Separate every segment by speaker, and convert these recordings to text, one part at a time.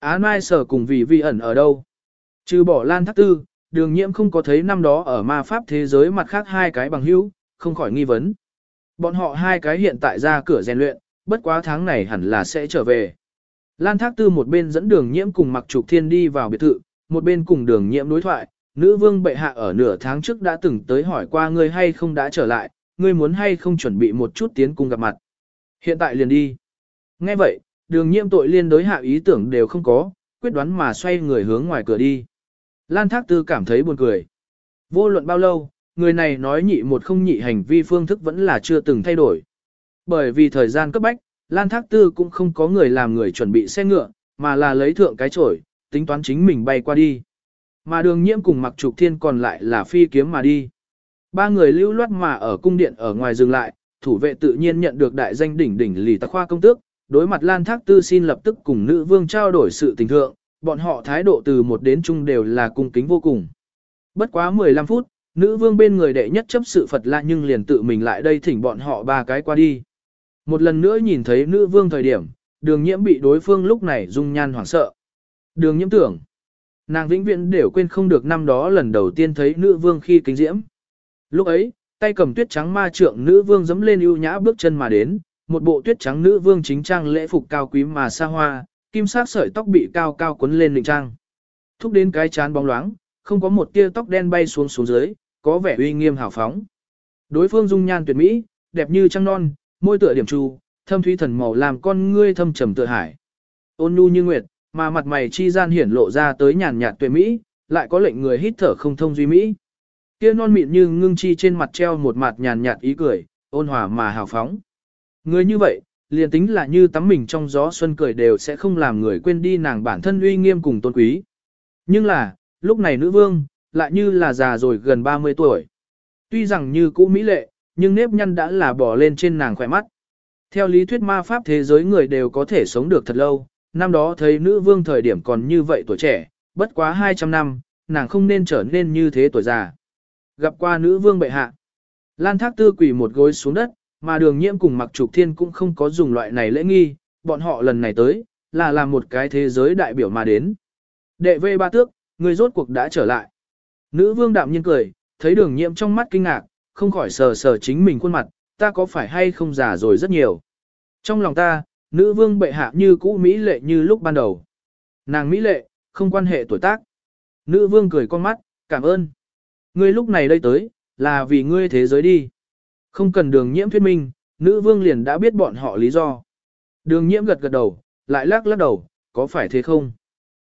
Speaker 1: Án mai sở cùng vì vi ẩn ở đâu? Trừ bỏ Lan Thác Tư, đường nhiễm không có thấy năm đó ở ma pháp thế giới mặt khác hai cái bằng hữu, không khỏi nghi vấn. Bọn họ hai cái hiện tại ra cửa rèn luyện, bất quá tháng này hẳn là sẽ trở về. Lan Thác Tư một bên dẫn đường nhiễm cùng mặc trục thiên đi vào biệt thự, một bên cùng đường nhiễm đối thoại, nữ vương bệ hạ ở nửa tháng trước đã từng tới hỏi qua ngươi hay không đã trở lại, ngươi muốn hay không chuẩn bị một chút tiến cung gặp mặt. Hiện tại liền đi. Nghe vậy, đường nhiễm tội liên đối hạ ý tưởng đều không có, quyết đoán mà xoay người hướng ngoài cửa đi. Lan Thác Tư cảm thấy buồn cười. Vô luận bao lâu, người này nói nhị một không nhị hành vi phương thức vẫn là chưa từng thay đổi. Bởi vì thời gian cấp bách, Lan Thác Tư cũng không có người làm người chuẩn bị xe ngựa, mà là lấy thượng cái chổi, tính toán chính mình bay qua đi. Mà đường nhiễm cùng mặc trục thiên còn lại là phi kiếm mà đi. Ba người lưu loát mà ở cung điện ở ngoài dừng lại, thủ vệ tự nhiên nhận được đại danh đỉnh đỉnh lì tạc khoa công tước, đối mặt Lan Thác Tư xin lập tức cùng nữ vương trao đổi sự tình thượng, bọn họ thái độ từ một đến chung đều là cung kính vô cùng. Bất quá 15 phút, nữ vương bên người đệ nhất chấp sự Phật lại nhưng liền tự mình lại đây thỉnh bọn họ ba cái qua đi. Một lần nữa nhìn thấy nữ vương thời điểm, đường nhiễm bị đối phương lúc này dung nhan hoảng sợ. Đường nhiễm tưởng, nàng vĩnh viễn đều quên không được năm đó lần đầu tiên thấy nữ vương khi kính diễm. Lúc ấy, tay cầm tuyết trắng ma trượng nữ vương dẫm lên ưu nhã bước chân mà đến, một bộ tuyết trắng nữ vương chính trang lễ phục cao quý mà xa hoa, kim sắc sợi tóc bị cao cao quấn lên đỉnh trang. Thúc đến cái chán bóng loáng, không có một tia tóc đen bay xuống xuống dưới, có vẻ uy nghiêm hào phóng. Đối phương dung nhan tuyệt mỹ, đẹp như trăng non, môi tựa điểm tru, thâm thúy thần màu làm con ngươi thâm trầm tựa hải. Ôn nhu như nguyệt, mà mặt mày chi gian hiển lộ ra tới nhàn nhạt tuyệt mỹ, lại có lệnh người hít thở không thông duy mỹ. Kia non mịn như ngưng chi trên mặt treo một mặt nhàn nhạt ý cười, ôn hòa mà hào phóng. Người như vậy, liền tính là như tắm mình trong gió xuân cười đều sẽ không làm người quên đi nàng bản thân uy nghiêm cùng tôn quý. Nhưng là, lúc này nữ vương, lại như là già rồi gần 30 tuổi. Tuy rằng như cũ mỹ lệ, nhưng nếp nhăn đã là bỏ lên trên nàng khỏe mắt. Theo lý thuyết ma pháp thế giới người đều có thể sống được thật lâu, năm đó thấy nữ vương thời điểm còn như vậy tuổi trẻ, bất quá 200 năm, nàng không nên trở nên như thế tuổi già. Gặp qua nữ vương bệ hạ. Lan thác tư quỳ một gối xuống đất, mà đường nhiễm cùng mặc trục thiên cũng không có dùng loại này lễ nghi, bọn họ lần này tới, là làm một cái thế giới đại biểu mà đến. Đệ vê ba tước, người rốt cuộc đã trở lại. Nữ vương đạm nhiên cười, thấy đường nhiễm trong mắt kinh ngạc, không khỏi sờ sờ chính mình khuôn mặt, ta có phải hay không già rồi rất nhiều. Trong lòng ta, nữ vương bệ hạ như cũ mỹ lệ như lúc ban đầu. Nàng mỹ lệ, không quan hệ tuổi tác. Nữ vương cười con mắt, cảm ơn. Ngươi lúc này đây tới, là vì ngươi thế giới đi. Không cần đường nhiễm thuyết minh, nữ vương liền đã biết bọn họ lý do. Đường nhiễm gật gật đầu, lại lắc lắc đầu, có phải thế không?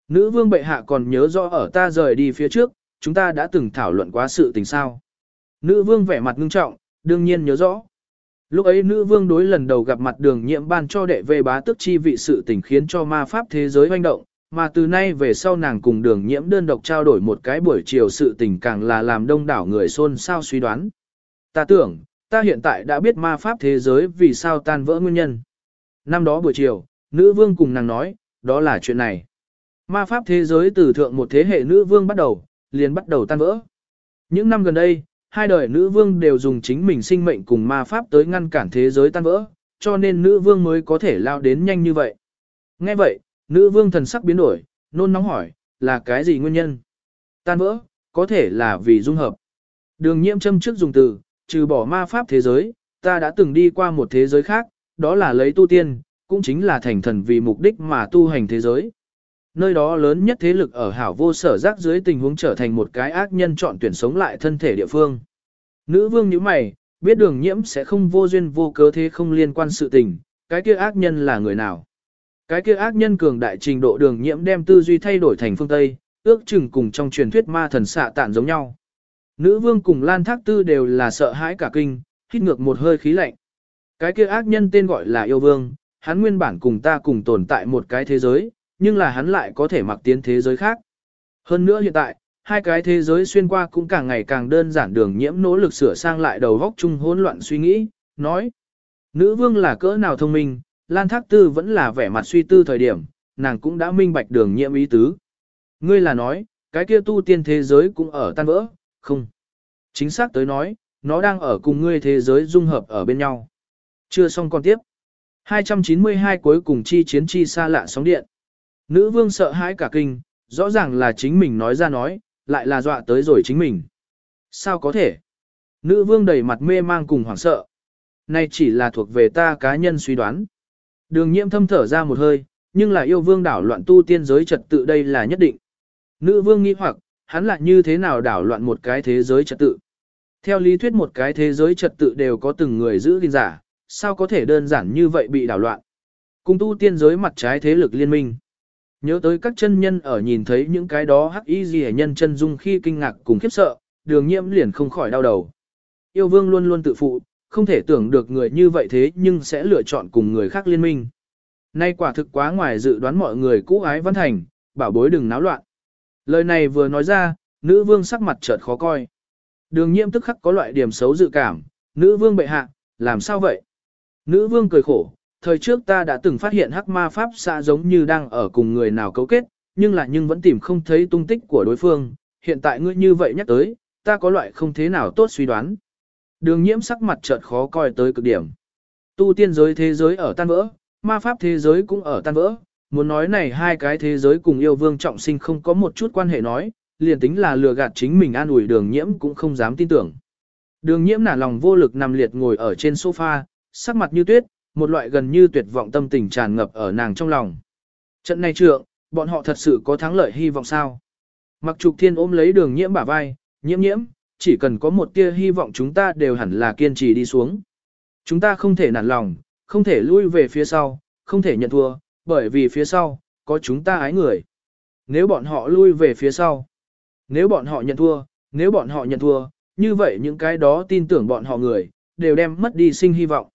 Speaker 1: Nữ vương bệ hạ còn nhớ rõ ở ta rời đi phía trước, chúng ta đã từng thảo luận quá sự tình sao. Nữ vương vẻ mặt ngưng trọng, đương nhiên nhớ rõ. Lúc ấy nữ vương đối lần đầu gặp mặt đường nhiễm ban cho đệ về bá tức chi vị sự tình khiến cho ma pháp thế giới hoành động, mà từ nay về sau nàng cùng đường nhiễm đơn độc trao đổi một cái buổi chiều sự tình càng là làm đông đảo người xôn xao suy đoán. Ta tưởng, ta hiện tại đã biết ma pháp thế giới vì sao tan vỡ nguyên nhân. Năm đó buổi chiều, nữ vương cùng nàng nói, đó là chuyện này. Ma pháp thế giới từ thượng một thế hệ nữ vương bắt đầu, liền bắt đầu tan vỡ. Những năm gần đây, hai đời nữ vương đều dùng chính mình sinh mệnh cùng ma pháp tới ngăn cản thế giới tan vỡ, cho nên nữ vương mới có thể lao đến nhanh như vậy. Nghe vậy, nữ vương thần sắc biến đổi, nôn nóng hỏi, là cái gì nguyên nhân? Tan vỡ, có thể là vì dung hợp. Đường nhiễm châm trước dùng từ, trừ bỏ ma pháp thế giới, ta đã từng đi qua một thế giới khác, đó là lấy tu tiên, cũng chính là thành thần vì mục đích mà tu hành thế giới. Nơi đó lớn nhất thế lực ở hảo vô sở rác dưới tình huống trở thành một cái ác nhân chọn tuyển sống lại thân thể địa phương. Nữ vương như mày, biết đường nhiễm sẽ không vô duyên vô cớ thế không liên quan sự tình, cái kia ác nhân là người nào. Cái kia ác nhân cường đại trình độ đường nhiễm đem tư duy thay đổi thành phương Tây, ước chừng cùng trong truyền thuyết ma thần xạ tản giống nhau. Nữ vương cùng Lan Thác Tư đều là sợ hãi cả kinh, hít ngược một hơi khí lạnh. Cái kia ác nhân tên gọi là yêu vương, hắn nguyên bản cùng ta cùng tồn tại một cái thế giới, nhưng là hắn lại có thể mặc tiến thế giới khác. Hơn nữa hiện tại, hai cái thế giới xuyên qua cũng càng ngày càng đơn giản đường nhiễm nỗ lực sửa sang lại đầu góc chung hỗn loạn suy nghĩ, nói. Nữ vương là cỡ nào thông minh, Lan Thác Tư vẫn là vẻ mặt suy tư thời điểm, nàng cũng đã minh bạch đường nhiễm ý tứ. Ngươi là nói, cái kia tu tiên thế giới cũng ở tan vỡ, không. Chính xác tới nói, nó đang ở cùng ngươi thế giới dung hợp ở bên nhau. Chưa xong còn tiếp. 292 cuối cùng chi chiến chi xa lạ sóng điện. Nữ vương sợ hãi cả kinh, rõ ràng là chính mình nói ra nói, lại là dọa tới rồi chính mình. Sao có thể? Nữ vương đầy mặt mê mang cùng hoảng sợ. Này chỉ là thuộc về ta cá nhân suy đoán. Đường nhiễm thâm thở ra một hơi, nhưng là yêu vương đảo loạn tu tiên giới trật tự đây là nhất định. Nữ vương nghĩ hoặc, hắn lại như thế nào đảo loạn một cái thế giới trật tự. Theo lý thuyết một cái thế giới trật tự đều có từng người giữ gìn giả, sao có thể đơn giản như vậy bị đảo loạn. Cùng tu tiên giới mặt trái thế lực liên minh. Nhớ tới các chân nhân ở nhìn thấy những cái đó hắc y gì nhân chân dung khi kinh ngạc cùng khiếp sợ, đường nhiễm liền không khỏi đau đầu. Yêu vương luôn luôn tự phụ, không thể tưởng được người như vậy thế nhưng sẽ lựa chọn cùng người khác liên minh. Nay quả thực quá ngoài dự đoán mọi người cũ ái văn thành, bảo bối đừng náo loạn. Lời này vừa nói ra, nữ vương sắc mặt chợt khó coi. Đường nhiễm tức khắc có loại điểm xấu dự cảm, nữ vương bệ hạ, làm sao vậy? Nữ vương cười khổ, thời trước ta đã từng phát hiện hắc ma pháp xã giống như đang ở cùng người nào cấu kết, nhưng là nhưng vẫn tìm không thấy tung tích của đối phương, hiện tại ngươi như vậy nhắc tới, ta có loại không thế nào tốt suy đoán. Đường nhiễm sắc mặt chợt khó coi tới cực điểm. Tu tiên giới thế giới ở tan vỡ, ma pháp thế giới cũng ở tan vỡ, muốn nói này hai cái thế giới cùng yêu vương trọng sinh không có một chút quan hệ nói, liền tính là lừa gạt chính mình an ủi đường nhiễm cũng không dám tin tưởng. Đường nhiễm nả lòng vô lực nằm liệt ngồi ở trên sofa, sắc mặt như tuyết, một loại gần như tuyệt vọng tâm tình tràn ngập ở nàng trong lòng. Trận này trượng, bọn họ thật sự có thắng lợi hy vọng sao? Mặc trục thiên ôm lấy đường nhiễm bả vai, nhiễm nhiễm, chỉ cần có một tia hy vọng chúng ta đều hẳn là kiên trì đi xuống. Chúng ta không thể nản lòng, không thể lui về phía sau, không thể nhận thua, bởi vì phía sau, có chúng ta ái người. Nếu bọn họ lui về phía sau, nếu bọn họ nhận thua, nếu bọn họ nhận thua, như vậy những cái đó tin tưởng bọn họ người, đều đem mất đi sinh hy vọng.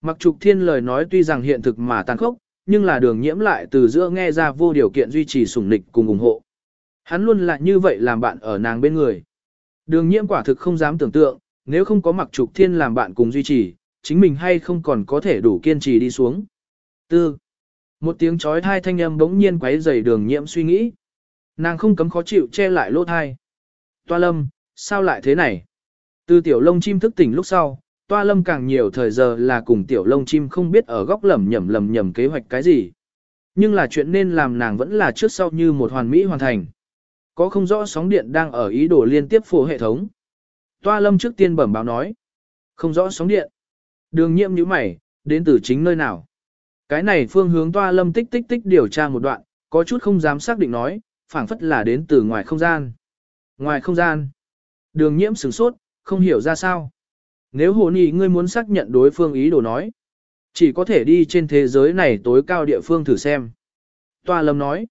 Speaker 1: Mặc trục thiên lời nói tuy rằng hiện thực mà tàn khốc, nhưng là đường nhiễm lại từ giữa nghe ra vô điều kiện duy trì sủng nịch cùng ủng hộ. Hắn luôn là như vậy làm bạn ở nàng bên người. Đường nhiễm quả thực không dám tưởng tượng, nếu không có mặc trục thiên làm bạn cùng duy trì, chính mình hay không còn có thể đủ kiên trì đi xuống. Tư. Một tiếng chói thai thanh âm bỗng nhiên quấy rầy đường nhiễm suy nghĩ. Nàng không cấm khó chịu che lại lỗ thai. Toa lâm, sao lại thế này? Từ tiểu lông chim thức tỉnh lúc sau, toa lâm càng nhiều thời giờ là cùng tiểu lông chim không biết ở góc lầm nhầm lầm nhầm kế hoạch cái gì. Nhưng là chuyện nên làm nàng vẫn là trước sau như một hoàn mỹ hoàn thành. Có không rõ sóng điện đang ở ý đồ liên tiếp phổ hệ thống. Toa lâm trước tiên bẩm báo nói. Không rõ sóng điện. Đường nhiễm như mày, đến từ chính nơi nào. Cái này phương hướng toa lâm tích tích tích điều tra một đoạn, có chút không dám xác định nói, phảng phất là đến từ ngoài không gian. Ngoài không gian. Đường nhiễm sửng sốt, không hiểu ra sao. Nếu hồ nì ngươi muốn xác nhận đối phương ý đồ nói, chỉ có thể đi trên thế giới này tối cao địa phương thử xem. Toa lâm nói,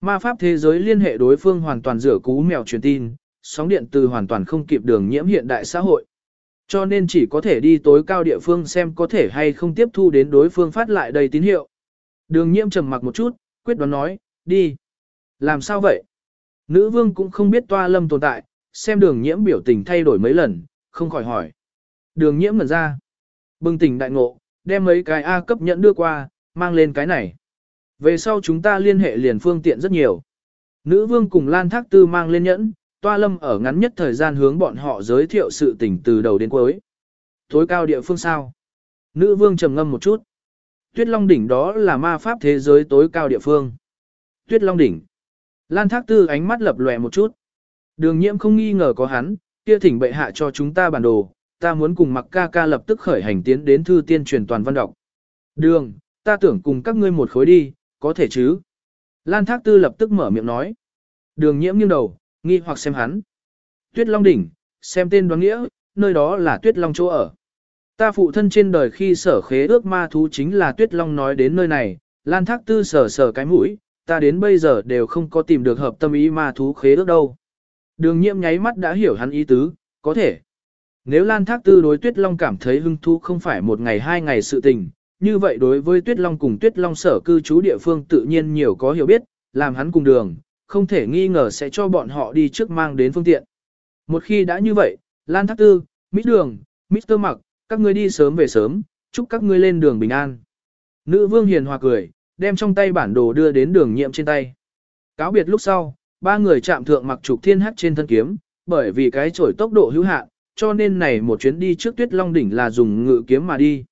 Speaker 1: ma pháp thế giới liên hệ đối phương hoàn toàn rửa cú mèo truyền tin, sóng điện từ hoàn toàn không kịp đường nhiễm hiện đại xã hội. Cho nên chỉ có thể đi tối cao địa phương xem có thể hay không tiếp thu đến đối phương phát lại đầy tín hiệu. Đường nhiễm trầm mặc một chút, quyết đoán nói, đi. Làm sao vậy? Nữ vương cũng không biết toa lâm tồn tại, xem đường nhiễm biểu tình thay đổi mấy lần, không khỏi hỏi. Đường nhiễm ngẩn ra. Bừng tỉnh đại ngộ, đem mấy cái A cấp nhận đưa qua, mang lên cái này. Về sau chúng ta liên hệ liền phương tiện rất nhiều. Nữ vương cùng Lan Thác Tư mang lên nhẫn, toa lâm ở ngắn nhất thời gian hướng bọn họ giới thiệu sự tình từ đầu đến cuối. Tối cao địa phương sao? Nữ vương trầm ngâm một chút. Tuyết Long Đỉnh đó là ma pháp thế giới tối cao địa phương. Tuyết Long Đỉnh. Lan Thác Tư ánh mắt lập lòe một chút. Đường nhiễm không nghi ngờ có hắn, kia thỉnh bệ hạ cho chúng ta bản đồ, ta muốn cùng mặc ca ca lập tức khởi hành tiến đến thư tiên truyền toàn văn đọc. Đường, ta tưởng cùng các ngươi một khối đi, có thể chứ? Lan Thác Tư lập tức mở miệng nói. Đường nhiễm nghiêng đầu, nghi hoặc xem hắn. Tuyết Long Đỉnh, xem tên đoán nghĩa, nơi đó là Tuyết Long chỗ ở. Ta phụ thân trên đời khi sở khế ước ma thú chính là Tuyết Long nói đến nơi này, Lan Thác Tư sở sở cái mũi, ta đến bây giờ đều không có tìm được hợp tâm ý ma thú khế ước đâu. Đường nhiễm nháy mắt đã hiểu hắn ý tứ, có thể. Nếu Lan Thác Tư đối Tuyết Long cảm thấy hứng thú không phải một ngày hai ngày sự tình, như vậy đối với Tuyết Long cùng Tuyết Long sở cư trú địa phương tự nhiên nhiều có hiểu biết, làm hắn cùng đường, không thể nghi ngờ sẽ cho bọn họ đi trước mang đến phương tiện. Một khi đã như vậy, Lan Thác Tư, Mỹ Đường, Mr. Mặc, các ngươi đi sớm về sớm, chúc các ngươi lên đường bình an. Nữ vương hiền hòa cười, đem trong tay bản đồ đưa đến đường nhiệm trên tay. Cáo biệt lúc sau, ba người chạm thượng mặc trục thiên hắc trên thân kiếm, bởi vì cái chổi tốc độ hữu hạn, cho nên này một chuyến đi trước tuyết long đỉnh là dùng ngự kiếm mà đi.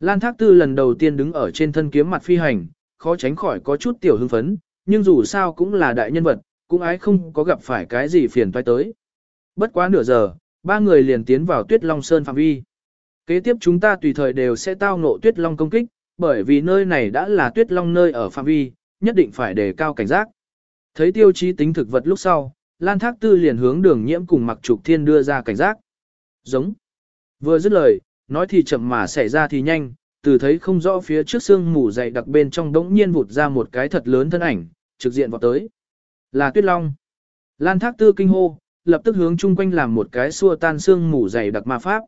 Speaker 1: Lan Thác Tư lần đầu tiên đứng ở trên thân kiếm mặt phi hành, khó tránh khỏi có chút tiểu hưng phấn, nhưng dù sao cũng là đại nhân vật, cũng ái không có gặp phải cái gì phiền toái tới. Bất quá nửa giờ, ba người liền tiến vào Tuyết Long Sơn phạm vi. Kế tiếp chúng ta tùy thời đều sẽ tao ngộ Tuyết Long công kích, bởi vì nơi này đã là Tuyết Long nơi ở phạm vi, nhất định phải đề cao cảnh giác. Thấy tiêu chí tính thực vật lúc sau, Lan Thác Tư liền hướng đường nhiễm cùng mặc trục thiên đưa ra cảnh giác. Giống. Vừa dứt lời, nói thì chậm mà xảy ra thì nhanh, từ thấy không rõ phía trước xương mù dày đặc bên trong đống nhiên vụt ra một cái thật lớn thân ảnh, trực diện vào tới. Là Tuyết Long. Lan Thác Tư kinh hô, lập tức hướng chung quanh làm một cái xua tan xương mù dày đặc ma pháp.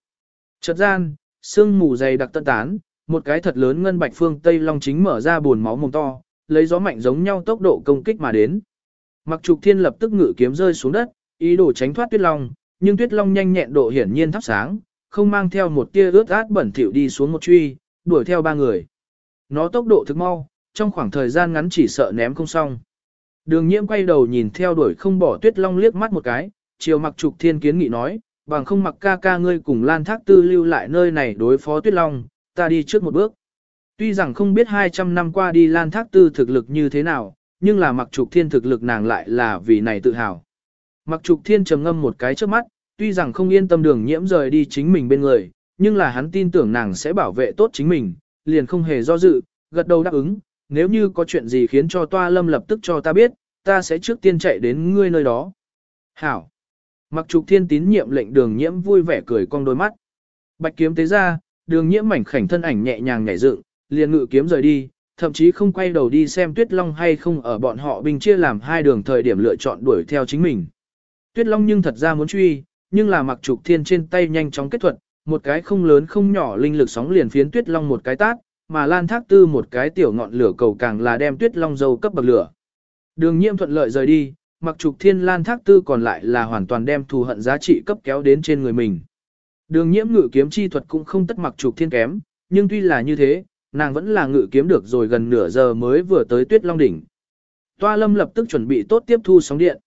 Speaker 1: Chợt gian, xương mù dày đặc tân tán, một cái thật lớn ngân bạch phương Tây Long chính mở ra buồn máu mồm to, lấy gió mạnh giống nhau tốc độ công kích mà đến. Mặc trục thiên lập tức ngự kiếm rơi xuống đất, ý đồ tránh thoát tuyết long, nhưng tuyết long nhanh nhẹn độ hiển nhiên thắp sáng, không mang theo một tia ướt át bẩn thỉu đi xuống một truy, đuổi theo ba người. Nó tốc độ thực mau, trong khoảng thời gian ngắn chỉ sợ ném không xong. Đường nhiễm quay đầu nhìn theo đuổi không bỏ tuyết long liếc mắt một cái, chiều mặc trục thiên kiến nghị nói, bằng không mặc ca ca ngươi cùng lan thác tư lưu lại nơi này đối phó tuyết long, ta đi trước một bước. Tuy rằng không biết 200 năm qua đi lan thác tư thực lực như thế nào, nhưng là mặc trục thiên thực lực nàng lại là vì này tự hào. Mặc trục thiên trầm ngâm một cái trước mắt, tuy rằng không yên tâm đường nhiễm rời đi chính mình bên người, nhưng là hắn tin tưởng nàng sẽ bảo vệ tốt chính mình, liền không hề do dự, gật đầu đáp ứng, nếu như có chuyện gì khiến cho toa lâm lập tức cho ta biết, ta sẽ trước tiên chạy đến ngươi nơi đó. Hảo. Mặc trục thiên tín nhiệm lệnh đường nhiễm vui vẻ cười cong đôi mắt. Bạch kiếm tế ra, đường nhiễm mảnh khảnh thân ảnh nhẹ nhàng nhảy dựng, liền ngự kiếm rời đi, thậm chí không quay đầu đi xem Tuyết Long hay không ở bọn họ bình chia làm hai đường thời điểm lựa chọn đuổi theo chính mình. Tuyết Long nhưng thật ra muốn truy, nhưng là mặc trục thiên trên tay nhanh chóng kết thuật, một cái không lớn không nhỏ linh lực sóng liền phiến Tuyết Long một cái tát, mà Lan Thác Tư một cái tiểu ngọn lửa cầu càng là đem Tuyết Long dầu cấp bậc lửa. Đường Nhiễm thuận lợi rời đi, mặc trục thiên Lan Thác Tư còn lại là hoàn toàn đem thù hận giá trị cấp kéo đến trên người mình. Đường Nhiễm ngự kiếm chi thuật cũng không tất mặc trục thiên kém, nhưng tuy là như thế, nàng vẫn là ngự kiếm được rồi gần nửa giờ mới vừa tới tuyết long đỉnh. Toa lâm lập tức chuẩn bị tốt tiếp thu sóng điện.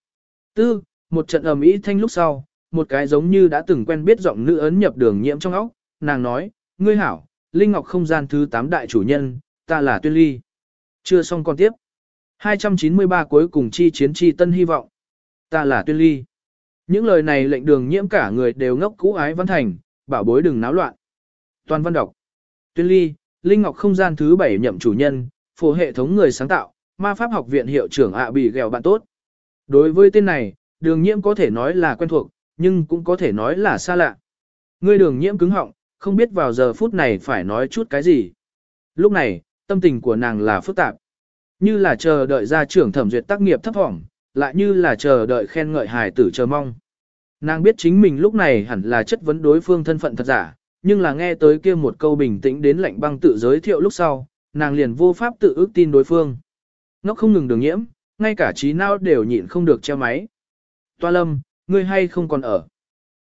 Speaker 1: Tư, một trận ầm ĩ thanh lúc sau, một cái giống như đã từng quen biết giọng nữ ấn nhập đường nhiễm trong óc, nàng nói, ngươi hảo, Linh Ngọc không gian thứ 8 đại chủ nhân, ta là Tuyên Ly. Chưa xong con tiếp. 293 cuối cùng chi chiến chi tân hy vọng. Ta là Tuyên Ly. Những lời này lệnh đường nhiễm cả người đều ngốc cũ ái văn thành, bảo bối đừng náo loạn. Toàn văn đọc. Tuyên Ly, Linh Ngọc không gian thứ 7 nhậm chủ nhân, phổ hệ thống người sáng tạo, ma pháp học viện hiệu trưởng ạ bị ghèo bạn tốt. Đối với tên này, đường nhiễm có thể nói là quen thuộc, nhưng cũng có thể nói là xa lạ. Người đường nhiễm cứng họng, không biết vào giờ phút này phải nói chút cái gì. Lúc này, tâm tình của nàng là phức tạp. Như là chờ đợi gia trưởng thẩm duyệt tác nghiệp thấp hỏng, lại như là chờ đợi khen ngợi hài tử chờ mong. Nàng biết chính mình lúc này hẳn là chất vấn đối phương thân phận thật giả, nhưng là nghe tới kia một câu bình tĩnh đến lạnh băng tự giới thiệu lúc sau, nàng liền vô pháp tự ước tin đối phương. Nó không ngừng đường nhiễm, ngay cả trí não đều nhịn không được treo máy. Toa lâm, ngươi hay không còn ở.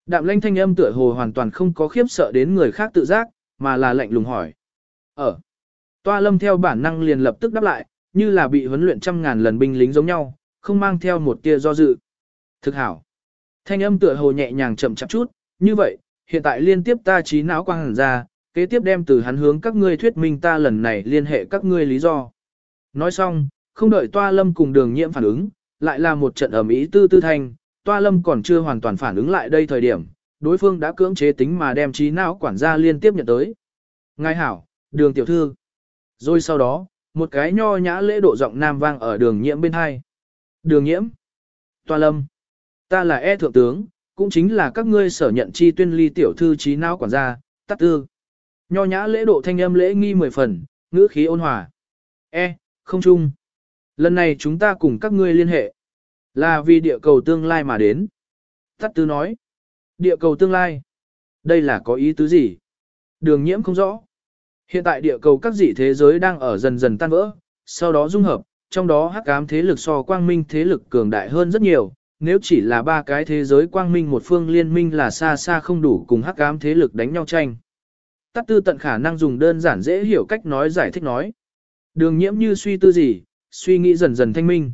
Speaker 1: Đạm lanh thanh âm tựa hồ hoàn toàn không có khiếp sợ đến người khác tự giác, mà là lạnh lùng hỏi. Ở. Toa lâm theo bản năng liền lập tức đáp lại, như là bị huấn luyện trăm ngàn lần binh lính giống nhau, không mang theo một tia do dự. Thực hảo. Thanh âm tựa hồ nhẹ nhàng chậm chạp chút, như vậy, hiện tại liên tiếp ta trí não quang hẳn ra, kế tiếp đem từ hắn hướng các ngươi thuyết minh ta lần này liên hệ các ngươi lý do. Nói xong, không đợi toa lâm cùng đường nhiễm phản ứng, lại là một trận ẩm ý tư tư thanh, toa lâm còn chưa hoàn toàn phản ứng lại đây thời điểm, đối phương đã cưỡng chế tính mà đem trí não quản gia liên tiếp nhận tới. Ngài hảo, đường tiểu thư. Rồi sau đó, một cái nho nhã lễ độ giọng nam vang ở đường nhiễm bên hai. Đường nhiễm. Toa lâm. Ta là e thượng tướng, cũng chính là các ngươi sở nhận chi tuyên ly tiểu thư trí não quản gia, tắt tư. Nho nhã lễ độ thanh âm lễ nghi mười phần, ngữ khí ôn hòa. E, không chung. Lần này chúng ta cùng các ngươi liên hệ. Là vì địa cầu tương lai mà đến. Tắt tư nói. Địa cầu tương lai. Đây là có ý tứ gì? Đường nhiễm không rõ. Hiện tại địa cầu các dị thế giới đang ở dần dần tan vỡ, sau đó dung hợp, trong đó hắc ám thế lực so quang minh thế lực cường đại hơn rất nhiều, nếu chỉ là ba cái thế giới quang minh một phương liên minh là xa xa không đủ cùng hắc ám thế lực đánh nhau tranh. Tắt tư tận khả năng dùng đơn giản dễ hiểu cách nói giải thích nói. Đường nhiễm như suy tư gì, suy nghĩ dần dần thanh minh.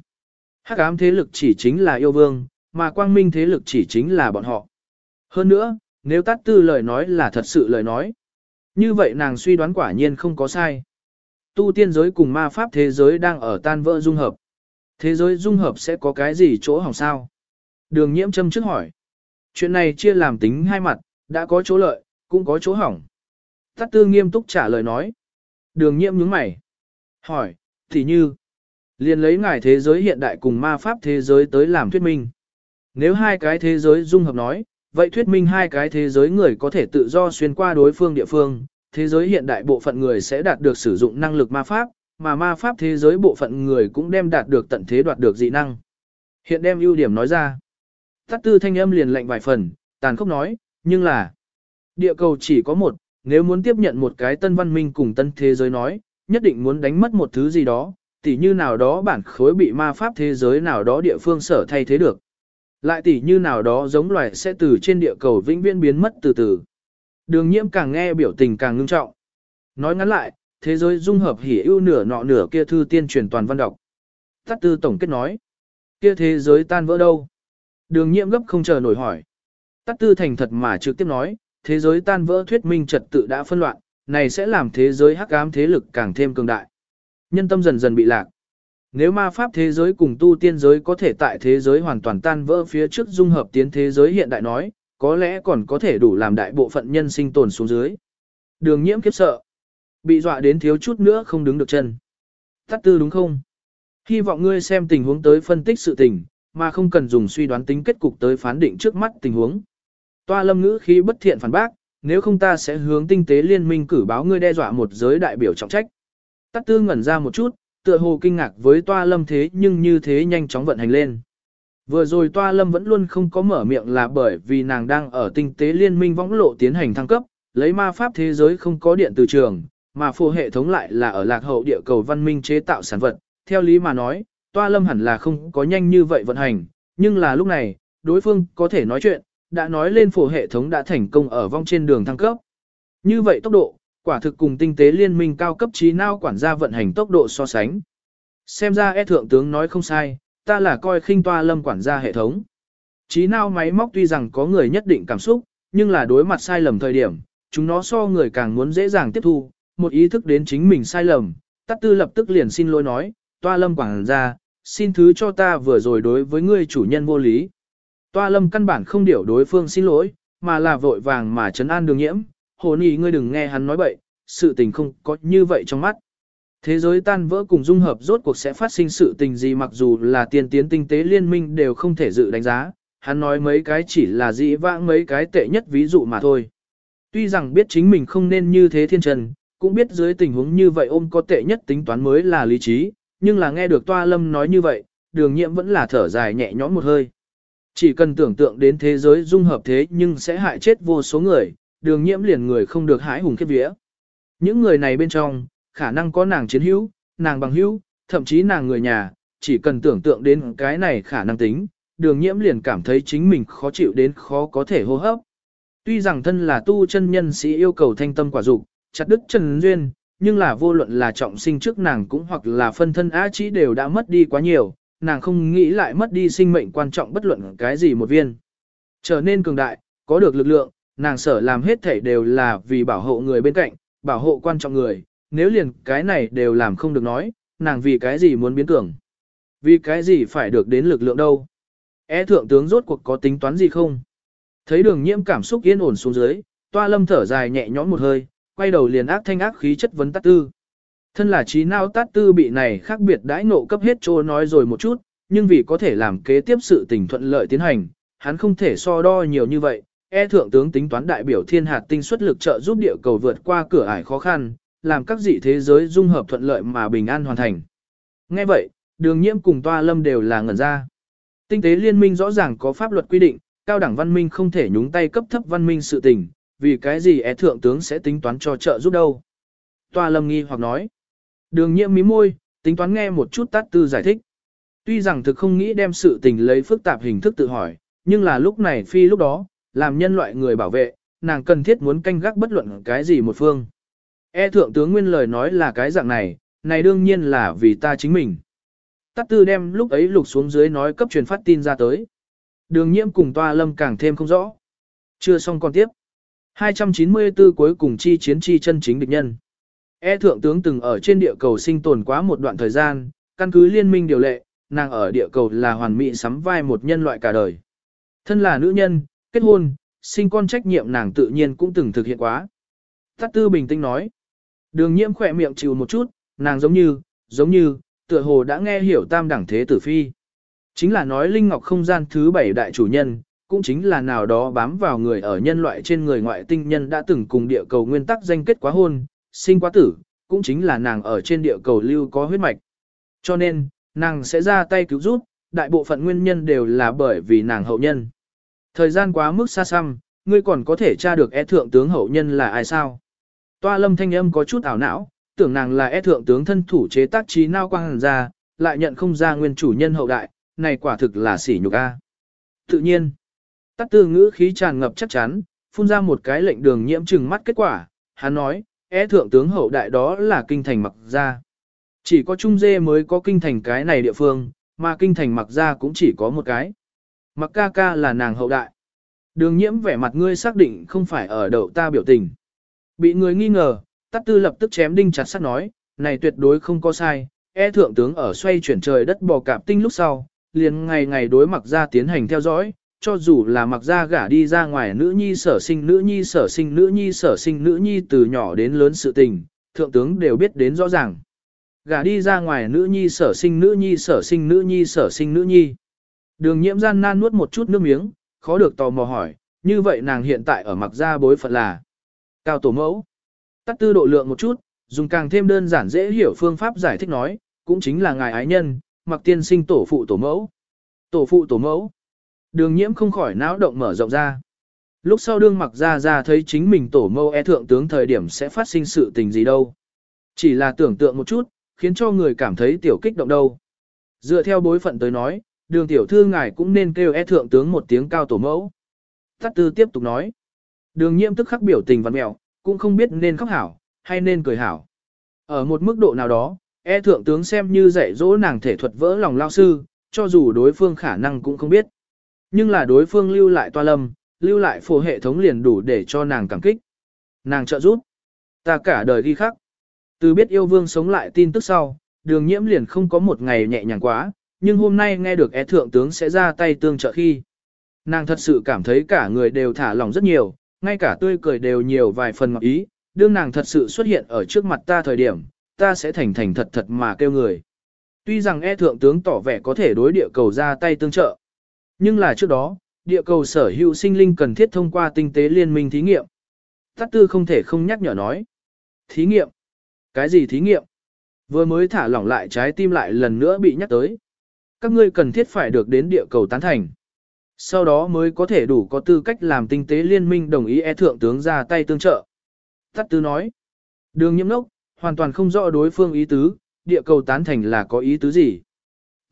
Speaker 1: Hắc ám thế lực chỉ chính là yêu vương, mà quang minh thế lực chỉ chính là bọn họ. Hơn nữa, nếu tát tư lời nói là thật sự lời nói. Như vậy nàng suy đoán quả nhiên không có sai. Tu tiên giới cùng ma pháp thế giới đang ở tan vỡ dung hợp. Thế giới dung hợp sẽ có cái gì chỗ hỏng sao? Đường nhiễm châm trước hỏi. Chuyện này chia làm tính hai mặt, đã có chỗ lợi, cũng có chỗ hỏng. Tát tư nghiêm túc trả lời nói. Đường nhiễm nhướng mày. Hỏi, thì như, liền lấy ngài thế giới hiện đại cùng ma pháp thế giới tới làm thuyết minh. Nếu hai cái thế giới dung hợp nói, vậy thuyết minh hai cái thế giới người có thể tự do xuyên qua đối phương địa phương, thế giới hiện đại bộ phận người sẽ đạt được sử dụng năng lực ma pháp, mà ma pháp thế giới bộ phận người cũng đem đạt được tận thế đoạt được dị năng. Hiện đem ưu điểm nói ra. Tắt tư thanh âm liền lệnh vài phần, tàn khốc nói, nhưng là địa cầu chỉ có một, nếu muốn tiếp nhận một cái tân văn minh cùng tân thế giới nói, nhất định muốn đánh mất một thứ gì đó, tỉ như nào đó bản khối bị ma pháp thế giới nào đó địa phương sở thay thế được. Lại tỉ như nào đó giống loài sẽ từ trên địa cầu vĩnh viễn biến mất từ từ. Đường nhiễm càng nghe biểu tình càng ngưng trọng. Nói ngắn lại, thế giới dung hợp hỉ ưu nửa nọ nửa kia thư tiên truyền toàn văn đọc. Tắt tư tổng kết nói. Kia thế giới tan vỡ đâu? Đường nhiễm gấp không chờ nổi hỏi. Tắt tư thành thật mà trực tiếp nói, thế giới tan vỡ thuyết minh trật tự đã phân loạn, này sẽ làm thế giới hắc ám thế lực càng thêm cường đại. Nhân tâm dần dần bị lạc. Nếu ma pháp thế giới cùng tu tiên giới có thể tại thế giới hoàn toàn tan vỡ phía trước dung hợp tiến thế giới hiện đại nói, có lẽ còn có thể đủ làm đại bộ phận nhân sinh tồn xuống dưới. Đường nhiễm kiếp sợ. Bị dọa đến thiếu chút nữa không đứng được chân. Tắt tư đúng không? Hy vọng ngươi xem tình huống tới phân tích sự tình, mà không cần dùng suy đoán tính kết cục tới phán định trước mắt tình huống. Toa lâm ngữ khí bất thiện phản bác, nếu không ta sẽ hướng tinh tế liên minh cử báo ngươi đe dọa một giới đại biểu trọng trách. Tắt tư ngẩn ra một chút, tựa hồ kinh ngạc với toa lâm thế nhưng như thế nhanh chóng vận hành lên. Vừa rồi toa lâm vẫn luôn không có mở miệng là bởi vì nàng đang ở tinh tế liên minh võng lộ tiến hành thăng cấp, lấy ma pháp thế giới không có điện từ trường, mà phù hệ thống lại là ở lạc hậu địa cầu văn minh chế tạo sản vật. Theo lý mà nói, toa lâm hẳn là không có nhanh như vậy vận hành, nhưng là lúc này, đối phương có thể nói chuyện, đã nói lên phù hệ thống đã thành công ở vong trên đường thăng cấp. Như vậy tốc độ, quả thực cùng tinh tế liên minh cao cấp trí nào quản gia vận hành tốc độ so sánh. Xem ra e thượng tướng nói không sai, ta là coi khinh toa lâm quản gia hệ thống. Trí nào máy móc tuy rằng có người nhất định cảm xúc, nhưng là đối mặt sai lầm thời điểm, chúng nó so người càng muốn dễ dàng tiếp thu, một ý thức đến chính mình sai lầm, tắt tư lập tức liền xin lỗi nói, toa lâm quản gia, xin thứ cho ta vừa rồi đối với ngươi chủ nhân vô lý. Toa lâm căn bản không điểu đối phương xin lỗi, mà là vội vàng mà chấn an đường nhiễm, hồn ý ngươi đừng nghe hắn nói bậy, sự tình không có như vậy trong mắt. Thế giới tan vỡ cùng dung hợp rốt cuộc sẽ phát sinh sự tình gì mặc dù là tiên tiến tinh tế liên minh đều không thể dự đánh giá, hắn nói mấy cái chỉ là dĩ vãng mấy cái tệ nhất ví dụ mà thôi. Tuy rằng biết chính mình không nên như thế thiên trần, cũng biết dưới tình huống như vậy ôm có tệ nhất tính toán mới là lý trí, nhưng là nghe được toa lâm nói như vậy, đường nhiệm vẫn là thở dài nhẹ nhõm một hơi. Chỉ cần tưởng tượng đến thế giới dung hợp thế nhưng sẽ hại chết vô số người, đường nhiễm liền người không được hãi hùng khiếp vía. Những người này bên trong, khả năng có nàng chiến hữu, nàng bằng hữu, thậm chí nàng người nhà, chỉ cần tưởng tượng đến cái này khả năng tính, đường nhiễm liền cảm thấy chính mình khó chịu đến khó có thể hô hấp. Tuy rằng thân là tu chân nhân sĩ yêu cầu thanh tâm quả dục, chặt đứt chân duyên, nhưng là vô luận là trọng sinh trước nàng cũng hoặc là phân thân á chỉ đều đã mất đi quá nhiều, nàng không nghĩ lại mất đi sinh mệnh quan trọng bất luận cái gì một viên. Trở nên cường đại, có được lực lượng, nàng sở làm hết thể đều là vì bảo hộ người bên cạnh, bảo hộ quan trọng người, nếu liền cái này đều làm không được nói, nàng vì cái gì muốn biến cường. Vì cái gì phải được đến lực lượng đâu. E thượng tướng rốt cuộc có tính toán gì không? Thấy đường nhiễm cảm xúc yên ổn xuống dưới, toa lâm thở dài nhẹ nhõm một hơi, quay đầu liền ác thanh ác khí chất vấn tát tư. Thân là trí não tát tư bị này khác biệt đãi nộ cấp hết trô nói rồi một chút, nhưng vì có thể làm kế tiếp sự tình thuận lợi tiến hành, hắn không thể so đo nhiều như vậy, e thượng tướng tính toán đại biểu thiên hạt tinh xuất lực trợ giúp địa cầu vượt qua cửa ải khó khăn, làm các dị thế giới dung hợp thuận lợi mà bình an hoàn thành. Nghe vậy, đường nhiễm cùng toa lâm đều là ngẩn ra. Tinh tế liên minh rõ ràng có pháp luật quy định, cao đẳng văn minh không thể nhúng tay cấp thấp văn minh sự tình, vì cái gì é thượng tướng sẽ tính toán cho trợ giúp đâu. Toa lâm nghi hoặc nói. Đường nhiễm mí môi, tính toán nghe một chút tát tư giải thích. Tuy rằng thực không nghĩ đem sự tình lấy phức tạp hình thức tự hỏi, nhưng là lúc này phi lúc đó, làm nhân loại người bảo vệ, nàng cần thiết muốn canh gác bất luận cái gì một phương. E thượng tướng nguyên lời nói là cái dạng này, này đương nhiên là vì ta chính mình. Tát tư đem lúc ấy lục xuống dưới nói cấp truyền phát tin ra tới. Đường nhiễm cùng toa lâm càng thêm không rõ. Chưa xong còn tiếp. 294 cuối cùng chi chiến chi chân chính địch nhân. E thượng tướng từng ở trên địa cầu sinh tồn quá một đoạn thời gian, căn cứ liên minh điều lệ, nàng ở địa cầu là hoàn mỹ sắm vai một nhân loại cả đời. Thân là nữ nhân, kết hôn, sinh con trách nhiệm nàng tự nhiên cũng từng thực hiện quá. Tát tư bình tĩnh nói. Đường nhiễm khỏe miệng chịu một chút, nàng giống như, giống như, tựa hồ đã nghe hiểu tam đẳng thế tử phi. Chính là nói Linh Ngọc không gian thứ bảy đại chủ nhân, cũng chính là nào đó bám vào người ở nhân loại trên người ngoại tinh nhân đã từng cùng địa cầu nguyên tắc danh kết quá hôn, sinh quá tử, cũng chính là nàng ở trên địa cầu lưu có huyết mạch. Cho nên, nàng sẽ ra tay cứu giúp, đại bộ phận nguyên nhân đều là bởi vì nàng hậu nhân. Thời gian quá mức xa xăm, ngươi còn có thể tra được e thượng tướng hậu nhân là ai sao? Toa lâm thanh âm có chút ảo não, tưởng nàng là e thượng tướng thân thủ chế tác trí nao quang hàn ra, lại nhận không ra nguyên chủ nhân hậu đại, này quả thực là sỉ nhục a. Tự nhiên, tắt tư ngữ khí tràn ngập chắc chắn, phun ra một cái lệnh đường nhiễm trừng mắt kết quả, hắn nói, e thượng tướng hậu đại đó là kinh thành mặc ra. Chỉ có Trung Dê mới có kinh thành cái này địa phương, mà kinh thành mặc ra cũng chỉ có một cái. Mặc ca ca là nàng hậu đại. Đường nhiễm vẻ mặt ngươi xác định không phải ở đậu ta biểu tình. Bị người nghi ngờ, tắt tư lập tức chém đinh chặt sắt nói, này tuyệt đối không có sai, e thượng tướng ở xoay chuyển trời đất bò cạp tinh lúc sau, liền ngày ngày đối mặc ra tiến hành theo dõi, cho dù là mặc ra gả đi ra ngoài nữ nhi sở sinh nữ nhi sở sinh nữ nhi sở sinh nữ nhi từ nhỏ đến lớn sự tình, thượng tướng đều biết đến rõ ràng. Gả đi ra ngoài nữ nhi sở sinh nữ nhi sở sinh nữ nhi sở sinh nữ nhi. Đường nhiễm gian nan nuốt một chút nước miếng, khó được tò mò hỏi, như vậy nàng hiện tại ở mặc gia bối phận là cao tổ mẫu. Tắt tư độ lượng một chút, dùng càng thêm đơn giản dễ hiểu phương pháp giải thích nói, cũng chính là ngài ái nhân, mặc tiên sinh tổ phụ tổ mẫu. Tổ phụ tổ mẫu. Đường nhiễm không khỏi não động mở rộng ra. Lúc sau đương mặc ra ra thấy chính mình tổ mẫu e thượng tướng thời điểm sẽ phát sinh sự tình gì đâu. Chỉ là tưởng tượng một chút, khiến cho người cảm thấy tiểu kích động đâu. Dựa theo bối phận tới nói, đường tiểu thư ngài cũng nên kêu e thượng tướng một tiếng cao tổ mẫu. Tắt tư tiếp tục nói. Đường nhiễm tức khắc biểu tình văn mẹo, cũng không biết nên khóc hảo, hay nên cười hảo. Ở một mức độ nào đó, e thượng tướng xem như dạy dỗ nàng thể thuật vỡ lòng lao sư, cho dù đối phương khả năng cũng không biết. Nhưng là đối phương lưu lại toa lâm, lưu lại phổ hệ thống liền đủ để cho nàng cảm kích. Nàng trợ giúp. Ta cả đời ghi khắc. Từ biết yêu vương sống lại tin tức sau, đường nhiễm liền không có một ngày nhẹ nhàng quá, nhưng hôm nay nghe được é thượng tướng sẽ ra tay tương trợ khi. Nàng thật sự cảm thấy cả người đều thả lỏng rất nhiều, ngay cả tươi cười đều nhiều vài phần ngọc ý, đương nàng thật sự xuất hiện ở trước mặt ta thời điểm, ta sẽ thành thành thật thật mà kêu người. Tuy rằng e thượng tướng tỏ vẻ có thể đối địa cầu ra tay tương trợ, nhưng là trước đó, địa cầu sở hữu sinh linh cần thiết thông qua tinh tế liên minh thí nghiệm. Tát tư không thể không nhắc nhở nói. Thí nghiệm? Cái gì thí nghiệm? Vừa mới thả lỏng lại trái tim lại lần nữa bị nhắc tới. Các ngươi cần thiết phải được đến địa cầu tán thành. Sau đó mới có thể đủ có tư cách làm tinh tế liên minh đồng ý e thượng tướng ra tay tương trợ. Tắt tư nói. Đường nhiễm nốc, hoàn toàn không rõ đối phương ý tứ, địa cầu tán thành là có ý tứ gì.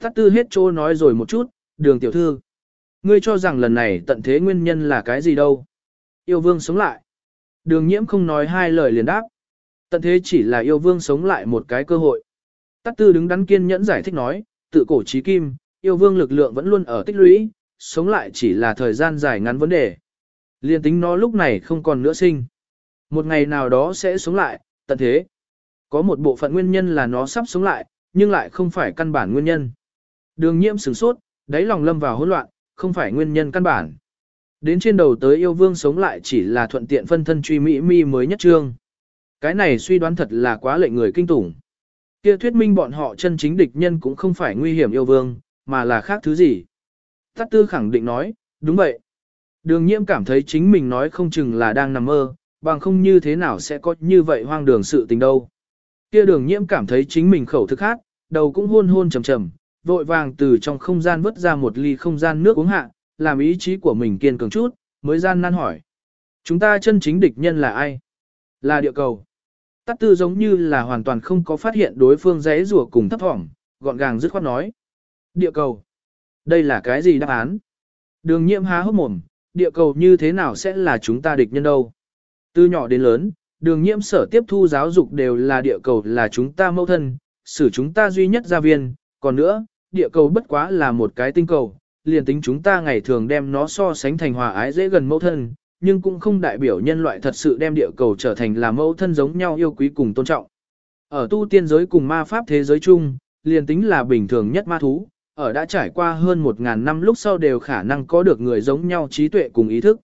Speaker 1: Tắt tư hết trô nói rồi một chút, đường tiểu thư. Ngươi cho rằng lần này tận thế nguyên nhân là cái gì đâu? Yêu vương sống lại. Đường nhiễm không nói hai lời liền đáp. Tận thế chỉ là yêu vương sống lại một cái cơ hội. Tắt tư đứng đắn kiên nhẫn giải thích nói, tự cổ trí kim, yêu vương lực lượng vẫn luôn ở tích lũy, sống lại chỉ là thời gian dài ngắn vấn đề. Liên tính nó lúc này không còn nữa sinh. Một ngày nào đó sẽ sống lại, tận thế. Có một bộ phận nguyên nhân là nó sắp sống lại, nhưng lại không phải căn bản nguyên nhân. Đường nhiễm sửng sốt, đáy lòng lâm vào hỗn loạn, không phải nguyên nhân căn bản. Đến trên đầu tới yêu vương sống lại chỉ là thuận tiện phân thân truy mỹ mi mới nhất trương. Cái này suy đoán thật là quá lệnh người kinh tủng. Kia thuyết minh bọn họ chân chính địch nhân cũng không phải nguy hiểm yêu vương, mà là khác thứ gì. Tát tư khẳng định nói, đúng vậy. Đường nhiễm cảm thấy chính mình nói không chừng là đang nằm mơ, bằng không như thế nào sẽ có như vậy hoang đường sự tình đâu. Kia đường nhiễm cảm thấy chính mình khẩu thức hát, đầu cũng hôn hôn trầm trầm, vội vàng từ trong không gian vứt ra một ly không gian nước uống hạ, làm ý chí của mình kiên cường chút, mới gian nan hỏi. Chúng ta chân chính địch nhân là ai? Là địa cầu. Tát tư giống như là hoàn toàn không có phát hiện đối phương giấy rùa cùng thấp thỏm, gọn gàng dứt khoát nói. Địa cầu. Đây là cái gì đáp án? Đường nhiễm há hốc mồm, địa cầu như thế nào sẽ là chúng ta địch nhân đâu? Từ nhỏ đến lớn, đường nhiễm sở tiếp thu giáo dục đều là địa cầu là chúng ta mẫu thân, xử chúng ta duy nhất gia viên, còn nữa, địa cầu bất quá là một cái tinh cầu, liền tính chúng ta ngày thường đem nó so sánh thành hòa ái dễ gần mẫu thân, nhưng cũng không đại biểu nhân loại thật sự đem địa cầu trở thành là mẫu thân giống nhau yêu quý cùng tôn trọng. Ở tu tiên giới cùng ma pháp thế giới chung, liền tính là bình thường nhất ma thú, ở đã trải qua hơn 1.000 năm lúc sau đều khả năng có được người giống nhau trí tuệ cùng ý thức.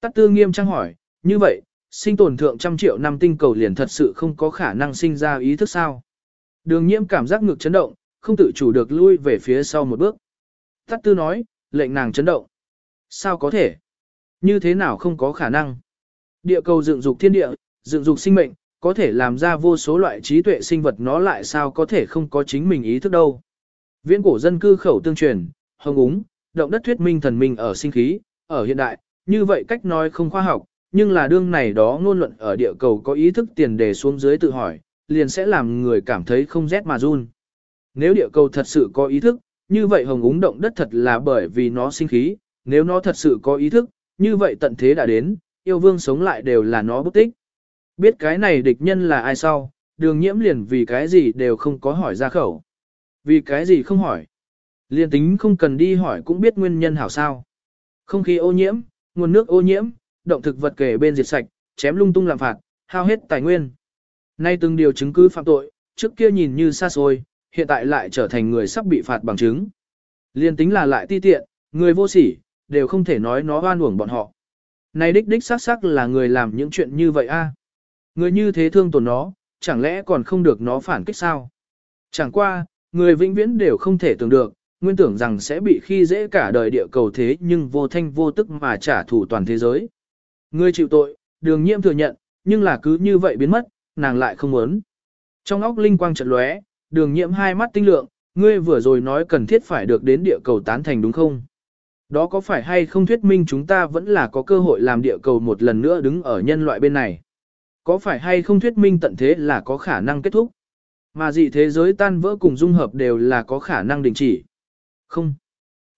Speaker 1: Tắc tư nghiêm trang hỏi, như vậy, sinh tồn thượng trăm triệu năm tinh cầu liền thật sự không có khả năng sinh ra ý thức sao? Đường nhiễm cảm giác ngực chấn động, không tự chủ được lui về phía sau một bước. Tắc tư nói, lệnh nàng chấn động. Sao có thể? Như thế nào không có khả năng? Địa cầu dựng dục thiên địa, dựng dục sinh mệnh, có thể làm ra vô số loại trí tuệ sinh vật nó lại sao có thể không có chính mình ý thức đâu. Viễn cổ dân cư khẩu tương truyền, hồng úng, động đất thuyết minh thần minh ở sinh khí, ở hiện đại, như vậy cách nói không khoa học, nhưng là đương này đó ngôn luận ở địa cầu có ý thức tiền đề xuống dưới tự hỏi, liền sẽ làm người cảm thấy không rét mà run. Nếu địa cầu thật sự có ý thức, như vậy hồng úng động đất thật là bởi vì nó sinh khí, nếu nó thật sự có ý thức, như vậy tận thế đã đến, yêu vương sống lại đều là nó bức tích. Biết cái này địch nhân là ai sau, đường nhiễm liền vì cái gì đều không có hỏi ra khẩu. Vì cái gì không hỏi. Liên tính không cần đi hỏi cũng biết nguyên nhân hảo sao. Không khí ô nhiễm, nguồn nước ô nhiễm, động thực vật kể bên diệt sạch, chém lung tung làm phạt, hao hết tài nguyên. Nay từng điều chứng cứ phạm tội, trước kia nhìn như xa xôi, hiện tại lại trở thành người sắp bị phạt bằng chứng. Liên tính là lại ti tiện, người vô sỉ, đều không thể nói nó oan uổng bọn họ. Này đích đích xác xác là người làm những chuyện như vậy a. À? Người như thế thương tổn nó, chẳng lẽ còn không được nó phản kích sao? Chẳng qua, người vĩnh viễn đều không thể tưởng được, nguyên tưởng rằng sẽ bị khi dễ cả đời địa cầu thế nhưng vô thanh vô tức mà trả thù toàn thế giới. Người chịu tội, đường nhiễm thừa nhận, nhưng là cứ như vậy biến mất, nàng lại không muốn. Trong óc linh quang chợt lóe, đường nhiễm hai mắt tinh lượng, ngươi vừa rồi nói cần thiết phải được đến địa cầu tán thành đúng không? Đó có phải hay không thuyết minh chúng ta vẫn là có cơ hội làm địa cầu một lần nữa đứng ở nhân loại bên này? Có phải hay không thuyết minh tận thế là có khả năng kết thúc? Mà dị thế giới tan vỡ cùng dung hợp đều là có khả năng đình chỉ? Không.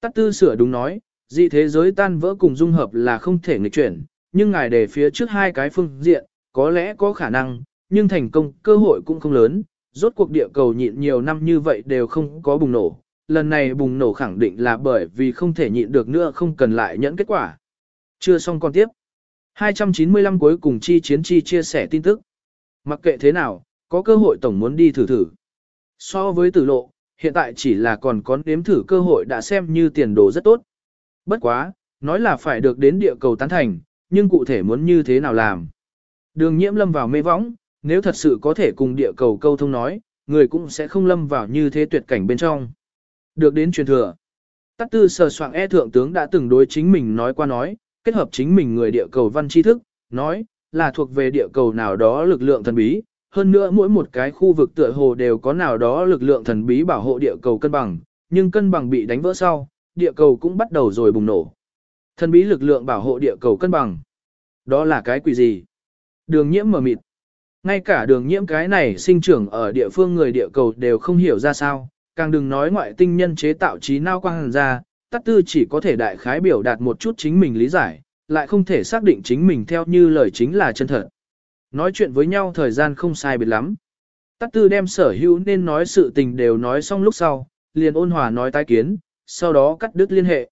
Speaker 1: Tắt tư sửa đúng nói, dị thế giới tan vỡ cùng dung hợp là không thể nghịch chuyển, nhưng ngài để phía trước hai cái phương diện, có lẽ có khả năng, nhưng thành công cơ hội cũng không lớn, rốt cuộc địa cầu nhịn nhiều năm như vậy đều không có bùng nổ, lần này bùng nổ khẳng định là bởi vì không thể nhịn được nữa không cần lại nhẫn kết quả. Chưa xong còn tiếp. 295 cuối cùng chi chiến chi chia sẻ tin tức. Mặc kệ thế nào, có cơ hội tổng muốn đi thử thử. So với tử lộ, hiện tại chỉ là còn có nếm thử cơ hội đã xem như tiền đồ rất tốt. Bất quá, nói là phải được đến địa cầu tán thành, nhưng cụ thể muốn như thế nào làm. Đường nhiễm lâm vào mê võng, nếu thật sự có thể cùng địa cầu câu thông nói, người cũng sẽ không lâm vào như thế tuyệt cảnh bên trong. Được đến truyền thừa. Tắc tư sờ soạn e thượng tướng đã từng đối chính mình nói qua nói, kết hợp chính mình người địa cầu văn tri thức, nói, là thuộc về địa cầu nào đó lực lượng thần bí, hơn nữa mỗi một cái khu vực tựa hồ đều có nào đó lực lượng thần bí bảo hộ địa cầu cân bằng, nhưng cân bằng bị đánh vỡ sau, địa cầu cũng bắt đầu rồi bùng nổ. Thần bí lực lượng bảo hộ địa cầu cân bằng. Đó là cái quỷ gì? Đường nhiễm mở mịt. Ngay cả đường nhiễm cái này sinh trưởng ở địa phương người địa cầu đều không hiểu ra sao, càng đừng nói ngoại tinh nhân chế tạo trí nao quang ra, tắc tư chỉ có thể đại khái biểu đạt một chút chính mình lý giải, lại không thể xác định chính mình theo như lời chính là chân thật. Nói chuyện với nhau thời gian không sai biệt lắm. Tắc tư đem sở hữu nên nói sự tình đều nói xong lúc sau, liền ôn hòa nói tái kiến, sau đó cắt đứt liên hệ.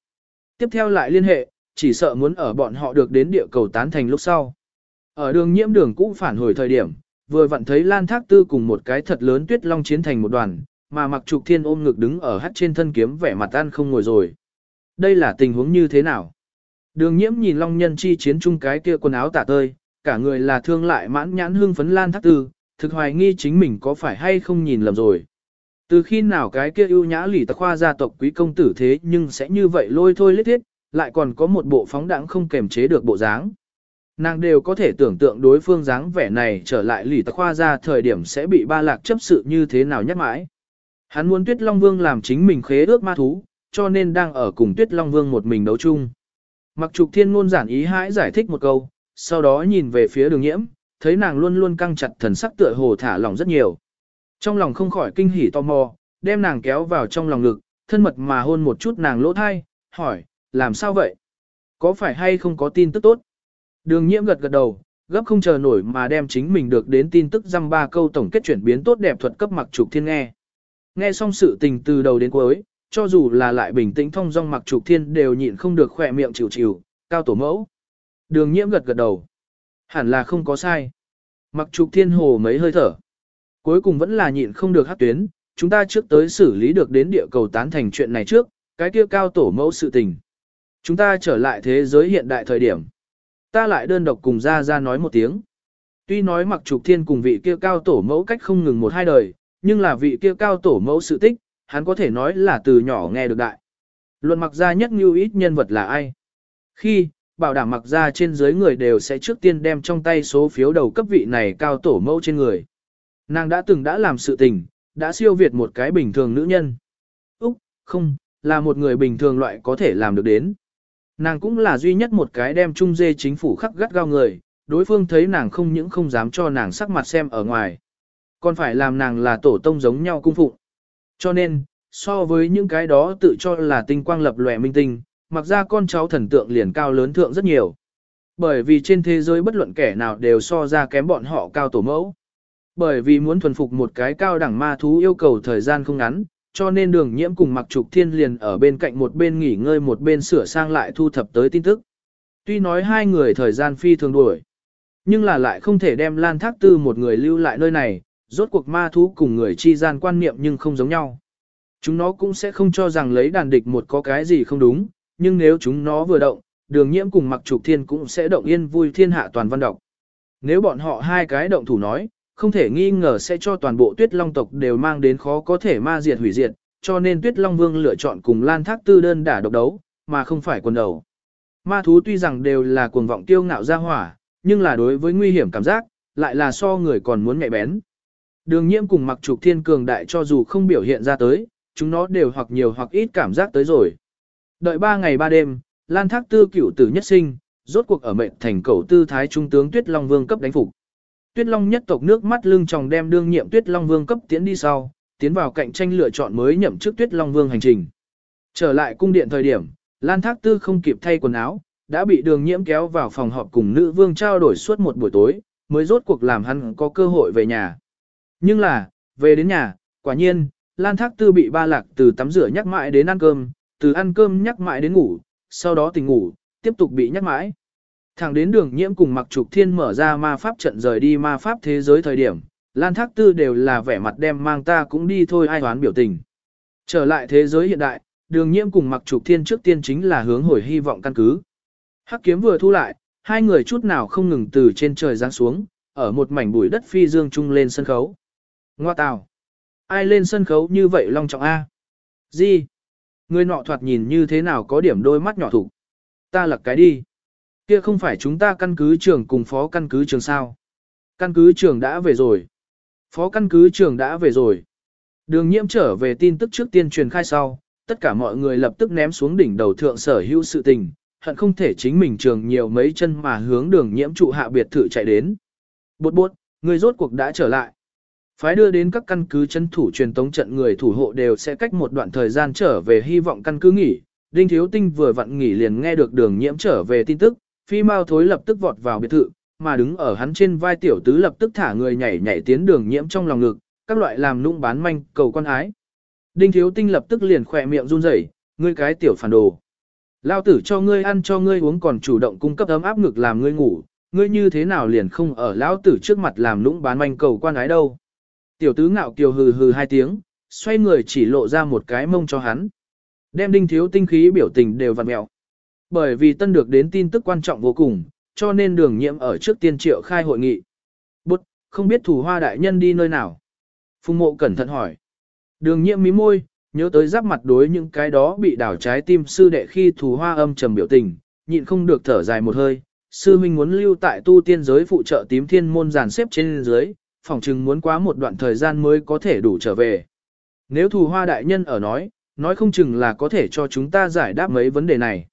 Speaker 1: Tiếp theo lại liên hệ, chỉ sợ muốn ở bọn họ được đến địa cầu tán thành lúc sau. Ở đường nhiễm đường cũ phản hồi thời điểm, vừa vặn thấy Lan Thác Tư cùng một cái thật lớn tuyết long chiến thành một đoàn, mà mặc trục thiên ôm ngực đứng ở hắt trên thân kiếm vẻ mặt ăn không ngồi rồi. Đây là tình huống như thế nào? Đường nhiễm nhìn long nhân chi chiến chung cái kia quần áo tả tơi, cả người là thương lại mãn nhãn hương phấn Lan Thác Tư, thực hoài nghi chính mình có phải hay không nhìn lầm rồi. Từ khi nào cái kia ưu nhã lỷ tạc khoa gia tộc quý công tử thế nhưng sẽ như vậy lôi thôi lết thiết, lại còn có một bộ phóng đẳng không kềm chế được bộ dáng. Nàng đều có thể tưởng tượng đối phương dáng vẻ này trở lại lỷ tạc khoa gia thời điểm sẽ bị ba lạc chấp sự như thế nào nhắc mãi. Hắn muốn Tuyết Long Vương làm chính mình khế ước ma thú, cho nên đang ở cùng Tuyết Long Vương một mình đấu chung. Mặc trục thiên ngôn giản ý hãi giải thích một câu, sau đó nhìn về phía đường nhiễm, thấy nàng luôn luôn căng chặt thần sắc tựa hồ thả lỏng rất nhiều. Trong lòng không khỏi kinh hỉ tò mò, đem nàng kéo vào trong lòng ngực, thân mật mà hôn một chút nàng lỗ thai, hỏi, làm sao vậy? Có phải hay không có tin tức tốt? Đường nhiễm gật gật đầu, gấp không chờ nổi mà đem chính mình được đến tin tức dăm ba câu tổng kết chuyển biến tốt đẹp thuật cấp mặc trục thiên nghe. Nghe xong sự tình từ đầu đến cuối, cho dù là lại bình tĩnh thông dong mặc trục thiên đều nhịn không được khỏe miệng chịu chịu, cao tổ mẫu. Đường nhiễm gật gật đầu. Hẳn là không có sai. Mặc trục thiên hồ mấy hơi thở. Cuối cùng vẫn là nhịn không được hát tuyến, chúng ta trước tới xử lý được đến địa cầu tán thành chuyện này trước, cái kia cao tổ mẫu sự tình. Chúng ta trở lại thế giới hiện đại thời điểm. Ta lại đơn độc cùng ra ra nói một tiếng. Tuy nói mặc trục thiên cùng vị kia cao tổ mẫu cách không ngừng một hai đời, nhưng là vị kia cao tổ mẫu sự tích, hắn có thể nói là từ nhỏ nghe được đại. Luận mặc ra nhất như ít nhân vật là ai? Khi, bảo đảm mặc ra trên dưới người đều sẽ trước tiên đem trong tay số phiếu đầu cấp vị này cao tổ mẫu trên người. Nàng đã từng đã làm sự tình, đã siêu việt một cái bình thường nữ nhân. Úc, không, là một người bình thường loại có thể làm được đến. Nàng cũng là duy nhất một cái đem trung dê chính phủ khắc gắt gao người, đối phương thấy nàng không những không dám cho nàng sắc mặt xem ở ngoài. Còn phải làm nàng là tổ tông giống nhau cung phụng. Cho nên, so với những cái đó tự cho là tinh quang lập lòe minh tinh, mặc ra con cháu thần tượng liền cao lớn thượng rất nhiều. Bởi vì trên thế giới bất luận kẻ nào đều so ra kém bọn họ cao tổ mẫu. Bởi vì muốn thuần phục một cái cao đẳng ma thú yêu cầu thời gian không ngắn, cho nên đường nhiễm cùng mặc trục thiên liền ở bên cạnh một bên nghỉ ngơi một bên sửa sang lại thu thập tới tin tức. Tuy nói hai người thời gian phi thường đuổi, nhưng là lại không thể đem lan thác tư một người lưu lại nơi này, rốt cuộc ma thú cùng người chi gian quan niệm nhưng không giống nhau. Chúng nó cũng sẽ không cho rằng lấy đàn địch một có cái gì không đúng, nhưng nếu chúng nó vừa động, đường nhiễm cùng mặc trục thiên cũng sẽ động yên vui thiên hạ toàn văn độc. Nếu bọn họ hai cái động thủ nói, không thể nghi ngờ sẽ cho toàn bộ tuyết long tộc đều mang đến khó có thể ma diệt hủy diệt, cho nên tuyết long vương lựa chọn cùng lan thác tư đơn đả độc đấu, mà không phải quần đầu. Ma thú tuy rằng đều là cuồng vọng tiêu ngạo ra hỏa, nhưng là đối với nguy hiểm cảm giác, lại là so người còn muốn nhạy bén. Đường nhiễm cùng mặc trục thiên cường đại cho dù không biểu hiện ra tới, chúng nó đều hoặc nhiều hoặc ít cảm giác tới rồi. Đợi ba ngày ba đêm, Lan Thác Tư cửu tử nhất sinh, rốt cuộc ở mệnh thành cầu tư thái trung tướng Tuyết Long Vương cấp đánh phục. Tuyết Long nhất tộc nước mắt lưng tròng đem đương nhiệm Tuyết Long Vương cấp tiến đi sau, tiến vào cạnh tranh lựa chọn mới nhậm chức Tuyết Long Vương hành trình. Trở lại cung điện thời điểm, Lan Thác Tư không kịp thay quần áo, đã bị đường nhiễm kéo vào phòng họp cùng nữ vương trao đổi suốt một buổi tối, mới rốt cuộc làm hắn có cơ hội về nhà. Nhưng là, về đến nhà, quả nhiên, Lan Thác Tư bị ba lạc từ tắm rửa nhắc mãi đến ăn cơm, từ ăn cơm nhắc mãi đến ngủ, sau đó tỉnh ngủ, tiếp tục bị nhắc mãi. Thẳng đến đường nhiễm cùng mặc trục thiên mở ra ma pháp trận rời đi ma pháp thế giới thời điểm, Lan Thác Tư đều là vẻ mặt đem mang ta cũng đi thôi ai hoán biểu tình. Trở lại thế giới hiện đại, đường nhiễm cùng mặc trục thiên trước tiên chính là hướng hồi hy vọng căn cứ. Hắc kiếm vừa thu lại, hai người chút nào không ngừng từ trên trời giáng xuống, ở một mảnh bụi đất phi dương trung lên sân khấu. Ngoa tào! Ai lên sân khấu như vậy long trọng A? Gì? Người nọ thoạt nhìn như thế nào có điểm đôi mắt nhỏ thủ. Ta lật cái đi. Kia không phải chúng ta căn cứ trưởng cùng phó căn cứ trường sao. Căn cứ trưởng đã về rồi. Phó căn cứ trưởng đã về rồi. Đường nhiễm trở về tin tức trước tiên truyền khai sau, tất cả mọi người lập tức ném xuống đỉnh đầu thượng sở hữu sự tình, hận không thể chính mình trường nhiều mấy chân mà hướng đường nhiễm trụ hạ biệt thự chạy đến. Bột bột, người rốt cuộc đã trở lại. Phái đưa đến các căn cứ chân thủ truyền tống trận người thủ hộ đều sẽ cách một đoạn thời gian trở về hy vọng căn cứ nghỉ. Đinh Thiếu Tinh vừa vặn nghỉ liền nghe được đường nhiễm trở về tin tức, phi mau thối lập tức vọt vào biệt thự, mà đứng ở hắn trên vai tiểu tứ lập tức thả người nhảy nhảy tiến đường nhiễm trong lòng ngực, các loại làm nũng bán manh cầu con ái. Đinh Thiếu Tinh lập tức liền khỏe miệng run rẩy, ngươi cái tiểu phản đồ. Lao tử cho ngươi ăn cho ngươi uống còn chủ động cung cấp ấm áp ngực làm ngươi ngủ, ngươi như thế nào liền không ở lão tử trước mặt làm nũng bán manh cầu quan ái đâu. Tiểu tứ ngạo kiều hừ hừ hai tiếng, xoay người chỉ lộ ra một cái mông cho hắn. Đem đinh thiếu tinh khí biểu tình đều vặn mẹo. Bởi vì tân được đến tin tức quan trọng vô cùng, cho nên đường nhiễm ở trước tiên triệu khai hội nghị. Bút, không biết thủ hoa đại nhân đi nơi nào. Phùng mộ cẩn thận hỏi. Đường nhiễm mí môi, nhớ tới giáp mặt đối những cái đó bị đảo trái tim sư đệ khi thủ hoa âm trầm biểu tình, nhịn không được thở dài một hơi. Sư huynh muốn lưu tại tu tiên giới phụ trợ tím thiên môn giàn xếp trên dưới, phỏng chừng muốn quá một đoạn thời gian mới có thể đủ trở về. Nếu thù hoa đại nhân ở nói, nói không chừng là có thể cho chúng ta giải đáp mấy vấn đề này.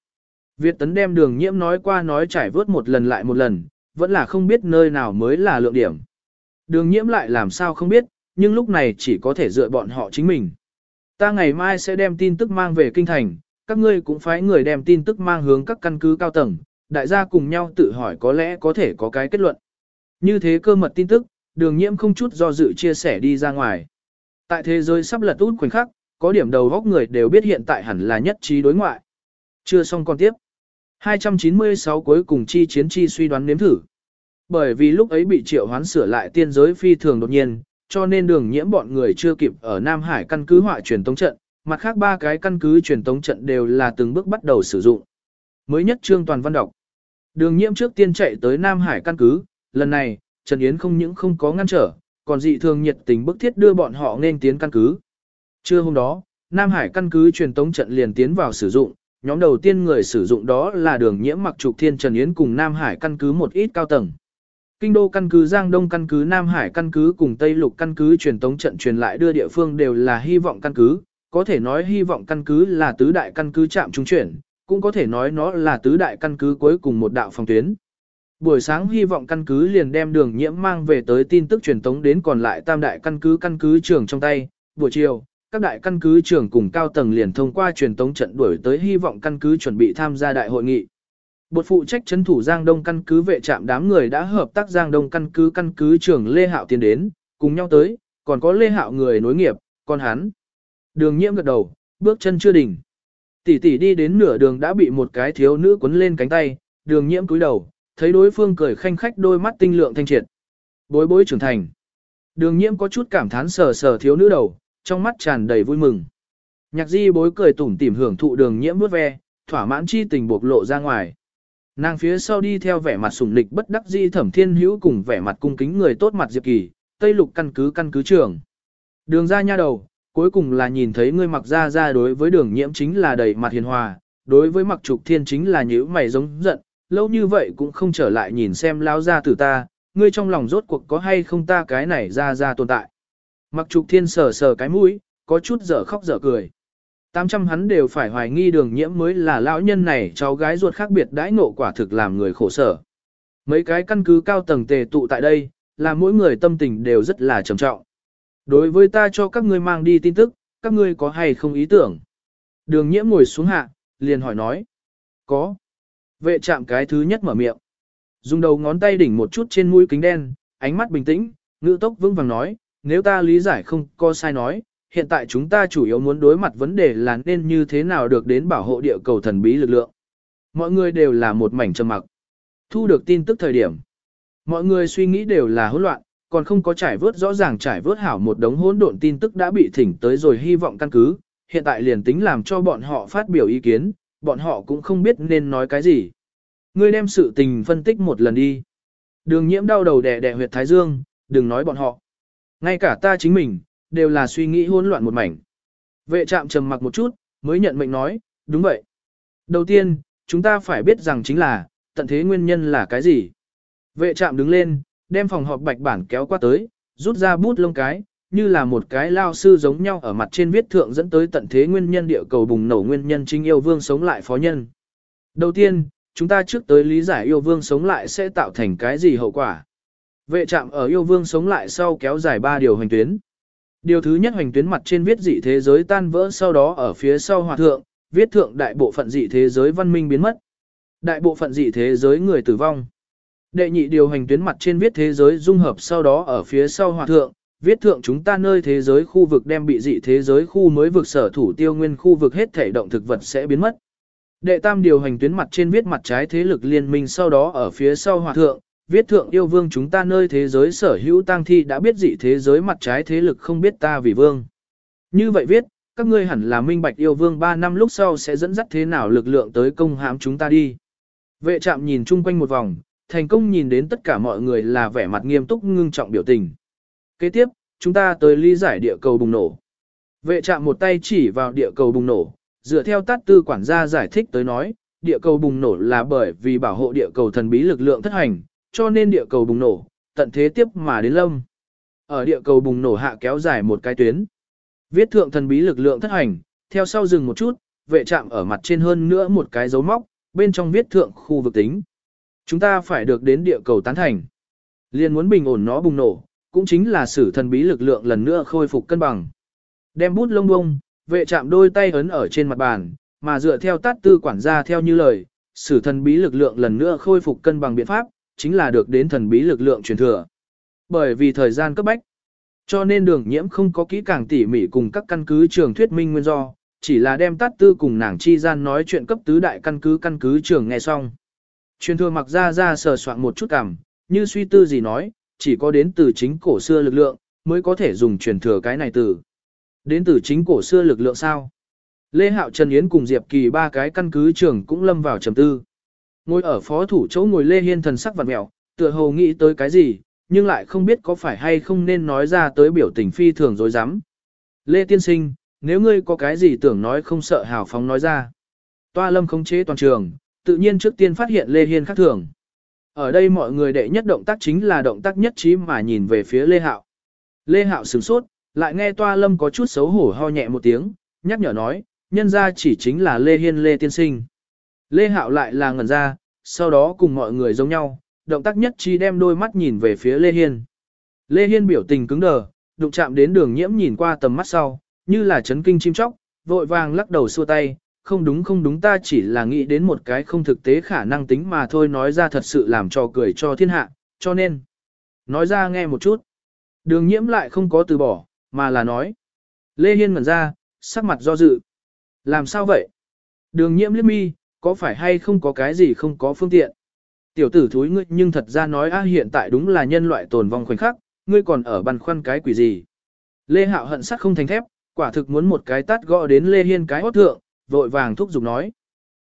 Speaker 1: Việt tấn đem đường nhiễm nói qua nói trải vớt một lần lại một lần, vẫn là không biết nơi nào mới là lượng điểm. Đường nhiễm lại làm sao không biết, nhưng lúc này chỉ có thể dựa bọn họ chính mình. Ta ngày mai sẽ đem tin tức mang về kinh thành, các ngươi cũng phái người đem tin tức mang hướng các căn cứ cao tầng, đại gia cùng nhau tự hỏi có lẽ có thể có cái kết luận. Như thế cơ mật tin tức, đường nhiễm không chút do dự chia sẻ đi ra ngoài. Tại thế giới sắp lật út khoảnh khắc, có điểm đầu góc người đều biết hiện tại hẳn là nhất trí đối ngoại. Chưa xong còn tiếp. 296 cuối cùng chi chiến chi suy đoán nếm thử. Bởi vì lúc ấy bị triệu hoán sửa lại tiên giới phi thường đột nhiên, cho nên đường nhiễm bọn người chưa kịp ở Nam Hải căn cứ họa truyền tống trận, mặt khác ba cái căn cứ truyền tống trận đều là từng bước bắt đầu sử dụng. Mới nhất trương toàn văn đọc. Đường nhiễm trước tiên chạy tới Nam Hải căn cứ, lần này, Trần Yến không những không có ngăn trở, còn dị thường nhiệt tình bức thiết đưa bọn họ nên tiến căn cứ. Trưa hôm đó, Nam Hải căn cứ truyền tống trận liền tiến vào sử dụng, nhóm đầu tiên người sử dụng đó là đường nhiễm mặc trục thiên Trần Yến cùng Nam Hải căn cứ một ít cao tầng. Kinh đô căn cứ Giang Đông căn cứ Nam Hải căn cứ cùng Tây Lục căn cứ truyền tống trận truyền lại đưa địa phương đều là hy vọng căn cứ, có thể nói hy vọng căn cứ là tứ đại căn cứ chạm trung chuyển, cũng có thể nói nó là tứ đại căn cứ cuối cùng một đạo phòng tuyến. Buổi sáng hy vọng căn cứ liền đem đường nhiễm mang về tới tin tức truyền tống đến còn lại tam đại căn cứ căn cứ trưởng trong tay. Buổi chiều, các đại căn cứ trưởng cùng cao tầng liền thông qua truyền tống trận đuổi tới hy vọng căn cứ chuẩn bị tham gia đại hội nghị. Bột phụ trách chấn thủ Giang Đông căn cứ vệ trạm đám người đã hợp tác Giang Đông căn cứ căn cứ trưởng Lê Hạo tiến đến, cùng nhau tới, còn có Lê Hạo người nối nghiệp, còn hắn. Đường nhiễm gật đầu, bước chân chưa đỉnh. Tỷ tỷ đi đến nửa đường đã bị một cái thiếu nữ quấn lên cánh tay, đường nhiễm cúi đầu, thấy đối phương cười khanh khách đôi mắt tinh lượng thanh triệt. Bối bối trưởng thành. Đường nhiễm có chút cảm thán sờ sờ thiếu nữ đầu, trong mắt tràn đầy vui mừng. Nhạc di bối cười tủm tỉm hưởng thụ đường nhiễm bước ve, thỏa mãn chi tình bộc lộ ra ngoài. Nàng phía sau đi theo vẻ mặt sủng lịch bất đắc di thẩm thiên hữu cùng vẻ mặt cung kính người tốt mặt diệp kỳ, tây lục căn cứ căn cứ trưởng. Đường ra nha đầu, cuối cùng là nhìn thấy ngươi mặc ra ra đối với đường nhiễm chính là đầy mặt hiền hòa, đối với mặc trục thiên chính là nhữ mày giống giận, lâu như vậy cũng không trở lại nhìn xem lao ra từ ta, ngươi trong lòng rốt cuộc có hay không ta cái này ra ra tồn tại. Mặc trục thiên sờ sờ cái mũi, có chút dở khóc dở cười. Tám trăm hắn đều phải hoài nghi đường nhiễm mới là lão nhân này cháu gái ruột khác biệt đãi ngộ quả thực làm người khổ sở. Mấy cái căn cứ cao tầng tề tụ tại đây, là mỗi người tâm tình đều rất là trầm trọng. Đối với ta cho các ngươi mang đi tin tức, các ngươi có hay không ý tưởng? Đường nhiễm ngồi xuống hạ, liền hỏi nói. Có. Vệ chạm cái thứ nhất mở miệng. Dùng đầu ngón tay đỉnh một chút trên mũi kính đen, ánh mắt bình tĩnh, ngữ tốc vững vàng nói, nếu ta lý giải không có sai nói, hiện tại chúng ta chủ yếu muốn đối mặt vấn đề là nên như thế nào được đến bảo hộ địa cầu thần bí lực lượng. Mọi người đều là một mảnh trầm mặc. Thu được tin tức thời điểm. Mọi người suy nghĩ đều là hỗn loạn, còn không có trải vớt rõ ràng trải vớt hảo một đống hỗn độn tin tức đã bị thỉnh tới rồi hy vọng căn cứ, hiện tại liền tính làm cho bọn họ phát biểu ý kiến, bọn họ cũng không biết nên nói cái gì. Ngươi đem sự tình phân tích một lần đi. Đường nhiễm đau đầu đè đè huyệt thái dương, đừng nói bọn họ. Ngay cả ta chính mình, đều là suy nghĩ hỗn loạn một mảnh. Vệ trạm trầm mặc một chút, mới nhận mệnh nói, đúng vậy. Đầu tiên, chúng ta phải biết rằng chính là, tận thế nguyên nhân là cái gì. Vệ trạm đứng lên, đem phòng họp bạch bản kéo qua tới, rút ra bút lông cái, như là một cái lao sư giống nhau ở mặt trên viết thượng dẫn tới tận thế nguyên nhân địa cầu bùng nổ nguyên nhân chính yêu vương sống lại phó nhân. Đầu tiên, chúng ta trước tới lý giải yêu vương sống lại sẽ tạo thành cái gì hậu quả. Vệ trạm ở yêu vương sống lại sau kéo dài 3 điều hành tuyến. Điều thứ nhất hành tuyến mặt trên viết dị thế giới tan vỡ sau đó ở phía sau hòa thượng, viết thượng đại bộ phận dị thế giới văn minh biến mất. Đại bộ phận dị thế giới người tử vong. Đệ nhị điều hành tuyến mặt trên viết thế giới dung hợp sau đó ở phía sau hòa thượng, viết thượng chúng ta nơi thế giới khu vực đem bị dị thế giới khu mới vực sở thủ tiêu nguyên khu vực hết thể động thực vật sẽ biến mất. Đệ tam điều hành tuyến mặt trên viết mặt trái thế lực liên minh sau đó ở phía sau hòa thượng, viết thượng yêu vương chúng ta nơi thế giới sở hữu tăng thi đã biết dị thế giới mặt trái thế lực không biết ta vì vương. Như vậy viết, các ngươi hẳn là minh bạch yêu vương 3 năm lúc sau sẽ dẫn dắt thế nào lực lượng tới công hãm chúng ta đi. Vệ trạm nhìn chung quanh một vòng, thành công nhìn đến tất cả mọi người là vẻ mặt nghiêm túc ngưng trọng biểu tình. Kế tiếp, chúng ta tới ly giải địa cầu bùng nổ. Vệ trạm một tay chỉ vào địa cầu bùng nổ, dựa theo tát tư quản gia giải thích tới nói, địa cầu bùng nổ là bởi vì bảo hộ địa cầu thần bí lực lượng thất hành, cho nên địa cầu bùng nổ, tận thế tiếp mà đến lâm. Ở địa cầu bùng nổ hạ kéo dài một cái tuyến. Viết thượng thần bí lực lượng thất hành, theo sau dừng một chút, vệ trạm ở mặt trên hơn nữa một cái dấu móc, bên trong viết thượng khu vực tính. Chúng ta phải được đến địa cầu tán thành. Liên muốn bình ổn nó bùng nổ, cũng chính là sử thần bí lực lượng lần nữa khôi phục cân bằng. Đem bút lông bông, vệ chạm đôi tay ấn ở trên mặt bàn, mà dựa theo tát tư quản gia theo như lời, sử thần bí lực lượng lần nữa khôi phục cân bằng biện pháp, chính là được đến thần bí lực lượng truyền thừa. Bởi vì thời gian cấp bách, cho nên đường nhiễm không có kỹ càng tỉ mỉ cùng các căn cứ trường thuyết minh nguyên do, chỉ là đem tát tư cùng nàng chi gian nói chuyện cấp tứ đại căn cứ căn cứ trường nghe xong. Truyền thừa mặc ra ra sờ soạn một chút cảm, như suy tư gì nói, chỉ có đến từ chính cổ xưa lực lượng, mới có thể dùng truyền thừa cái này từ. Đến từ chính cổ xưa lực lượng sao? Lê Hạo Trần Yến cùng Diệp Kỳ ba cái căn cứ trưởng cũng lâm vào trầm tư. Ngồi ở phó thủ chỗ ngồi Lê Hiên thần sắc vặn mẹo, tựa hồ nghĩ tới cái gì, nhưng lại không biết có phải hay không nên nói ra tới biểu tình phi thường dối rắm Lê Tiên Sinh, nếu ngươi có cái gì tưởng nói không sợ hào phóng nói ra. Toa lâm khống chế toàn trường, tự nhiên trước tiên phát hiện Lê Hiên khác thường. Ở đây mọi người đệ nhất động tác chính là động tác nhất trí mà nhìn về phía Lê Hạo. Lê Hạo sửng sốt, lại nghe Toa Lâm có chút xấu hổ ho nhẹ một tiếng, nhắc nhở nói, nhân ra chỉ chính là Lê Hiên Lê Tiên Sinh. Lê Hạo lại là ngẩn ra, sau đó cùng mọi người giống nhau, động tác nhất trí đem đôi mắt nhìn về phía Lê Hiên. Lê Hiên biểu tình cứng đờ, đụng chạm đến đường nhiễm nhìn qua tầm mắt sau, như là chấn kinh chim chóc, vội vàng lắc đầu xua tay, không đúng không đúng ta chỉ là nghĩ đến một cái không thực tế khả năng tính mà thôi nói ra thật sự làm cho cười cho thiên hạ, cho nên. Nói ra nghe một chút. Đường nhiễm lại không có từ bỏ, mà là nói. Lê Hiên ngẩn ra, sắc mặt do dự. Làm sao vậy? Đường nhiễm liếc mi, có phải hay không có cái gì không có phương tiện? Tiểu tử thúi ngươi nhưng thật ra nói a hiện tại đúng là nhân loại tồn vong khoảnh khắc, ngươi còn ở băn khoăn cái quỷ gì? Lê Hạo hận sắc không thành thép, quả thực muốn một cái tát gõ đến Lê Hiên cái hót thượng, vội vàng thúc giục nói.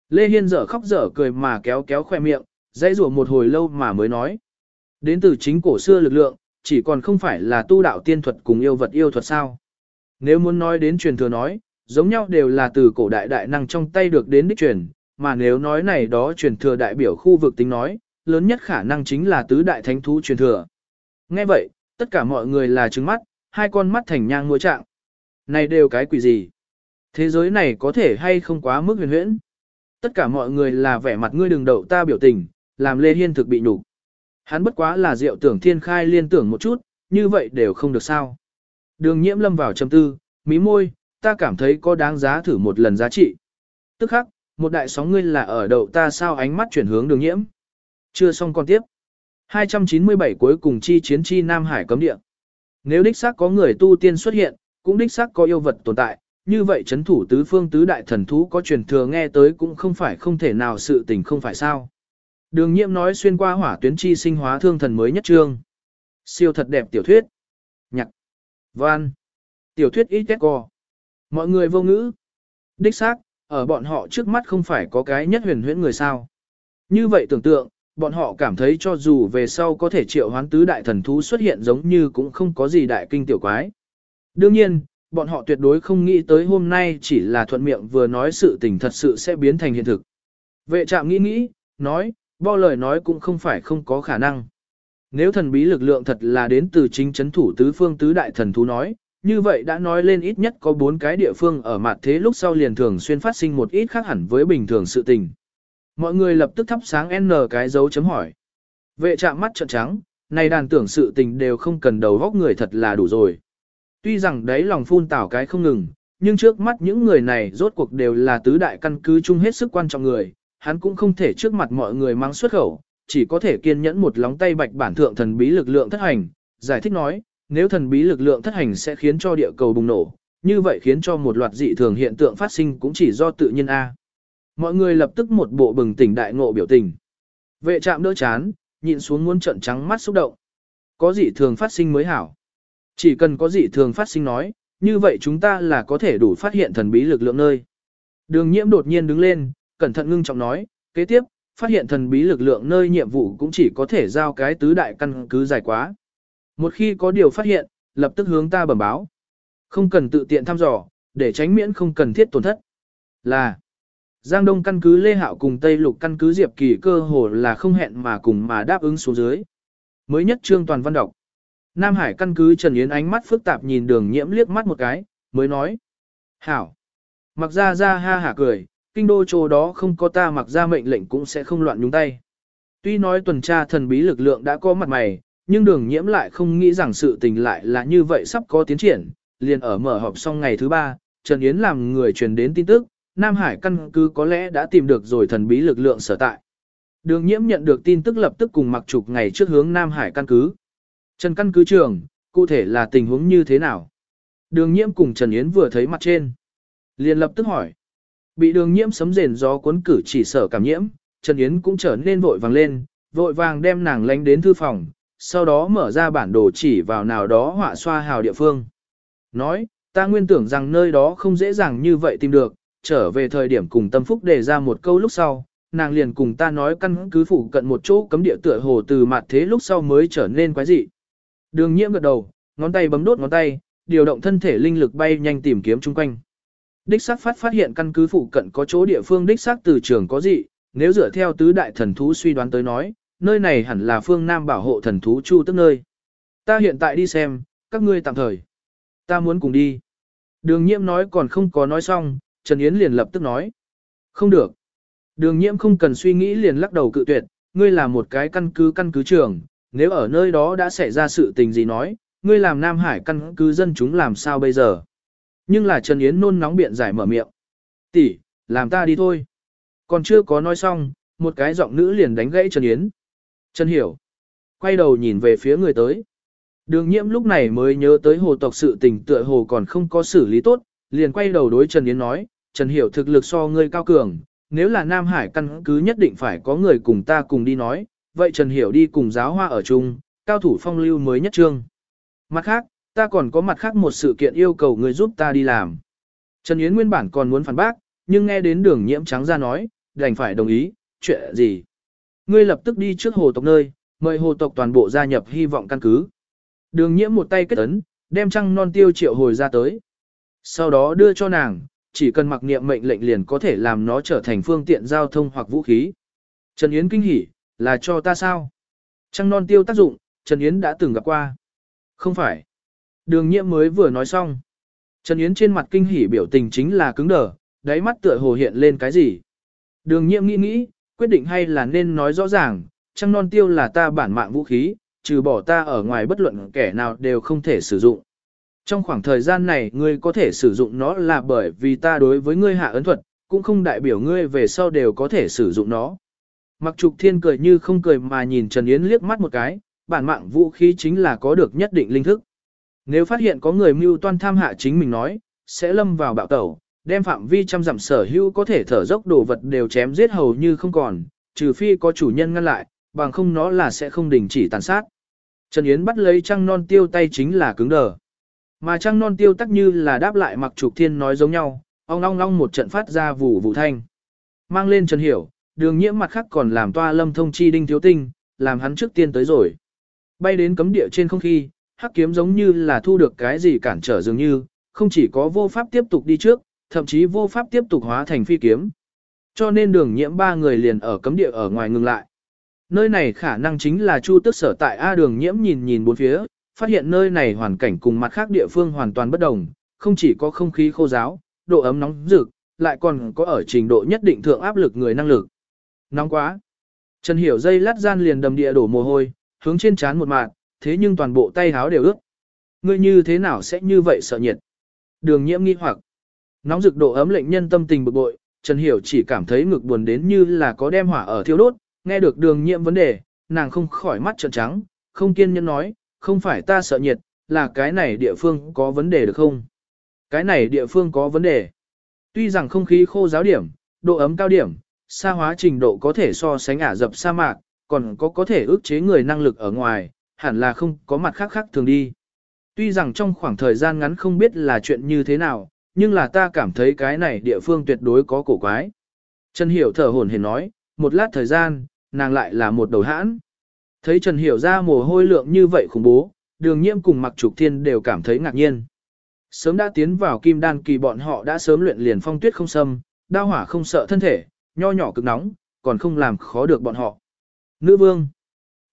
Speaker 1: Lê Hiên dở khóc dở cười mà kéo kéo khoe miệng, dãy rủa một hồi lâu mà mới nói. Đến từ chính cổ xưa lực lượng, chỉ còn không phải là tu đạo tiên thuật cùng yêu vật yêu thuật sao. Nếu muốn nói đến truyền thừa nói, giống nhau đều là từ cổ đại đại năng trong tay được đến đích truyền, mà nếu nói này đó truyền thừa đại biểu khu vực tính nói, lớn nhất khả năng chính là tứ đại thánh thú truyền thừa. Nghe vậy, tất cả mọi người là trứng mắt, hai con mắt thành nhang mua trạng. Này đều cái quỷ gì? Thế giới này có thể hay không quá mức huyền huyễn? Tất cả mọi người là vẻ mặt ngươi đừng đậu ta biểu tình, làm Lê Hiên thực bị nhục. Hắn bất quá là diệu tưởng thiên khai liên tưởng một chút, như vậy đều không được sao. Đường nhiễm lâm vào trầm tư, mí môi, ta cảm thấy có đáng giá thử một lần giá trị. Tức khắc, một đại sóng ngươi là ở đậu ta sao ánh mắt chuyển hướng đường nhiễm. Chưa xong con tiếp. 297 cuối cùng chi chiến chi Nam Hải cấm địa. Nếu đích xác có người tu tiên xuất hiện, cũng đích xác có yêu vật tồn tại, như vậy chấn thủ tứ phương tứ đại thần thú có truyền thừa nghe tới cũng không phải không thể nào sự tình không phải sao. Đường nhiễm nói xuyên qua hỏa tuyến chi sinh hóa thương thần mới nhất trương. Siêu thật đẹp tiểu thuyết. Nhạc. Văn. Tiểu thuyết ít co. Mọi người vô ngữ. Đích xác, ở bọn họ trước mắt không phải có cái nhất huyền huyễn người sao. Như vậy tưởng tượng, bọn họ cảm thấy cho dù về sau có thể triệu hoán tứ đại thần thú xuất hiện giống như cũng không có gì đại kinh tiểu quái. Đương nhiên, bọn họ tuyệt đối không nghĩ tới hôm nay chỉ là thuận miệng vừa nói sự tình thật sự sẽ biến thành hiện thực. Vệ trạm nghĩ nghĩ, nói, bao lời nói cũng không phải không có khả năng. Nếu thần bí lực lượng thật là đến từ chính chấn thủ tứ phương tứ đại thần thú nói, như vậy đã nói lên ít nhất có bốn cái địa phương ở mặt thế lúc sau liền thường xuyên phát sinh một ít khác hẳn với bình thường sự tình. Mọi người lập tức thắp sáng N cái dấu chấm hỏi. Vệ trạm mắt trợn trắng, này đàn tưởng sự tình đều không cần đầu góc người thật là đủ rồi. Tuy rằng đấy lòng phun tảo cái không ngừng, nhưng trước mắt những người này rốt cuộc đều là tứ đại căn cứ chung hết sức quan trọng người, hắn cũng không thể trước mặt mọi người mang xuất khẩu, chỉ có thể kiên nhẫn một lóng tay bạch bản thượng thần bí lực lượng thất hành, giải thích nói, nếu thần bí lực lượng thất hành sẽ khiến cho địa cầu bùng nổ, như vậy khiến cho một loạt dị thường hiện tượng phát sinh cũng chỉ do tự nhiên A. Mọi người lập tức một bộ bừng tỉnh đại ngộ biểu tình. Vệ trạm đỡ chán, nhịn xuống muốn trận trắng mắt xúc động. Có dị thường phát sinh mới hảo. Chỉ cần có dị thường phát sinh nói, như vậy chúng ta là có thể đủ phát hiện thần bí lực lượng nơi. Đường nhiễm đột nhiên đứng lên, cẩn thận ngưng trọng nói, kế tiếp, phát hiện thần bí lực lượng nơi nhiệm vụ cũng chỉ có thể giao cái tứ đại căn cứ dài quá. Một khi có điều phát hiện, lập tức hướng ta bẩm báo. Không cần tự tiện thăm dò, để tránh miễn không cần thiết tổn thất. Là, Giang Đông căn cứ Lê Hạo cùng Tây Lục căn cứ Diệp Kỳ cơ hồ là không hẹn mà cùng mà đáp ứng xuống dưới. Mới nhất trương toàn văn đọc. Nam Hải căn cứ Trần Yến ánh mắt phức tạp nhìn đường nhiễm liếc mắt một cái, mới nói. Hảo. Mặc ra ra ha hả cười, kinh đô chỗ đó không có ta mặc ra mệnh lệnh cũng sẽ không loạn nhúng tay. Tuy nói tuần tra thần bí lực lượng đã có mặt mày, nhưng đường nhiễm lại không nghĩ rằng sự tình lại là như vậy sắp có tiến triển. Liền ở mở họp xong ngày thứ ba, Trần Yến làm người truyền đến tin tức, Nam Hải căn cứ có lẽ đã tìm được rồi thần bí lực lượng sở tại. Đường nhiễm nhận được tin tức lập tức cùng mặc trục ngày trước hướng Nam Hải căn cứ. Trần căn cứ trường, cụ thể là tình huống như thế nào? Đường nhiễm cùng Trần Yến vừa thấy mặt trên. liền lập tức hỏi. Bị đường nhiễm sấm rền gió cuốn cử chỉ sở cảm nhiễm, Trần Yến cũng trở nên vội vàng lên, vội vàng đem nàng lánh đến thư phòng, sau đó mở ra bản đồ chỉ vào nào đó họa xoa hào địa phương. Nói, ta nguyên tưởng rằng nơi đó không dễ dàng như vậy tìm được, trở về thời điểm cùng tâm phúc đề ra một câu lúc sau, nàng liền cùng ta nói căn cứ phụ cận một chỗ cấm địa tựa hồ từ mặt thế lúc sau mới trở nên quái dị. Đường nhiễm gật đầu, ngón tay bấm đốt ngón tay, điều động thân thể linh lực bay nhanh tìm kiếm chung quanh. Đích xác phát phát hiện căn cứ phụ cận có chỗ địa phương đích xác từ trường có dị, nếu dựa theo tứ đại thần thú suy đoán tới nói, nơi này hẳn là phương Nam bảo hộ thần thú chu tức nơi. Ta hiện tại đi xem, các ngươi tạm thời. Ta muốn cùng đi. Đường nhiễm nói còn không có nói xong, Trần Yến liền lập tức nói. Không được. Đường nhiễm không cần suy nghĩ liền lắc đầu cự tuyệt, ngươi là một cái căn cứ căn cứ trưởng, nếu ở nơi đó đã xảy ra sự tình gì nói, ngươi làm Nam Hải căn cứ dân chúng làm sao bây giờ. Nhưng là Trần Yến nôn nóng biện giải mở miệng. Tỷ, làm ta đi thôi. Còn chưa có nói xong, một cái giọng nữ liền đánh gãy Trần Yến. Trần Hiểu. Quay đầu nhìn về phía người tới. Đường nhiễm lúc này mới nhớ tới hồ tộc sự tình tựa hồ còn không có xử lý tốt, liền quay đầu đối Trần Yến nói, Trần Hiểu thực lực so ngươi cao cường, nếu là Nam Hải căn cứ nhất định phải có người cùng ta cùng đi nói, vậy Trần Hiểu đi cùng giáo hoa ở chung, cao thủ phong lưu mới nhất trương. Mặt khác, ta còn có mặt khác một sự kiện yêu cầu người giúp ta đi làm. Trần Yến nguyên bản còn muốn phản bác, nhưng nghe đến đường nhiễm trắng ra nói, đành phải đồng ý, chuyện gì. Ngươi lập tức đi trước hồ tộc nơi, mời hồ tộc toàn bộ gia nhập hy vọng căn cứ. Đường nhiễm một tay kết ấn, đem trăng non tiêu triệu hồi ra tới. Sau đó đưa cho nàng, chỉ cần mặc niệm mệnh lệnh liền có thể làm nó trở thành phương tiện giao thông hoặc vũ khí. Trần Yến kinh hỉ, là cho ta sao? Trăng non tiêu tác dụng, Trần Yến đã từng gặp qua. Không phải. Đường nhiễm mới vừa nói xong. Trần Yến trên mặt kinh hỉ biểu tình chính là cứng đờ, đáy mắt tựa hồ hiện lên cái gì. Đường nhiễm nghĩ nghĩ, quyết định hay là nên nói rõ ràng, trăng non tiêu là ta bản mạng vũ khí, trừ bỏ ta ở ngoài bất luận kẻ nào đều không thể sử dụng. Trong khoảng thời gian này ngươi có thể sử dụng nó là bởi vì ta đối với ngươi hạ ấn thuật, cũng không đại biểu ngươi về sau đều có thể sử dụng nó. Mặc trục thiên cười như không cười mà nhìn Trần Yến liếc mắt một cái, bản mạng vũ khí chính là có được nhất định linh thức. Nếu phát hiện có người mưu toan tham hạ chính mình nói, sẽ lâm vào bạo tẩu, đem phạm vi trăm dặm sở hữu có thể thở dốc đồ vật đều chém giết hầu như không còn, trừ phi có chủ nhân ngăn lại, bằng không nó là sẽ không đình chỉ tàn sát. Trần Yến bắt lấy trăng non tiêu tay chính là cứng đờ. Mà trăng non tiêu tắc như là đáp lại mặc trục thiên nói giống nhau, ong long long một trận phát ra vù vụ thanh. Mang lên Trần Hiểu, đường nhiễm mặt khác còn làm toa lâm thông chi đinh thiếu tinh, làm hắn trước tiên tới rồi. Bay đến cấm địa trên không khí, hắc kiếm giống như là thu được cái gì cản trở dường như, không chỉ có vô pháp tiếp tục đi trước, thậm chí vô pháp tiếp tục hóa thành phi kiếm. Cho nên đường nhiễm ba người liền ở cấm địa ở ngoài ngừng lại. Nơi này khả năng chính là chu tức sở tại A đường nhiễm nhìn nhìn bốn phía, phát hiện nơi này hoàn cảnh cùng mặt khác địa phương hoàn toàn bất đồng, không chỉ có không khí khô giáo, độ ấm nóng rực, lại còn có ở trình độ nhất định thượng áp lực người năng lực. Nóng quá. Trần Hiểu dây lát gian liền đầm địa đổ mồ hôi, hướng trên trán một mạng, thế nhưng toàn bộ tay háo đều ướt. Ngươi như thế nào sẽ như vậy sợ nhiệt? Đường nhiễm nghi hoặc. Nóng rực độ ấm lệnh nhân tâm tình bực bội, Trần Hiểu chỉ cảm thấy ngực buồn đến như là có đem hỏa ở thiêu đốt, nghe được đường nhiễm vấn đề, nàng không khỏi mắt trợn trắng, không kiên nhẫn nói, không phải ta sợ nhiệt, là cái này địa phương có vấn đề được không? Cái này địa phương có vấn đề. Tuy rằng không khí khô giáo điểm, độ ấm cao điểm, xa hóa trình độ có thể so sánh ả dập sa mạc, còn có có thể ức chế người năng lực ở ngoài, hẳn là không có mặt khác khác thường đi. Tuy rằng trong khoảng thời gian ngắn không biết là chuyện như thế nào, nhưng là ta cảm thấy cái này địa phương tuyệt đối có cổ quái. Trần Hiểu thở hổn hển nói, một lát thời gian, nàng lại là một đầu hãn. Thấy Trần Hiểu ra mồ hôi lượng như vậy khủng bố, đường nhiễm cùng mặc trục thiên đều cảm thấy ngạc nhiên. Sớm đã tiến vào kim đan kỳ bọn họ đã sớm luyện liền phong tuyết không xâm, đao hỏa không sợ thân thể, nho nhỏ cực nóng, còn không làm khó được bọn họ. Nữ vương.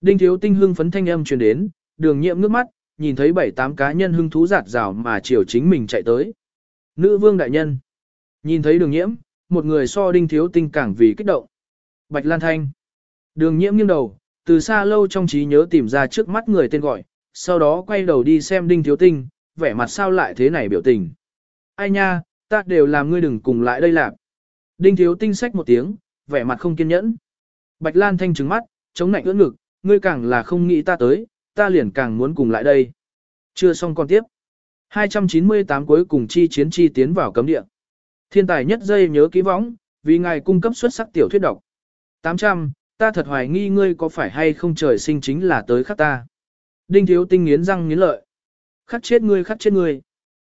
Speaker 1: Đinh thiếu tinh hưng phấn thanh âm truyền đến, đường Nhiệm nước mắt, nhìn thấy bảy tám cá nhân hưng thú giạt rào mà chiều chính mình chạy tới. Nữ vương đại nhân. Nhìn thấy đường nhiễm, một người so đinh thiếu tinh càng vì kích động. Bạch Lan Thanh. Đường nhiễm nghiêng đầu, từ xa lâu trong trí nhớ tìm ra trước mắt người tên gọi, sau đó quay đầu đi xem đinh thiếu tinh, vẻ mặt sao lại thế này biểu tình. Ai nha, ta đều làm ngươi đừng cùng lại đây làm. Đinh thiếu tinh sách một tiếng, vẻ mặt không kiên nhẫn. Bạch Lan Thanh trừng mắt, chống nạnh ưỡn ngực, ngươi càng là không nghĩ ta tới, ta liền càng muốn cùng lại đây. Chưa xong con tiếp. 298 cuối cùng chi chiến chi tiến vào cấm địa. Thiên tài nhất dây nhớ ký võng, vì ngài cung cấp xuất sắc tiểu thuyết độc. 800, ta thật hoài nghi ngươi có phải hay không trời sinh chính là tới khắc ta. Đinh thiếu tinh nghiến răng nghiến lợi. Khắc chết ngươi khắc chết ngươi.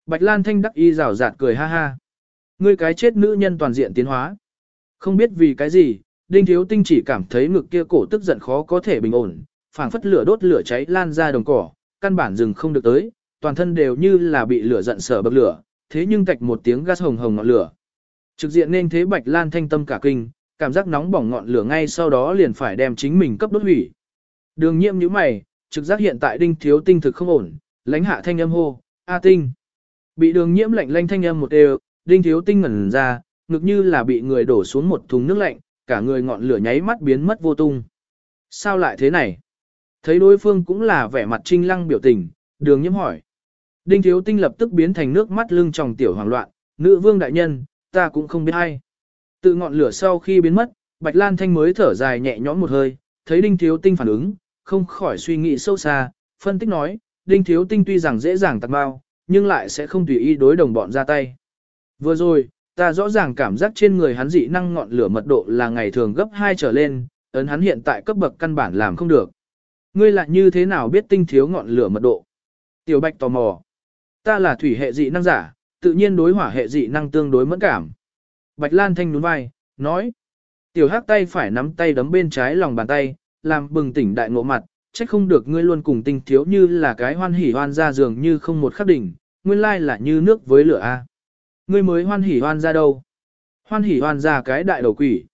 Speaker 1: Bạch Lan Thanh đắc y rào rạt cười ha ha. Ngươi cái chết nữ nhân toàn diện tiến hóa. Không biết vì cái gì, Đinh Thiếu Tinh chỉ cảm thấy ngực kia cổ tức giận khó có thể bình ổn, phảng phất lửa đốt lửa cháy lan ra đồng cỏ, căn bản dừng không được tới, toàn thân đều như là bị lửa giận sở bậc lửa, thế nhưng tạch một tiếng gas hồng hồng ngọn lửa. Trực diện nên thế Bạch Lan Thanh tâm cả kinh, cảm giác nóng bỏng ngọn lửa ngay sau đó liền phải đem chính mình cấp đốt hủy. Đường Nhiệm nhíu mày, trực giác hiện tại Đinh Thiếu Tinh thực không ổn, lãnh hạ thanh âm hô, "A Tinh." Bị Đường Nhiễm lạnh lanh thanh âm một đều, Đinh Thiếu Tinh ngẩn ra, ngực như là bị người đổ xuống một thùng nước lạnh, cả người ngọn lửa nháy mắt biến mất vô tung. Sao lại thế này? Thấy đối phương cũng là vẻ mặt trinh lăng biểu tình, đường nhiễm hỏi. Đinh thiếu tinh lập tức biến thành nước mắt lưng tròng tiểu hoàng loạn, nữ vương đại nhân, ta cũng không biết hay. Tự ngọn lửa sau khi biến mất, Bạch Lan Thanh mới thở dài nhẹ nhõm một hơi, thấy Đinh Thiếu Tinh phản ứng, không khỏi suy nghĩ sâu xa, phân tích nói, Đinh Thiếu Tinh tuy rằng dễ dàng tạt bao, nhưng lại sẽ không tùy ý đối đồng bọn ra tay. Vừa rồi, ta rõ ràng cảm giác trên người hắn dị năng ngọn lửa mật độ là ngày thường gấp 2 trở lên, ấn hắn hiện tại cấp bậc căn bản làm không được. Ngươi lại như thế nào biết tinh thiếu ngọn lửa mật độ? Tiểu Bạch tò mò. Ta là thủy hệ dị năng giả, tự nhiên đối hỏa hệ dị năng tương đối mẫn cảm. Bạch Lan Thanh nhún vai, nói. Tiểu Hắc tay phải nắm tay đấm bên trái lòng bàn tay, làm bừng tỉnh đại ngộ mặt, trách không được ngươi luôn cùng tinh thiếu như là cái hoan hỉ hoan ra dường như không một khắc đỉnh, nguyên lai là như nước với lửa a. Ngươi mới hoan hỉ hoan ra đâu? Hoan hỉ hoan ra cái đại đầu quỷ.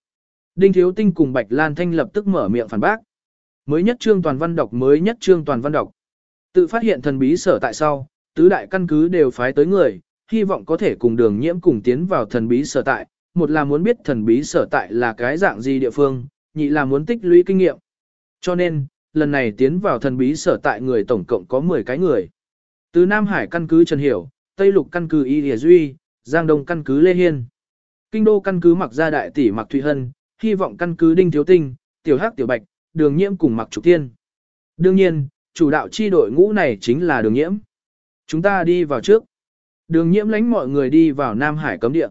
Speaker 1: Đinh Thiếu Tinh cùng Bạch Lan Thanh lập tức mở miệng phản bác. Mới nhất trương toàn văn đọc mới nhất trương toàn văn đọc. Tự phát hiện thần bí sở tại sau, tứ đại căn cứ đều phái tới người, hy vọng có thể cùng đường nhiễm cùng tiến vào thần bí sở tại. Một là muốn biết thần bí sở tại là cái dạng gì địa phương, nhị là muốn tích lũy kinh nghiệm. Cho nên, lần này tiến vào thần bí sở tại người tổng cộng có 10 cái người. Từ Nam Hải căn cứ Trần Hiểu, Tây Lục căn cứ Y Lìa Duy, Giang Đông căn cứ Lê Hiên. Kinh đô căn cứ mặc gia đại tỷ mặc Thụy Hân, hy vọng căn cứ Đinh Thiếu Tinh, Tiểu Hắc Tiểu Bạch, Đường Nhiễm cùng mặc Trục Tiên. Đương nhiên, chủ đạo chi đội ngũ này chính là Đường Nhiễm. Chúng ta đi vào trước. Đường Nhiễm lánh mọi người đi vào Nam Hải cấm địa.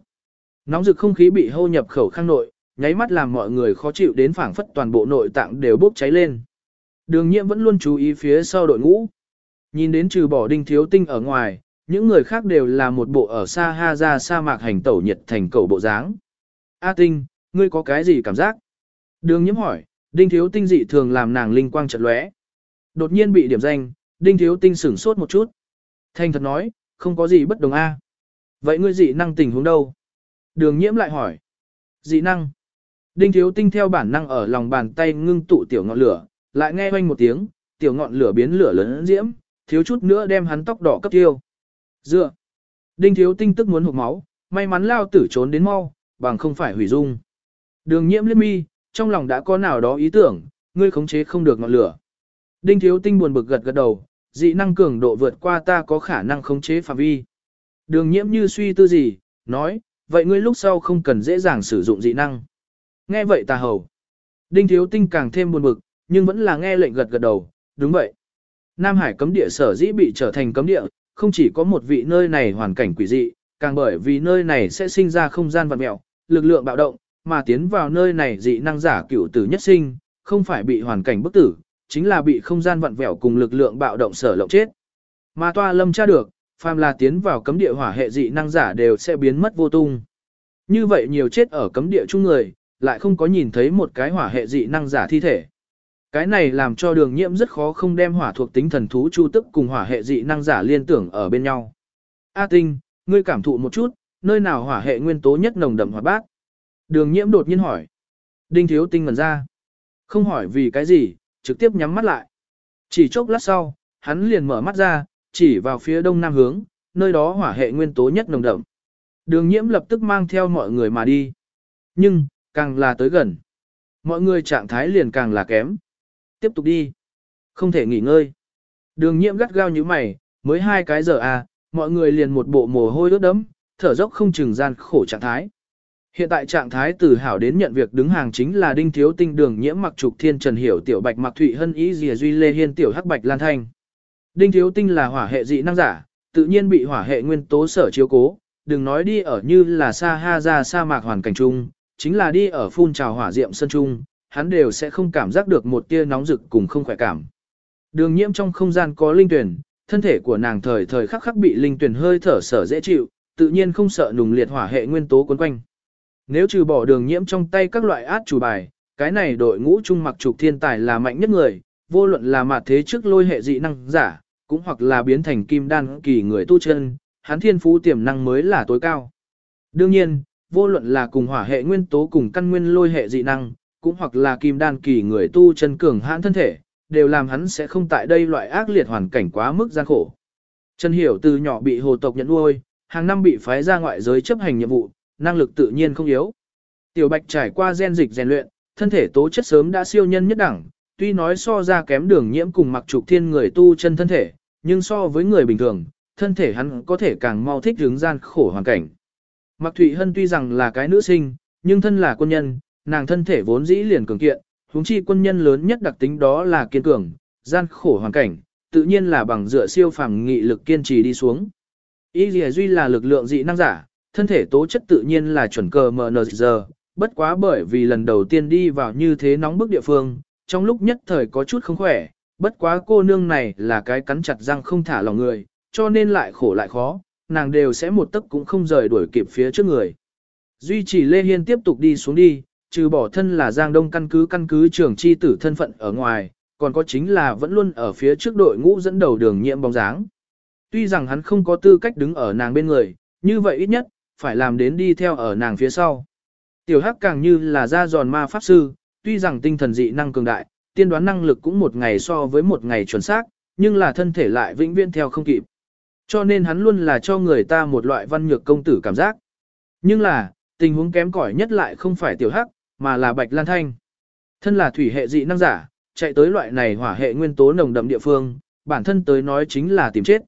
Speaker 1: Nóng rực không khí bị hô nhập khẩu khang nội, nháy mắt làm mọi người khó chịu đến phảng phất toàn bộ nội tạng đều bốc cháy lên. Đường Nhiễm vẫn luôn chú ý phía sau đội ngũ. Nhìn đến trừ bỏ Đinh Thiếu Tinh ở ngoài, những người khác đều là một bộ ở xa ha ra sa mạc hành tẩu nhiệt thành cầu bộ dáng. A tinh, ngươi có cái gì cảm giác? Đường nhiễm hỏi, đinh thiếu tinh dị thường làm nàng linh quang chợt lóe. Đột nhiên bị điểm danh, đinh thiếu tinh sửng sốt một chút. Thanh thật nói, không có gì bất đồng a. Vậy ngươi dị năng tình huống đâu? Đường nhiễm lại hỏi. Dị năng. Đinh thiếu tinh theo bản năng ở lòng bàn tay ngưng tụ tiểu ngọn lửa, lại nghe oanh một tiếng, tiểu ngọn lửa biến lửa lớn diễm, thiếu chút nữa đem hắn tóc đỏ cấp tiêu. Dựa. Đinh thiếu tinh tức muốn hụt máu, may mắn lao tử trốn đến mau, bằng không phải hủy dung. Đường nhiễm liếc mi, trong lòng đã có nào đó ý tưởng, ngươi khống chế không được ngọn lửa. Đinh thiếu tinh buồn bực gật gật đầu, dị năng cường độ vượt qua ta có khả năng khống chế phạm vi. Đường nhiễm như suy tư gì, nói, vậy ngươi lúc sau không cần dễ dàng sử dụng dị năng. Nghe vậy ta hầu. Đinh thiếu tinh càng thêm buồn bực, nhưng vẫn là nghe lệnh gật gật đầu, đúng vậy. Nam Hải cấm địa sở dĩ bị trở thành cấm địa, không chỉ có một vị nơi này hoàn cảnh quỷ dị, càng bởi vì nơi này sẽ sinh ra không gian vật mẹo, lực lượng bạo động, mà tiến vào nơi này dị năng giả cửu tử nhất sinh, không phải bị hoàn cảnh bức tử, chính là bị không gian vặn vẹo cùng lực lượng bạo động sở lộng chết. Mà toa lâm tra được, phàm là tiến vào cấm địa hỏa hệ dị năng giả đều sẽ biến mất vô tung. Như vậy nhiều chết ở cấm địa chung người, lại không có nhìn thấy một cái hỏa hệ dị năng giả thi thể. Cái này làm cho đường nhiễm rất khó không đem hỏa thuộc tính thần thú chu tức cùng hỏa hệ dị năng giả liên tưởng ở bên nhau. A tinh, ngươi cảm thụ một chút, nơi nào hỏa hệ nguyên tố nhất nồng đậm hỏa bát? Đường nhiễm đột nhiên hỏi. Đinh thiếu tinh ngẩn ra. Không hỏi vì cái gì, trực tiếp nhắm mắt lại. Chỉ chốc lát sau, hắn liền mở mắt ra, chỉ vào phía đông nam hướng, nơi đó hỏa hệ nguyên tố nhất nồng đậm. Đường nhiễm lập tức mang theo mọi người mà đi. Nhưng, càng là tới gần, mọi người trạng thái liền càng là kém tiếp tục đi. Không thể nghỉ ngơi. Đường nhiễm gắt gao như mày, mới hai cái giờ à, mọi người liền một bộ mồ hôi ướt đẫm, thở dốc không chừng gian khổ trạng thái. Hiện tại trạng thái từ hảo đến nhận việc đứng hàng chính là đinh thiếu tinh đường nhiễm mặc trục thiên trần hiểu tiểu bạch mặc thụy hân ý dìa duy lê hiên tiểu hắc bạch lan thanh. Đinh thiếu tinh là hỏa hệ dị năng giả, tự nhiên bị hỏa hệ nguyên tố sở chiếu cố, đừng nói đi ở như là sa ha ra sa mạc hoàn cảnh chung, chính là đi ở phun trào hỏa diệm sân trung, hắn đều sẽ không cảm giác được một tia nóng rực cùng không khỏe cảm. Đường nhiễm trong không gian có linh tuyển, thân thể của nàng thời thời khắc khắc bị linh tuyển hơi thở sở dễ chịu, tự nhiên không sợ nùng liệt hỏa hệ nguyên tố quấn quanh. Nếu trừ bỏ đường nhiễm trong tay các loại át chủ bài, cái này đội ngũ trung mặc trục thiên tài là mạnh nhất người, vô luận là mặt thế trước lôi hệ dị năng giả, cũng hoặc là biến thành kim đan kỳ người tu chân, hắn thiên phú tiềm năng mới là tối cao. Đương nhiên, vô luận là cùng hỏa hệ nguyên tố cùng căn nguyên lôi hệ dị năng, cũng hoặc là kim đan kỳ người tu chân cường hãn thân thể, đều làm hắn sẽ không tại đây loại ác liệt hoàn cảnh quá mức gian khổ. Trần Hiểu từ nhỏ bị hồ tộc nhận nuôi, hàng năm bị phái ra ngoại giới chấp hành nhiệm vụ, năng lực tự nhiên không yếu. Tiểu Bạch trải qua gen dịch rèn luyện, thân thể tố chất sớm đã siêu nhân nhất đẳng, tuy nói so ra kém đường nhiễm cùng mặc trục thiên người tu chân thân thể, nhưng so với người bình thường, thân thể hắn có thể càng mau thích hướng gian khổ hoàn cảnh. Mặc Thụy Hân tuy rằng là cái nữ sinh, nhưng thân là quân nhân, nàng thân thể vốn dĩ liền cường kiện, huống chi quân nhân lớn nhất đặc tính đó là kiên cường, gian khổ hoàn cảnh, tự nhiên là bằng dựa siêu phàm nghị lực kiên trì đi xuống. Y Lìa Duy là lực lượng dị năng giả, thân thể tố chất tự nhiên là chuẩn cờ MNZ, bất quá bởi vì lần đầu tiên đi vào như thế nóng bức địa phương, trong lúc nhất thời có chút không khỏe, bất quá cô nương này là cái cắn chặt răng không thả lòng người, cho nên lại khổ lại khó, nàng đều sẽ một tấc cũng không rời đuổi kịp phía trước người. Duy chỉ Lê Hiên tiếp tục đi xuống đi, trừ bỏ thân là Giang Đông căn cứ căn cứ trưởng chi tử thân phận ở ngoài, còn có chính là vẫn luôn ở phía trước đội ngũ dẫn đầu đường nhiệm bóng dáng. Tuy rằng hắn không có tư cách đứng ở nàng bên người, như vậy ít nhất, phải làm đến đi theo ở nàng phía sau. Tiểu Hắc càng như là ra giòn ma pháp sư, tuy rằng tinh thần dị năng cường đại, tiên đoán năng lực cũng một ngày so với một ngày chuẩn xác, nhưng là thân thể lại vĩnh viễn theo không kịp. Cho nên hắn luôn là cho người ta một loại văn nhược công tử cảm giác. Nhưng là, tình huống kém cỏi nhất lại không phải tiểu hắc, mà là bạch lan thanh. Thân là thủy hệ dị năng giả, chạy tới loại này hỏa hệ nguyên tố nồng đậm địa phương, bản thân tới nói chính là tìm chết.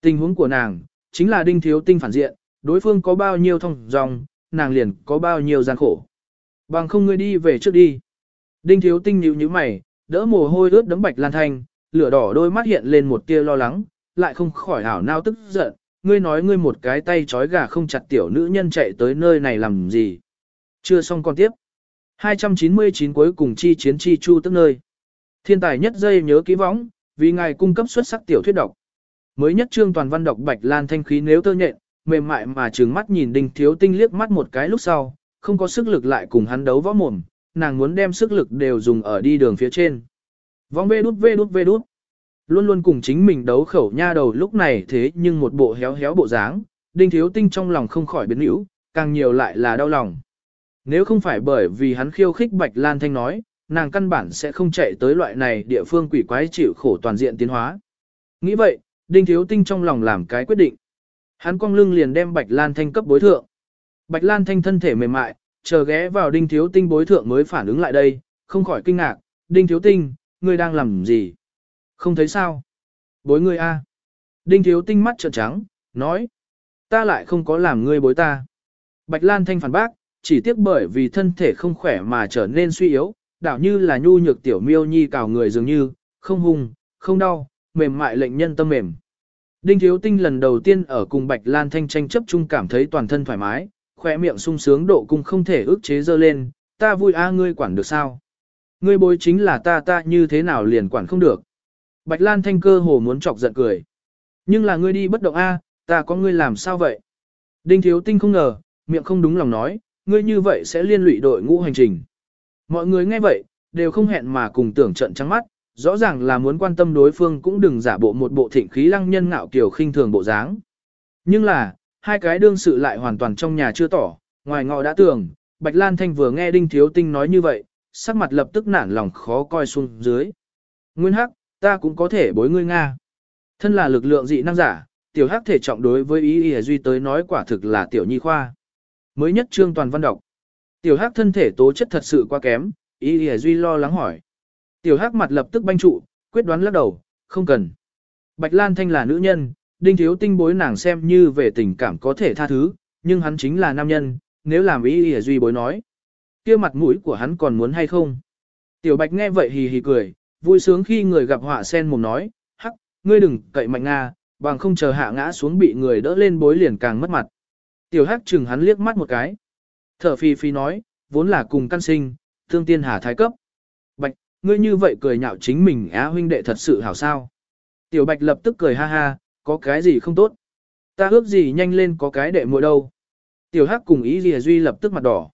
Speaker 1: Tình huống của nàng, chính là đinh thiếu tinh phản diện, đối phương có bao nhiêu thông dòng, nàng liền có bao nhiêu gian khổ. Bằng không ngươi đi về trước đi. Đinh thiếu tinh nhíu như mày, đỡ mồ hôi ướt đấm bạch lan thanh, lửa đỏ đôi mắt hiện lên một tia lo lắng, lại không khỏi hảo nao tức giận. Ngươi nói ngươi một cái tay trói gà không chặt tiểu nữ nhân chạy tới nơi này làm gì. Chưa xong con tiếp. 299 cuối cùng chi chiến chi chu tức nơi. Thiên tài nhất dây nhớ ký võng, vì ngài cung cấp xuất sắc tiểu thuyết độc. Mới nhất trương toàn văn đọc bạch lan thanh khí nếu tơ nhện, mềm mại mà trừng mắt nhìn đinh thiếu tinh liếc mắt một cái lúc sau, không có sức lực lại cùng hắn đấu võ mồm, nàng muốn đem sức lực đều dùng ở đi đường phía trên. Vong vê đút vê đút vê đút. Luôn luôn cùng chính mình đấu khẩu nha đầu lúc này thế nhưng một bộ héo héo bộ dáng, đinh thiếu tinh trong lòng không khỏi biến hữu, càng nhiều lại là đau lòng. Nếu không phải bởi vì hắn khiêu khích Bạch Lan Thanh nói, nàng căn bản sẽ không chạy tới loại này địa phương quỷ quái chịu khổ toàn diện tiến hóa. Nghĩ vậy, đinh thiếu tinh trong lòng làm cái quyết định. Hắn cong lưng liền đem Bạch Lan Thanh cấp bối thượng. Bạch Lan Thanh thân thể mềm mại, chờ ghé vào đinh thiếu tinh bối thượng mới phản ứng lại đây, không khỏi kinh ngạc, đinh thiếu tinh, ngươi đang làm gì? Không thấy sao? Bối ngươi a? Đinh thiếu tinh mắt trợn trắng, nói, ta lại không có làm ngươi bối ta. Bạch Lan Thanh phản bác, chỉ tiếc bởi vì thân thể không khỏe mà trở nên suy yếu, đảo như là nhu nhược tiểu miêu nhi cào người dường như, không hung, không đau, mềm mại lệnh nhân tâm mềm. Đinh Thiếu Tinh lần đầu tiên ở cùng Bạch Lan Thanh tranh chấp chung cảm thấy toàn thân thoải mái, khỏe miệng sung sướng độ cung không thể ức chế dơ lên, ta vui a ngươi quản được sao? Ngươi bối chính là ta ta như thế nào liền quản không được. Bạch Lan Thanh cơ hồ muốn chọc giận cười. Nhưng là ngươi đi bất động a, ta có ngươi làm sao vậy? Đinh Thiếu Tinh không ngờ, miệng không đúng lòng nói, ngươi như vậy sẽ liên lụy đội ngũ hành trình. Mọi người nghe vậy, đều không hẹn mà cùng tưởng trận trắng mắt, rõ ràng là muốn quan tâm đối phương cũng đừng giả bộ một bộ thịnh khí lăng nhân ngạo kiều khinh thường bộ dáng. Nhưng là, hai cái đương sự lại hoàn toàn trong nhà chưa tỏ, ngoài ngọ đã tưởng, Bạch Lan Thanh vừa nghe Đinh Thiếu Tinh nói như vậy, sắc mặt lập tức nản lòng khó coi xuống dưới. Nguyên Hắc, ta cũng có thể bối ngươi Nga. Thân là lực lượng dị năng giả, tiểu hắc thể trọng đối với ý ý duy tới nói quả thực là tiểu nhi khoa. Mới nhất trương toàn văn đọc. Tiểu hắc thân thể tố chất thật sự quá kém, ý lìa duy lo lắng hỏi. Tiểu hắc mặt lập tức banh trụ, quyết đoán lắc đầu, không cần. Bạch Lan Thanh là nữ nhân, đinh thiếu tinh bối nàng xem như về tình cảm có thể tha thứ, nhưng hắn chính là nam nhân, nếu làm ý lìa duy bối nói. kia mặt mũi của hắn còn muốn hay không? Tiểu Bạch nghe vậy hì hì cười, vui sướng khi người gặp họa sen mồm nói, hắc, ngươi đừng cậy mạnh nga, bằng không chờ hạ ngã xuống bị người đỡ lên bối liền càng mất mặt. Tiểu hắc chừng hắn liếc mắt một cái. Thở phi phi nói, vốn là cùng căn sinh, thương tiên hà thái cấp. Bạch, ngươi như vậy cười nhạo chính mình á huynh đệ thật sự hảo sao. Tiểu bạch lập tức cười ha ha, có cái gì không tốt. Ta ước gì nhanh lên có cái đệ muội đâu. Tiểu hắc cùng ý gì duy lập tức mặt đỏ.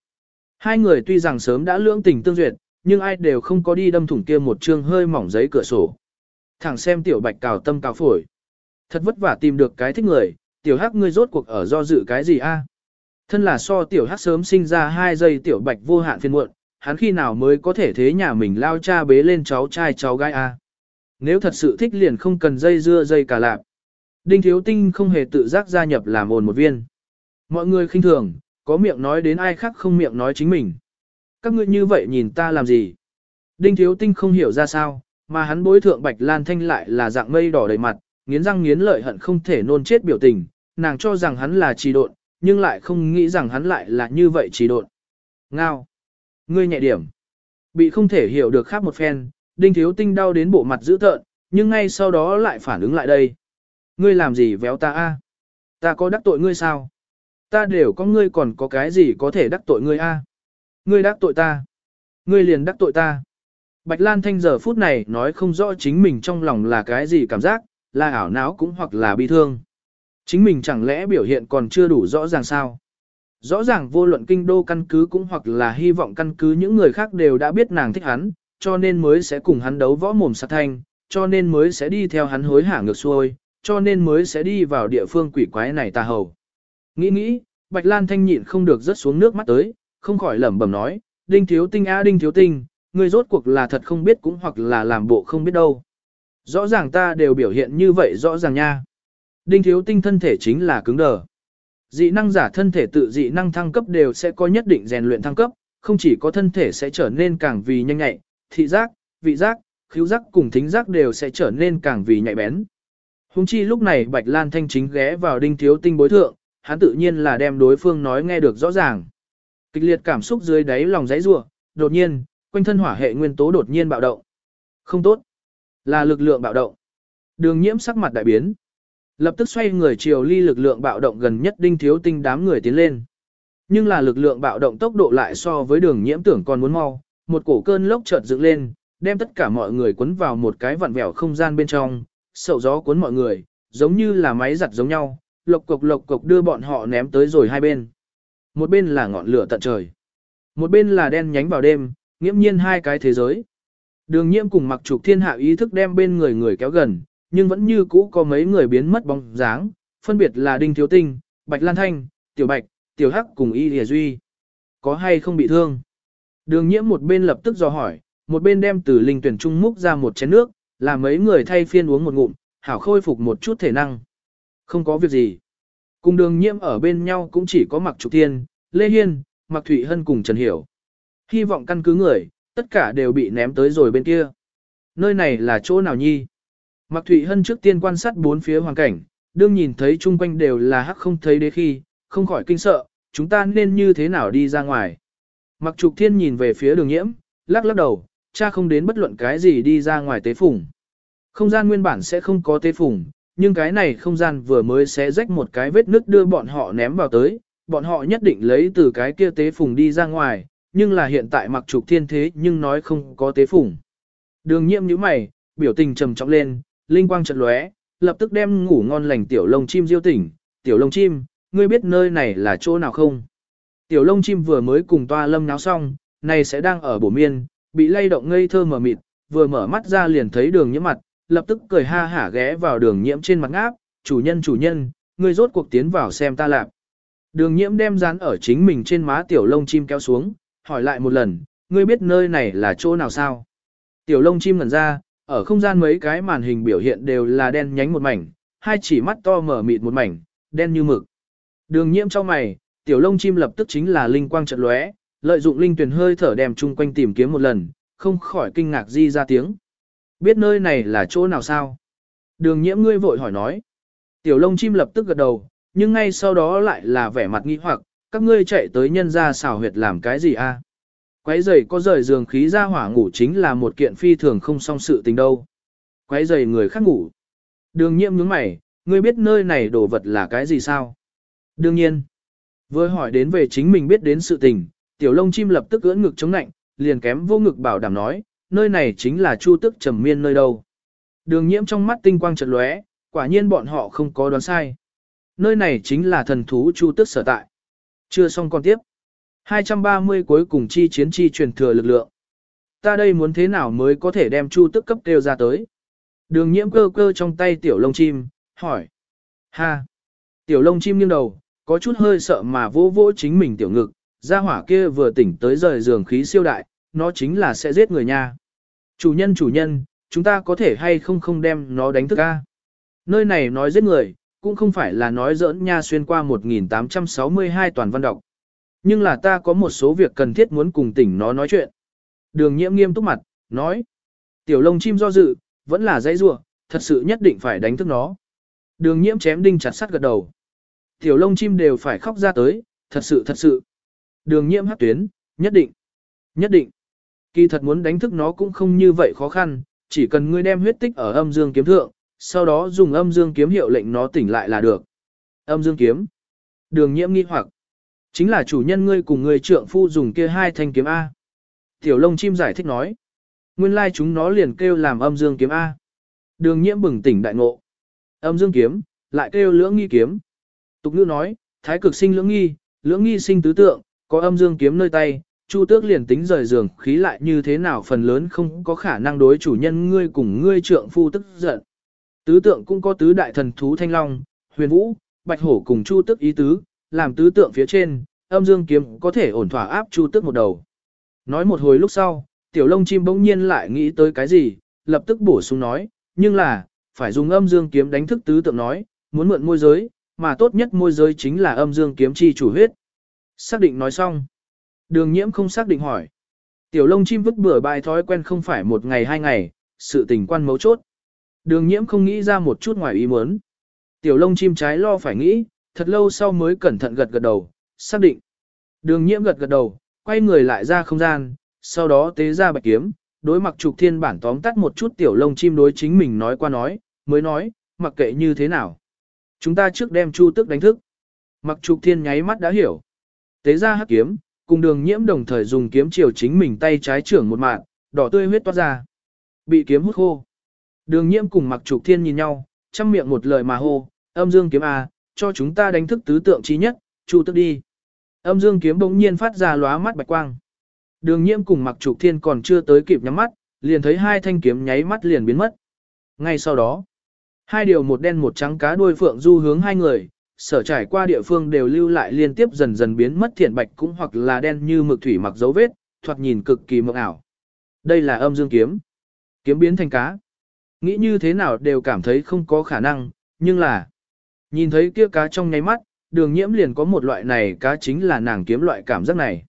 Speaker 1: Hai người tuy rằng sớm đã lưỡng tình tương duyệt, nhưng ai đều không có đi đâm thủng kia một chương hơi mỏng giấy cửa sổ. Thẳng xem tiểu bạch cào tâm cào phổi. Thật vất vả tìm được cái thích người, tiểu hắc ngươi rốt cuộc ở do dự cái gì a? Thân là so tiểu hắc sớm sinh ra hai giây tiểu bạch vô hạn phiên muộn, hắn khi nào mới có thể thế nhà mình lao cha bế lên cháu trai cháu gái a? Nếu thật sự thích liền không cần dây dưa dây cả lạp. Đinh thiếu tinh không hề tự giác gia nhập làm ồn một viên. Mọi người khinh thường, có miệng nói đến ai khác không miệng nói chính mình. Các ngươi như vậy nhìn ta làm gì? Đinh thiếu tinh không hiểu ra sao, mà hắn bối thượng bạch lan thanh lại là dạng mây đỏ đầy mặt, nghiến răng nghiến lợi hận không thể nôn chết biểu tình, nàng cho rằng hắn là trì độn, nhưng lại không nghĩ rằng hắn lại là như vậy trì độn. Ngao! Ngươi nhẹ điểm. Bị không thể hiểu được khác một phen, đinh thiếu tinh đau đến bộ mặt dữ tợn, nhưng ngay sau đó lại phản ứng lại đây. Ngươi làm gì véo ta a? Ta có đắc tội ngươi sao? Ta đều có ngươi còn có cái gì có thể đắc tội ngươi a? Ngươi đắc tội ta. Ngươi liền đắc tội ta. Bạch Lan Thanh giờ phút này nói không rõ chính mình trong lòng là cái gì cảm giác, là ảo não cũng hoặc là bi thương. Chính mình chẳng lẽ biểu hiện còn chưa đủ rõ ràng sao? Rõ ràng vô luận kinh đô căn cứ cũng hoặc là hy vọng căn cứ những người khác đều đã biết nàng thích hắn, cho nên mới sẽ cùng hắn đấu võ mồm sát thanh, cho nên mới sẽ đi theo hắn hối hả ngược xuôi, cho nên mới sẽ đi vào địa phương quỷ quái này tà hầu. Nghĩ nghĩ, Bạch Lan Thanh nhịn không được rớt xuống nước mắt tới, không khỏi lẩm bẩm nói, đinh thiếu tinh a đinh thiếu tinh, người rốt cuộc là thật không biết cũng hoặc là làm bộ không biết đâu. Rõ ràng ta đều biểu hiện như vậy rõ ràng nha. Đinh thiếu tinh thân thể chính là cứng đờ. Dị năng giả thân thể tự dị năng thăng cấp đều sẽ có nhất định rèn luyện thăng cấp, không chỉ có thân thể sẽ trở nên càng vì nhanh nhạy, thị giác, vị giác, khứu giác cùng thính giác đều sẽ trở nên càng vì nhạy bén. Hùng chi lúc này Bạch Lan Thanh chính ghé vào đinh thiếu tinh bối thượng, hắn tự nhiên là đem đối phương nói nghe được rõ ràng. Kịch liệt cảm xúc dưới đáy lòng giấy rủa, đột nhiên, quanh thân hỏa hệ nguyên tố đột nhiên bạo động. Không tốt, là lực lượng bạo động. Đường nhiễm sắc mặt đại biến. Lập tức xoay người chiều ly lực lượng bạo động gần nhất đinh thiếu tinh đám người tiến lên. Nhưng là lực lượng bạo động tốc độ lại so với đường nhiễm tưởng còn muốn mau, một cổ cơn lốc chợt dựng lên, đem tất cả mọi người cuốn vào một cái vặn vẹo không gian bên trong, sậu gió cuốn mọi người, giống như là máy giặt giống nhau, lộc cục lộc cục đưa bọn họ ném tới rồi hai bên. Một bên là ngọn lửa tận trời, một bên là đen nhánh vào đêm, nghiễm nhiên hai cái thế giới. Đường nhiễm cùng mặc trục thiên hạ ý thức đem bên người người kéo gần, nhưng vẫn như cũ có mấy người biến mất bóng dáng, phân biệt là Đinh Thiếu Tinh, Bạch Lan Thanh, Tiểu Bạch, Tiểu Hắc cùng Y Lìa Duy. Có hay không bị thương? Đường nhiễm một bên lập tức dò hỏi, một bên đem từ linh tuyển trung múc ra một chén nước, làm mấy người thay phiên uống một ngụm, hảo khôi phục một chút thể năng. Không có việc gì. Cùng đường nhiễm ở bên nhau cũng chỉ có Mặc Trục Thiên, Lê Hiên, Mặc Thụy Hân cùng Trần Hiểu. Hy vọng căn cứ người, tất cả đều bị ném tới rồi bên kia. Nơi này là chỗ nào nhi? Mạc Thụy Hân trước tiên quan sát bốn phía hoàn cảnh, đương nhìn thấy chung quanh đều là hắc không thấy đế khi, không khỏi kinh sợ, chúng ta nên như thế nào đi ra ngoài. Mạc Trục Thiên nhìn về phía đường nhiễm, lắc lắc đầu, cha không đến bất luận cái gì đi ra ngoài tế phủng. Không gian nguyên bản sẽ không có tế phủng, nhưng cái này không gian vừa mới sẽ rách một cái vết nứt đưa bọn họ ném vào tới, bọn họ nhất định lấy từ cái kia tế phủng đi ra ngoài, nhưng là hiện tại Mạc trục thiên thế nhưng nói không có tế phủng. Đường nhiễm nhíu mày, biểu tình trầm trọng lên, linh quang chợt lóe, lập tức đem ngủ ngon lành tiểu lông chim diêu tỉnh, tiểu lông chim, ngươi biết nơi này là chỗ nào không? Tiểu lông chim vừa mới cùng toa lâm náo xong, này sẽ đang ở bổ miên, bị lay động ngây thơ mờ mịt, vừa mở mắt ra liền thấy đường nhiễm mặt, lập tức cười ha hả ghé vào đường nhiễm trên mặt ngáp, chủ nhân chủ nhân, ngươi rốt cuộc tiến vào xem ta làm. Đường nhiễm đem dán ở chính mình trên má tiểu lông chim kéo xuống, hỏi lại một lần, ngươi biết nơi này là chỗ nào sao? Tiểu lông chim ngẩn ra, ở không gian mấy cái màn hình biểu hiện đều là đen nhánh một mảnh, hai chỉ mắt to mở mịt một mảnh, đen như mực. Đường nhiễm trong mày, tiểu lông chim lập tức chính là linh quang chợt lóe, lợi dụng linh tuyển hơi thở đem chung quanh tìm kiếm một lần, không khỏi kinh ngạc di ra tiếng. Biết nơi này là chỗ nào sao? Đường nhiễm ngươi vội hỏi nói. Tiểu lông chim lập tức gật đầu, nhưng ngay sau đó lại là vẻ mặt nghi hoặc, các ngươi chạy tới nhân gia xào huyệt làm cái gì a? Quấy giày có rời giường khí ra hỏa ngủ chính là một kiện phi thường không song sự tình đâu. Quấy giày người khác ngủ. Đường nhiễm nhướng mày, ngươi biết nơi này đồ vật là cái gì sao? Đương nhiên. Vừa hỏi đến về chính mình biết đến sự tình, tiểu lông chim lập tức ưỡn ngực chống nạnh, liền kém vô ngực bảo đảm nói, nơi này chính là Chu Tức trầm miên nơi đâu. Đường nhiễm trong mắt tinh quang chợt lóe, quả nhiên bọn họ không có đoán sai. Nơi này chính là thần thú Chu Tức sở tại. Chưa xong con tiếp. 230 cuối cùng chi chiến chi truyền thừa lực lượng. Ta đây muốn thế nào mới có thể đem Chu Tức cấp kêu ra tới? Đường nhiễm cơ cơ trong tay tiểu lông chim, hỏi. Ha! Tiểu lông chim nghiêng đầu, có chút hơi sợ mà vô vỗ chính mình tiểu ngực, gia hỏa kia vừa tỉnh tới rời giường khí siêu đại, nó chính là sẽ giết người nha. Chủ nhân chủ nhân, chúng ta có thể hay không không đem nó đánh thức a? Nơi này nói giết người, cũng không phải là nói giỡn nha xuyên qua 1862 toàn văn đọc. Nhưng là ta có một số việc cần thiết muốn cùng tỉnh nó nói chuyện. Đường nhiễm nghiêm túc mặt, nói. Tiểu lông chim do dự, vẫn là dãy rua, thật sự nhất định phải đánh thức nó. Đường nhiễm chém đinh chặt sắt gật đầu. Tiểu lông chim đều phải khóc ra tới, thật sự thật sự. Đường nhiễm hắc tuyến, nhất định, nhất định. Kỳ thật muốn đánh thức nó cũng không như vậy khó khăn, chỉ cần ngươi đem huyết tích ở âm dương kiếm thượng, sau đó dùng âm dương kiếm hiệu lệnh nó tỉnh lại là được. Âm dương kiếm. Đường nhiễm nghi hoặc. Chính là chủ nhân ngươi cùng người trượng phu dùng kia hai thanh kiếm A. Tiểu lông chim giải thích nói. Nguyên lai chúng nó liền kêu làm âm dương kiếm A. Đường nhiễm bừng tỉnh đại ngộ. Âm dương kiếm, lại kêu lưỡng nghi kiếm. Tục ngữ nói, thái cực sinh lưỡng nghi, lưỡng nghi sinh tứ tượng, có âm dương kiếm nơi tay, Chu tước liền tính rời giường khí lại như thế nào phần lớn không có khả năng đối chủ nhân ngươi cùng ngươi trượng phu tức giận. Tứ tượng cũng có tứ đại thần thú thanh long, huyền vũ, bạch hổ cùng chu tước ý tứ, làm tứ tượng phía trên, âm dương kiếm có thể ổn thỏa áp chu tước một đầu. Nói một hồi lúc sau, tiểu lông chim bỗng nhiên lại nghĩ tới cái gì, lập tức bổ sung nói, nhưng là, phải dùng âm dương kiếm đánh thức tứ tượng nói, muốn mượn môi giới, mà tốt nhất môi giới chính là âm dương kiếm chi chủ huyết. Xác định nói xong. Đường nhiễm không xác định hỏi. Tiểu lông chim vứt bừa bài thói quen không phải một ngày hai ngày, sự tình quan mấu chốt. Đường nhiễm không nghĩ ra một chút ngoài ý muốn. Tiểu lông chim trái lo phải nghĩ, thật lâu sau mới cẩn thận gật gật đầu, xác định. Đường nhiễm gật gật đầu, quay người lại ra không gian, sau đó tế ra bạch kiếm, đối mặc trục thiên bản tóm tắt một chút tiểu lông chim đối chính mình nói qua nói, mới nói, mặc kệ như thế nào. Chúng ta trước đem chu tức đánh thức. Mặc trục thiên nháy mắt đã hiểu. Tế ra hắc kiếm, cùng đường nhiễm đồng thời dùng kiếm chiều chính mình tay trái trưởng một mạng, đỏ tươi huyết toát ra. Bị kiếm hút khô. Đường nhiễm cùng mặc trục thiên nhìn nhau, chăm miệng một lời mà hô, âm dương kiếm A, cho chúng ta đánh thức tứ tượng trí nhất, chu tức đi. Âm dương kiếm bỗng nhiên phát ra lóa mắt bạch quang. Đường nhiễm cùng mặc trục thiên còn chưa tới kịp nhắm mắt, liền thấy hai thanh kiếm nháy mắt liền biến mất. Ngay sau đó, hai điều một đen một trắng cá đuôi phượng du hướng hai người, sở trải qua địa phương đều lưu lại liên tiếp dần dần biến mất thiện bạch cũng hoặc là đen như mực thủy mặc dấu vết, thoạt nhìn cực kỳ mộng ảo. Đây là âm dương kiếm. Kiếm biến thành cá. Nghĩ như thế nào đều cảm thấy không có khả năng, nhưng là nhìn thấy kia cá trong nháy mắt, đường nhiễm liền có một loại này cá chính là nàng kiếm loại cảm giác này.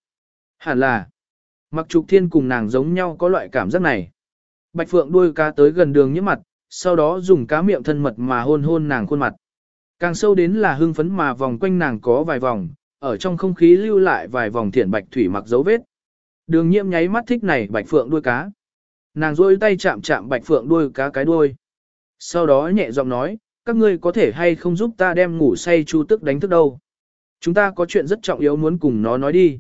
Speaker 1: Hẳn là mặc trục thiên cùng nàng giống nhau có loại cảm giác này. Bạch phượng đuôi cá tới gần đường nhiễm mặt, sau đó dùng cá miệng thân mật mà hôn hôn nàng khuôn mặt. Càng sâu đến là hưng phấn mà vòng quanh nàng có vài vòng, ở trong không khí lưu lại vài vòng thiển bạch thủy mặc dấu vết. Đường nhiễm nháy mắt thích này bạch phượng đuôi cá. Nàng rôi tay chạm chạm bạch phượng đuôi cá cái đuôi. Sau đó nhẹ giọng nói, các ngươi có thể hay không giúp ta đem ngủ say chu tức đánh thức đâu. Chúng ta có chuyện rất trọng yếu muốn cùng nó nói đi.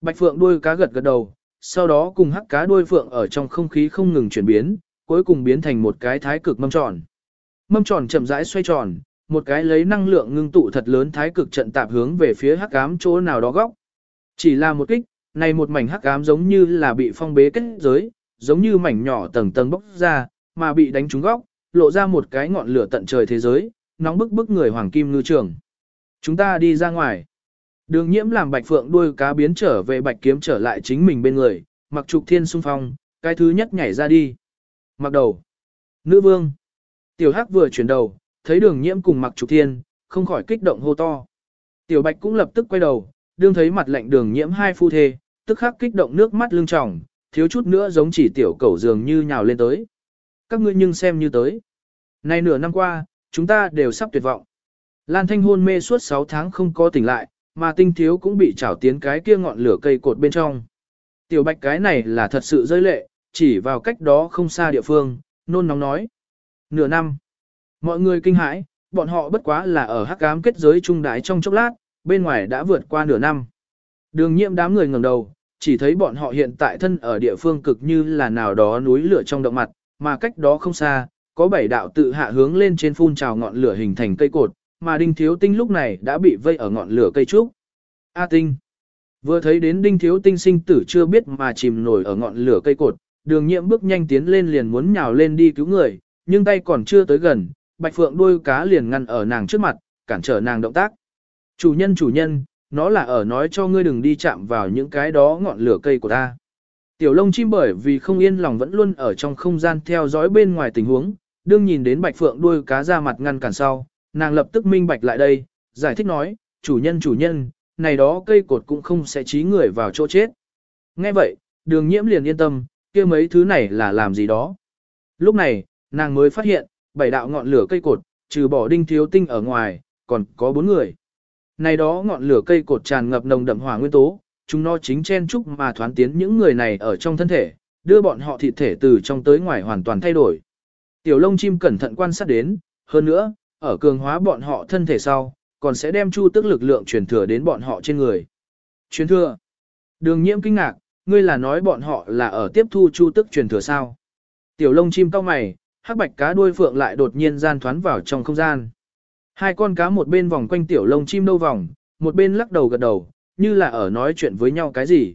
Speaker 1: Bạch phượng đuôi cá gật gật đầu, sau đó cùng hắc cá đuôi phượng ở trong không khí không ngừng chuyển biến, cuối cùng biến thành một cái thái cực mâm tròn. Mâm tròn chậm rãi xoay tròn, một cái lấy năng lượng ngưng tụ thật lớn thái cực trận tạp hướng về phía hắc ám chỗ nào đó góc. Chỉ là một kích, này một mảnh hắc ám giống như là bị phong bế kết giới, giống như mảnh nhỏ tầng tầng bốc ra, mà bị đánh trúng góc, lộ ra một cái ngọn lửa tận trời thế giới, nóng bức bức người hoàng kim ngư trường. Chúng ta đi ra ngoài. Đường nhiễm làm bạch phượng đuôi cá biến trở về bạch kiếm trở lại chính mình bên người, mặc trục thiên sung phong, cái thứ nhất nhảy ra đi. Mặc đầu. Nữ vương. Tiểu hắc vừa chuyển đầu, thấy đường nhiễm cùng mặc trục thiên, không khỏi kích động hô to. Tiểu bạch cũng lập tức quay đầu, đương thấy mặt lạnh đường nhiễm hai phu thê, tức khắc kích động nước mắt lưng tròng, thiếu chút nữa giống chỉ tiểu cẩu dường như nhào lên tới. Các ngươi nhưng xem như tới. Nay nửa năm qua, chúng ta đều sắp tuyệt vọng. Lan Thanh hôn mê suốt 6 tháng không có tỉnh lại, mà tinh thiếu cũng bị trảo tiến cái kia ngọn lửa cây cột bên trong. Tiểu bạch cái này là thật sự rơi lệ, chỉ vào cách đó không xa địa phương, nôn nóng nói. Nửa năm. Mọi người kinh hãi, bọn họ bất quá là ở hắc ám kết giới trung đái trong chốc lát, bên ngoài đã vượt qua nửa năm. Đường nhiễm đám người ngẩng đầu, chỉ thấy bọn họ hiện tại thân ở địa phương cực như là nào đó núi lửa trong động mặt, mà cách đó không xa, có bảy đạo tự hạ hướng lên trên phun trào ngọn lửa hình thành cây cột, mà Đinh Thiếu Tinh lúc này đã bị vây ở ngọn lửa cây trúc. A Tinh Vừa thấy đến Đinh Thiếu Tinh sinh tử chưa biết mà chìm nổi ở ngọn lửa cây cột, đường nhiệm bước nhanh tiến lên liền muốn nhào lên đi cứu người, nhưng tay còn chưa tới gần, bạch phượng đuôi cá liền ngăn ở nàng trước mặt, cản trở nàng động tác. Chủ nhân chủ nhân, nó là ở nói cho ngươi đừng đi chạm vào những cái đó ngọn lửa cây của ta. Tiểu lông chim bởi vì không yên lòng vẫn luôn ở trong không gian theo dõi bên ngoài tình huống, đương nhìn đến bạch phượng đuôi cá ra mặt ngăn cản sau, nàng lập tức minh bạch lại đây, giải thích nói, chủ nhân chủ nhân, này đó cây cột cũng không sẽ trí người vào chỗ chết. Nghe vậy, đường nhiễm liền yên tâm, kia mấy thứ này là làm gì đó. Lúc này, nàng mới phát hiện, bảy đạo ngọn lửa cây cột, trừ bỏ đinh thiếu tinh ở ngoài, còn có bốn người. Này đó ngọn lửa cây cột tràn ngập nồng đậm hỏa nguyên tố, chúng nó chính chen chúc mà thoán tiến những người này ở trong thân thể, đưa bọn họ thịt thể từ trong tới ngoài hoàn toàn thay đổi. Tiểu lông chim cẩn thận quan sát đến, hơn nữa, ở cường hóa bọn họ thân thể sau, còn sẽ đem chu tức lực lượng truyền thừa đến bọn họ trên người. Truyền thừa. Đường nhiễm kinh ngạc, ngươi là nói bọn họ là ở tiếp thu chu tức truyền thừa sao? Tiểu lông chim cao mày, hắc bạch cá đuôi phượng lại đột nhiên gian thoán vào trong không gian. Hai con cá một bên vòng quanh tiểu lông chim đâu vòng, một bên lắc đầu gật đầu, như là ở nói chuyện với nhau cái gì.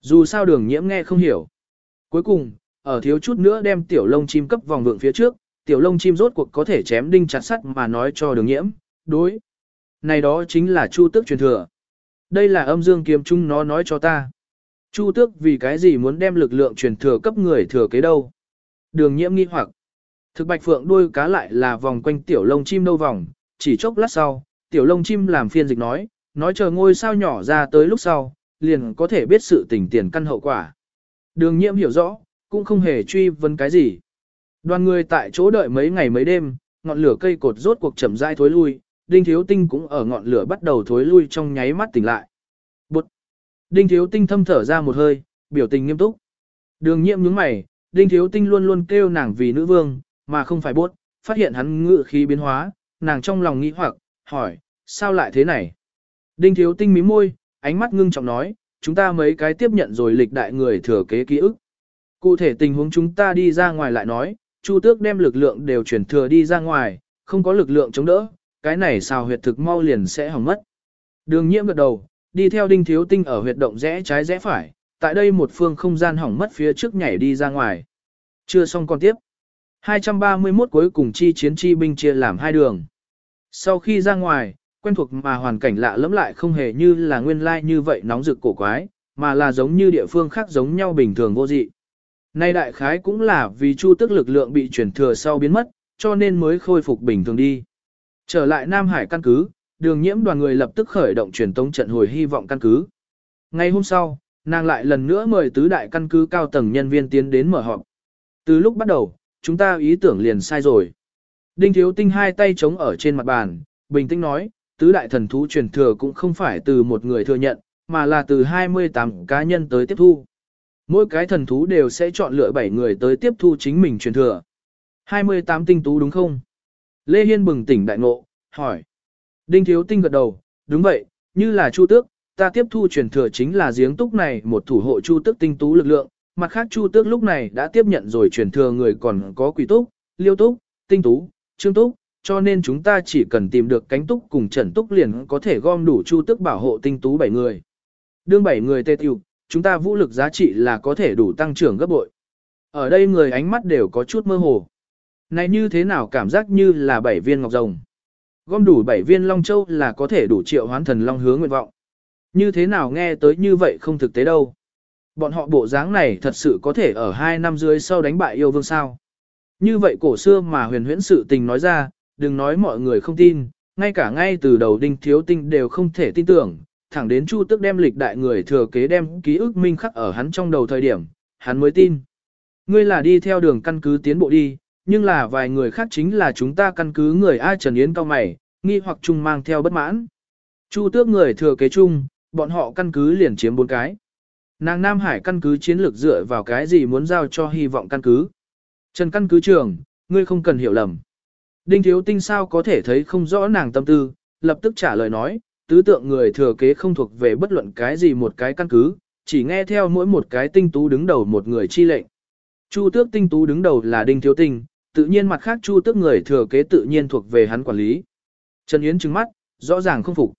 Speaker 1: Dù sao đường nhiễm nghe không hiểu. Cuối cùng, ở thiếu chút nữa đem tiểu lông chim cấp vòng vượng phía trước, tiểu lông chim rốt cuộc có thể chém đinh chặt sắt mà nói cho đường nhiễm, đối. Này đó chính là chu tước truyền thừa. Đây là âm dương kiếm chung nó nói cho ta. Chu tước vì cái gì muốn đem lực lượng truyền thừa cấp người thừa kế đâu. Đường nhiễm nghi hoặc. Thực bạch phượng đuôi cá lại là vòng quanh tiểu lông chim đâu vòng, chỉ chốc lát sau, tiểu lông chim làm phiên dịch nói, nói chờ ngôi sao nhỏ ra tới lúc sau, liền có thể biết sự tình tiền căn hậu quả. Đường nhiễm hiểu rõ, cũng không hề truy vấn cái gì. Đoàn người tại chỗ đợi mấy ngày mấy đêm, ngọn lửa cây cột rốt cuộc chậm rãi thối lui, Đinh Thiếu Tinh cũng ở ngọn lửa bắt đầu thối lui trong nháy mắt tỉnh lại. Bụt! Đinh Thiếu Tinh thâm thở ra một hơi, biểu tình nghiêm túc. Đường nhiễm nhướng mày, Đinh Thiếu Tinh luôn luôn kêu nàng vì nữ vương, mà không phải bốt, phát hiện hắn ngự khí biến hóa, nàng trong lòng nghĩ hoặc, hỏi, sao lại thế này? Đinh Thiếu Tinh mí môi, ánh mắt ngưng trọng nói, chúng ta mấy cái tiếp nhận rồi lịch đại người thừa kế ký ức. Cụ thể tình huống chúng ta đi ra ngoài lại nói, Chu Tước đem lực lượng đều chuyển thừa đi ra ngoài, không có lực lượng chống đỡ, cái này sao huyệt thực mau liền sẽ hỏng mất. Đường nhiễm gật đầu, đi theo Đinh Thiếu Tinh ở huyệt động rẽ trái rẽ phải, tại đây một phương không gian hỏng mất phía trước nhảy đi ra ngoài. Chưa xong còn tiếp. 231 cuối cùng chi chiến chi binh chia làm hai đường. Sau khi ra ngoài, quen thuộc mà hoàn cảnh lạ lẫm lại không hề như là nguyên lai like như vậy nóng rực cổ quái, mà là giống như địa phương khác giống nhau bình thường vô dị. Nay đại khái cũng là vì chu tức lực lượng bị chuyển thừa sau biến mất, cho nên mới khôi phục bình thường đi. Trở lại Nam Hải căn cứ, đường nhiễm đoàn người lập tức khởi động truyền tống trận hồi hy vọng căn cứ. Ngày hôm sau, nàng lại lần nữa mời tứ đại căn cứ cao tầng nhân viên tiến đến mở họp. Từ lúc bắt đầu, chúng ta ý tưởng liền sai rồi. Đinh Thiếu Tinh hai tay chống ở trên mặt bàn, bình tĩnh nói, tứ đại thần thú truyền thừa cũng không phải từ một người thừa nhận, mà là từ 28 cá nhân tới tiếp thu. Mỗi cái thần thú đều sẽ chọn lựa 7 người tới tiếp thu chính mình truyền thừa. 28 tinh tú đúng không? Lê Hiên bừng tỉnh đại ngộ, hỏi. Đinh Thiếu Tinh gật đầu, đúng vậy, như là Chu Tước, ta tiếp thu truyền thừa chính là giếng túc này một thủ hộ Chu Tước tinh tú lực lượng, mặt khác Chu Tước lúc này đã tiếp nhận rồi truyền thừa người còn có quỷ túc, liêu túc, tinh tú, trương túc, cho nên chúng ta chỉ cần tìm được cánh túc cùng trần túc liền có thể gom đủ Chu Tước bảo hộ tinh tú 7 người. Đương 7 người tê tiêu, chúng ta vũ lực giá trị là có thể đủ tăng trưởng gấp bội. Ở đây người ánh mắt đều có chút mơ hồ. Này như thế nào cảm giác như là 7 viên ngọc rồng. Gom đủ 7 viên long châu là có thể đủ triệu hoán thần long hướng nguyện vọng. Như thế nào nghe tới như vậy không thực tế đâu. Bọn họ bộ dáng này thật sự có thể ở hai năm dưới sau đánh bại yêu vương sao. Như vậy cổ xưa mà huyền huyễn sự tình nói ra, đừng nói mọi người không tin, ngay cả ngay từ đầu đinh thiếu tinh đều không thể tin tưởng, thẳng đến chu tức đem lịch đại người thừa kế đem ký ức minh khắc ở hắn trong đầu thời điểm, hắn mới tin. Ngươi là đi theo đường căn cứ tiến bộ đi, nhưng là vài người khác chính là chúng ta căn cứ người ai Trần Yến cao mày, nghi hoặc chung mang theo bất mãn. Chu tước người thừa kế chung, bọn họ căn cứ liền chiếm bốn cái. Nàng Nam Hải căn cứ chiến lược dựa vào cái gì muốn giao cho hy vọng căn cứ. Trần căn cứ trưởng, ngươi không cần hiểu lầm. Đinh Thiếu Tinh sao có thể thấy không rõ nàng tâm tư, lập tức trả lời nói, tứ tượng người thừa kế không thuộc về bất luận cái gì một cái căn cứ, chỉ nghe theo mỗi một cái tinh tú đứng đầu một người chi lệnh. Chu tước tinh tú đứng đầu là Đinh Thiếu Tinh, tự nhiên mặt khác chu tước người thừa kế tự nhiên thuộc về hắn quản lý. Trần Yến trừng mắt, rõ ràng không phục.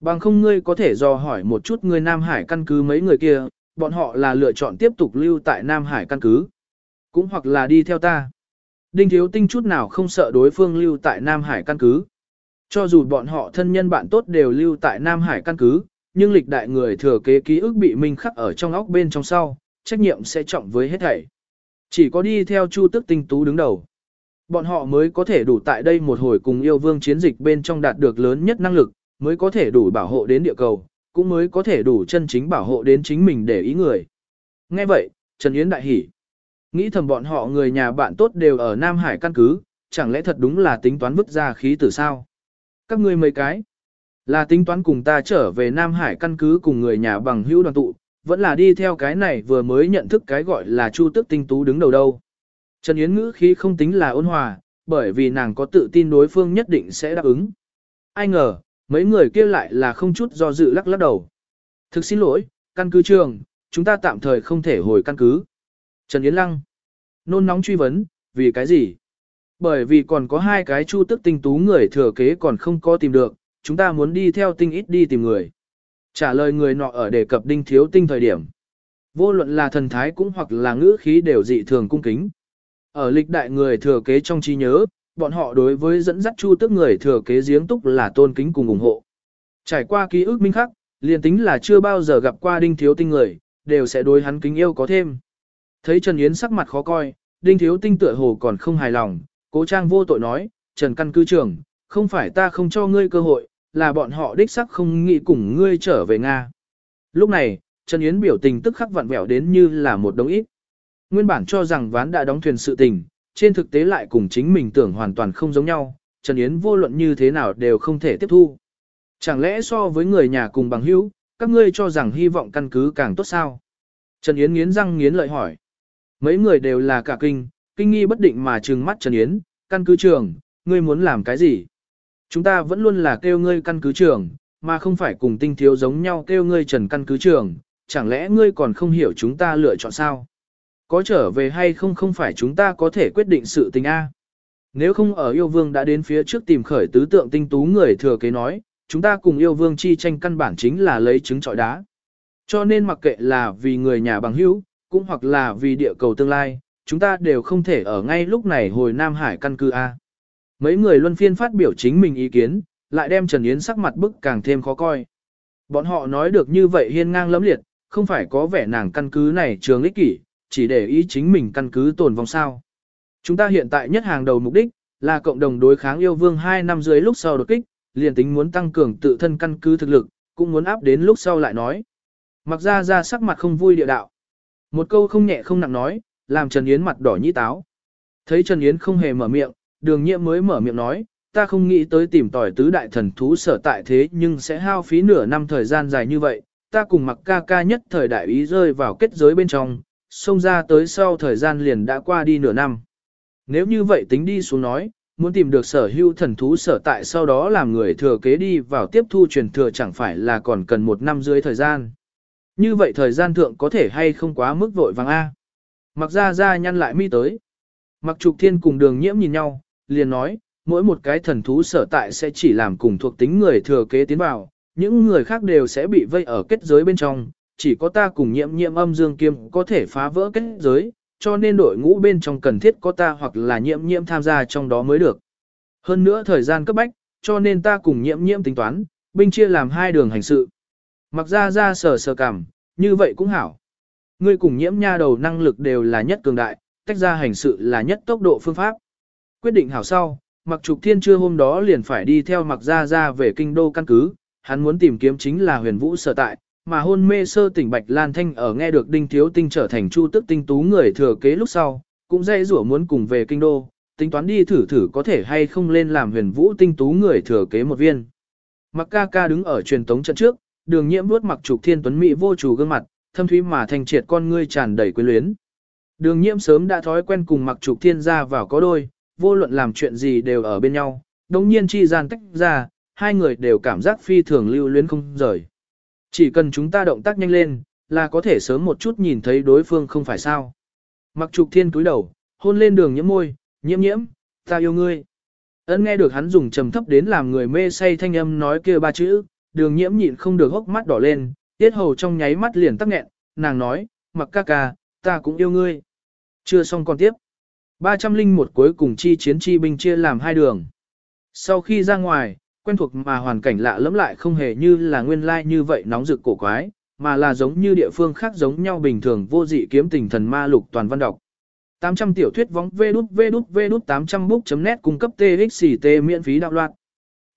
Speaker 1: Bằng không ngươi có thể dò hỏi một chút người Nam Hải căn cứ mấy người kia, bọn họ là lựa chọn tiếp tục lưu tại Nam Hải căn cứ. Cũng hoặc là đi theo ta. Đinh Thiếu Tinh chút nào không sợ đối phương lưu tại Nam Hải căn cứ. Cho dù bọn họ thân nhân bạn tốt đều lưu tại Nam Hải căn cứ, nhưng lịch đại người thừa kế ký ức bị minh khắc ở trong óc bên trong sau, trách nhiệm sẽ trọng với hết thảy. Chỉ có đi theo Chu Tức Tinh Tú đứng đầu. Bọn họ mới có thể đủ tại đây một hồi cùng yêu vương chiến dịch bên trong đạt được lớn nhất năng lực, mới có thể đủ bảo hộ đến địa cầu, cũng mới có thể đủ chân chính bảo hộ đến chính mình để ý người. Nghe vậy, Trần Yến đại hỉ. Nghĩ thầm bọn họ người nhà bạn tốt đều ở Nam Hải căn cứ, chẳng lẽ thật đúng là tính toán vứt ra khí tử sao? Các ngươi mấy cái, là tính toán cùng ta trở về Nam Hải căn cứ cùng người nhà bằng hữu đoàn tụ, vẫn là đi theo cái này vừa mới nhận thức cái gọi là Chu Tức Tinh Tú đứng đầu đâu. Trần Yến ngữ khí không tính là ôn hòa, bởi vì nàng có tự tin đối phương nhất định sẽ đáp ứng. Ai ngờ, mấy người kia lại là không chút do dự lắc lắc đầu. Thực xin lỗi, căn cứ trường, chúng ta tạm thời không thể hồi căn cứ. Trần Yến Lăng. Nôn nóng truy vấn, vì cái gì? Bởi vì còn có hai cái chu tức tinh tú người thừa kế còn không có tìm được, chúng ta muốn đi theo tinh ít đi tìm người. Trả lời người nọ ở đề cập đinh thiếu tinh thời điểm. Vô luận là thần thái cũng hoặc là ngữ khí đều dị thường cung kính. Ở lịch đại người thừa kế trong trí nhớ, bọn họ đối với dẫn dắt chu tức người thừa kế giếng túc là tôn kính cùng ủng hộ. Trải qua ký ức minh khắc, liền tính là chưa bao giờ gặp qua đinh thiếu tinh người, đều sẽ đối hắn kính yêu có thêm. Thấy Trần Yến sắc mặt khó coi, đinh thiếu tinh tựa hồ còn không hài lòng, cố trang vô tội nói, Trần căn cứ trưởng, không phải ta không cho ngươi cơ hội, là bọn họ đích sắc không nghĩ cùng ngươi trở về Nga. Lúc này, Trần Yến biểu tình tức khắc vặn vẹo đến như là một đống ít. Nguyên bản cho rằng ván đã đóng thuyền sự tình, trên thực tế lại cùng chính mình tưởng hoàn toàn không giống nhau, Trần Yến vô luận như thế nào đều không thể tiếp thu. Chẳng lẽ so với người nhà cùng bằng hữu, các ngươi cho rằng hy vọng căn cứ càng tốt sao? Trần Yến nghiến răng nghiến lợi hỏi. Mấy người đều là cả kinh, kinh nghi bất định mà trừng mắt Trần Yến, căn cứ trường, ngươi muốn làm cái gì? Chúng ta vẫn luôn là kêu ngươi căn cứ trường, mà không phải cùng tinh thiếu giống nhau kêu ngươi trần căn cứ trường, chẳng lẽ ngươi còn không hiểu chúng ta lựa chọn sao? Có trở về hay không không phải chúng ta có thể quyết định sự tình A. Nếu không ở yêu vương đã đến phía trước tìm khởi tứ tượng tinh tú người thừa kế nói, chúng ta cùng yêu vương chi tranh căn bản chính là lấy trứng trọi đá. Cho nên mặc kệ là vì người nhà bằng hữu, cũng hoặc là vì địa cầu tương lai, chúng ta đều không thể ở ngay lúc này hồi Nam Hải căn cứ A. Mấy người luân phiên phát biểu chính mình ý kiến, lại đem Trần Yến sắc mặt bức càng thêm khó coi. Bọn họ nói được như vậy hiên ngang lẫm liệt, không phải có vẻ nàng căn cứ này trường ích kỷ, chỉ để ý chính mình căn cứ tồn vong sao. Chúng ta hiện tại nhất hàng đầu mục đích, là cộng đồng đối kháng yêu vương 2 năm dưới lúc sau đột kích, liền tính muốn tăng cường tự thân căn cứ thực lực, cũng muốn áp đến lúc sau lại nói. Mặc ra ra sắc mặt không vui địa đạo. Một câu không nhẹ không nặng nói, làm Trần Yến mặt đỏ nhĩ táo. Thấy Trần Yến không hề mở miệng, đường nhiệm mới mở miệng nói, ta không nghĩ tới tìm tỏi tứ đại thần thú sở tại thế nhưng sẽ hao phí nửa năm thời gian dài như vậy, ta cùng mặc ca ca nhất thời đại ý rơi vào kết giới bên trong, xông ra tới sau thời gian liền đã qua đi nửa năm. Nếu như vậy tính đi xuống nói, muốn tìm được sở hữu thần thú sở tại sau đó làm người thừa kế đi vào tiếp thu truyền thừa chẳng phải là còn cần một năm dưới thời gian. Như vậy thời gian thượng có thể hay không quá mức vội vàng A. Mặc ra ra nhăn lại mi tới. Mặc trục thiên cùng đường nhiễm nhìn nhau, liền nói, mỗi một cái thần thú sở tại sẽ chỉ làm cùng thuộc tính người thừa kế tiến vào, những người khác đều sẽ bị vây ở kết giới bên trong, chỉ có ta cùng nhiễm nhiễm âm dương kiêm có thể phá vỡ kết giới, cho nên đội ngũ bên trong cần thiết có ta hoặc là nhiễm nhiễm tham gia trong đó mới được. Hơn nữa thời gian cấp bách, cho nên ta cùng nhiễm nhiễm tính toán, binh chia làm hai đường hành sự. Mặc ra ra sờ sờ cảm, như vậy cũng hảo. Ngươi cùng nhiễm nha đầu năng lực đều là nhất cường đại, tách ra hành sự là nhất tốc độ phương pháp. Quyết định hảo sau, mặc trục thiên trưa hôm đó liền phải đi theo mặc ra ra về kinh đô căn cứ, hắn muốn tìm kiếm chính là huyền vũ sở tại, mà hôn mê sơ tỉnh Bạch Lan Thanh ở nghe được Đinh Thiếu Tinh trở thành chu tức tinh tú người thừa kế lúc sau, cũng dễ rủa muốn cùng về kinh đô, tính toán đi thử thử có thể hay không lên làm huyền vũ tinh tú người thừa kế một viên. Mặc ca ca đứng ở truyền tống trận trước, đường nhiễm vuốt mặc trục thiên tuấn mỹ vô chủ gương mặt, thâm thúy mà thành triệt con ngươi tràn đầy quyến luyến. Đường nhiễm sớm đã thói quen cùng mặc trục thiên ra vào có đôi, vô luận làm chuyện gì đều ở bên nhau, đồng nhiên chi gian tách ra, hai người đều cảm giác phi thường lưu luyến không rời. Chỉ cần chúng ta động tác nhanh lên, là có thể sớm một chút nhìn thấy đối phương không phải sao. Mặc trục thiên cúi đầu, hôn lên đường nhiễm môi, nhiễm nhiễm, ta yêu ngươi. Ấn nghe được hắn dùng trầm thấp đến làm người mê say thanh âm nói kia ba chữ, đường nhiễm nhịn không được hốc mắt đỏ lên, tiết hầu trong nháy mắt liền tắc nghẹn, nàng nói, mặc ca ca, ta cũng yêu ngươi. Chưa xong còn tiếp. 301 cuối cùng chi chiến chi binh chia làm hai đường. Sau khi ra ngoài, quen thuộc mà hoàn cảnh lạ lẫm lại không hề như là nguyên lai like như vậy nóng rực cổ quái, mà là giống như địa phương khác giống nhau bình thường vô dị kiếm tình thần ma lục toàn văn đọc. 800 tiểu thuyết vóng vê đút vê đút vê đút 800 book.net cung cấp TXT miễn phí đạo loạn.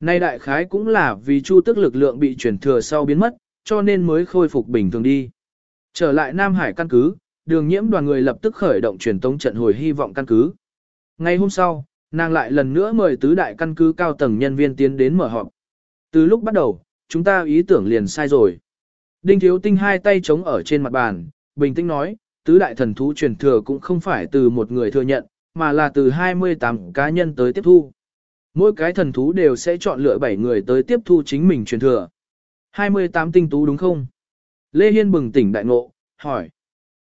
Speaker 1: Nay đại khái cũng là vì chu tức lực lượng bị chuyển thừa sau biến mất, cho nên mới khôi phục bình thường đi. Trở lại Nam Hải căn cứ, đường nhiễm đoàn người lập tức khởi động truyền tống trận hồi hy vọng căn cứ. Ngày hôm sau, nàng lại lần nữa mời tứ đại căn cứ cao tầng nhân viên tiến đến mở họp. Từ lúc bắt đầu, chúng ta ý tưởng liền sai rồi. Đinh Thiếu Tinh hai tay chống ở trên mặt bàn, bình tĩnh nói, tứ đại thần thú truyền thừa cũng không phải từ một người thừa nhận, mà là từ 28 cá nhân tới tiếp thu. Mỗi cái thần thú đều sẽ chọn lựa 7 người tới tiếp thu chính mình truyền thừa. 28 tinh tú đúng không? Lê Hiên bừng tỉnh đại ngộ, hỏi.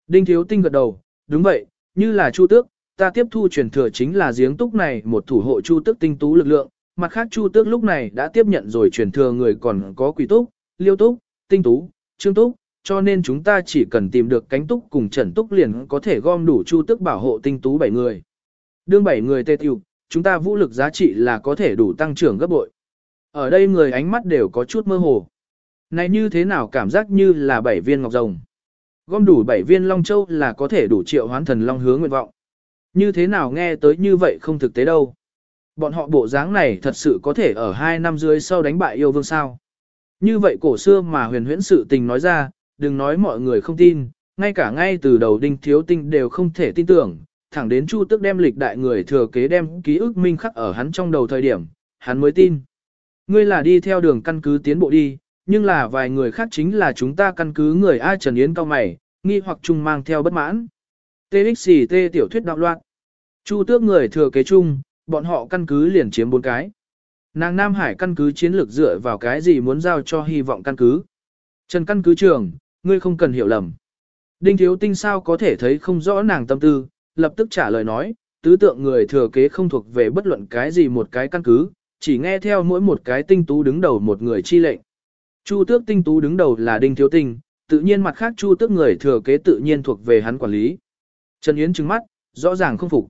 Speaker 1: Đinh Thiếu Tinh gật đầu, đúng vậy, như là Chu Tước, ta tiếp thu truyền thừa chính là giếng túc này một thủ hộ Chu Tước tinh tú lực lượng, mặt khác Chu Tước lúc này đã tiếp nhận rồi truyền thừa người còn có Quỷ Túc, Liêu Túc, Tinh Tú, Trương Túc, cho nên chúng ta chỉ cần tìm được cánh túc cùng trần túc liền có thể gom đủ chu Tước bảo hộ tinh tú 7 người. Đương 7 người tê tiêu, chúng ta vũ lực giá trị là có thể đủ tăng trưởng gấp bội. Ở đây người ánh mắt đều có chút mơ hồ. Này như thế nào cảm giác như là 7 viên ngọc rồng. Gom đủ 7 viên long châu là có thể đủ triệu hoán thần long hướng nguyện vọng. Như thế nào nghe tới như vậy không thực tế đâu. Bọn họ bộ dáng này thật sự có thể ở 2 năm dưới sau đánh bại yêu vương sao. Như vậy cổ xưa mà huyền huyễn sự tình nói ra, đừng nói mọi người không tin, ngay cả ngay từ đầu đinh thiếu tinh đều không thể tin tưởng, thẳng đến Chu Tức đem lịch đại người thừa kế đem ký ức minh khắc ở hắn trong đầu thời điểm, hắn mới tin. Ngươi là đi theo đường căn cứ tiến bộ đi, nhưng là vài người khác chính là chúng ta căn cứ người ai Trần Yến cao mày, nghi hoặc chung mang theo bất mãn. TXT tiểu thuyết đạo loạn. Chu tước người thừa kế chung, bọn họ căn cứ liền chiếm bốn cái. Nàng Nam Hải căn cứ chiến lược dựa vào cái gì muốn giao cho hy vọng căn cứ. Trần căn cứ trường, ngươi không cần hiểu lầm. Đinh thiếu tinh sao có thể thấy không rõ nàng tâm tư, lập tức trả lời nói, tứ tượng người thừa kế không thuộc về bất luận cái gì một cái căn cứ, chỉ nghe theo mỗi một cái tinh tú đứng đầu một người chi lệnh. Chu tước tinh tú đứng đầu là đinh thiếu tinh, tự nhiên mặt khác chu tước người thừa kế tự nhiên thuộc về hắn quản lý. Trần Yến trừng mắt, rõ ràng không phục.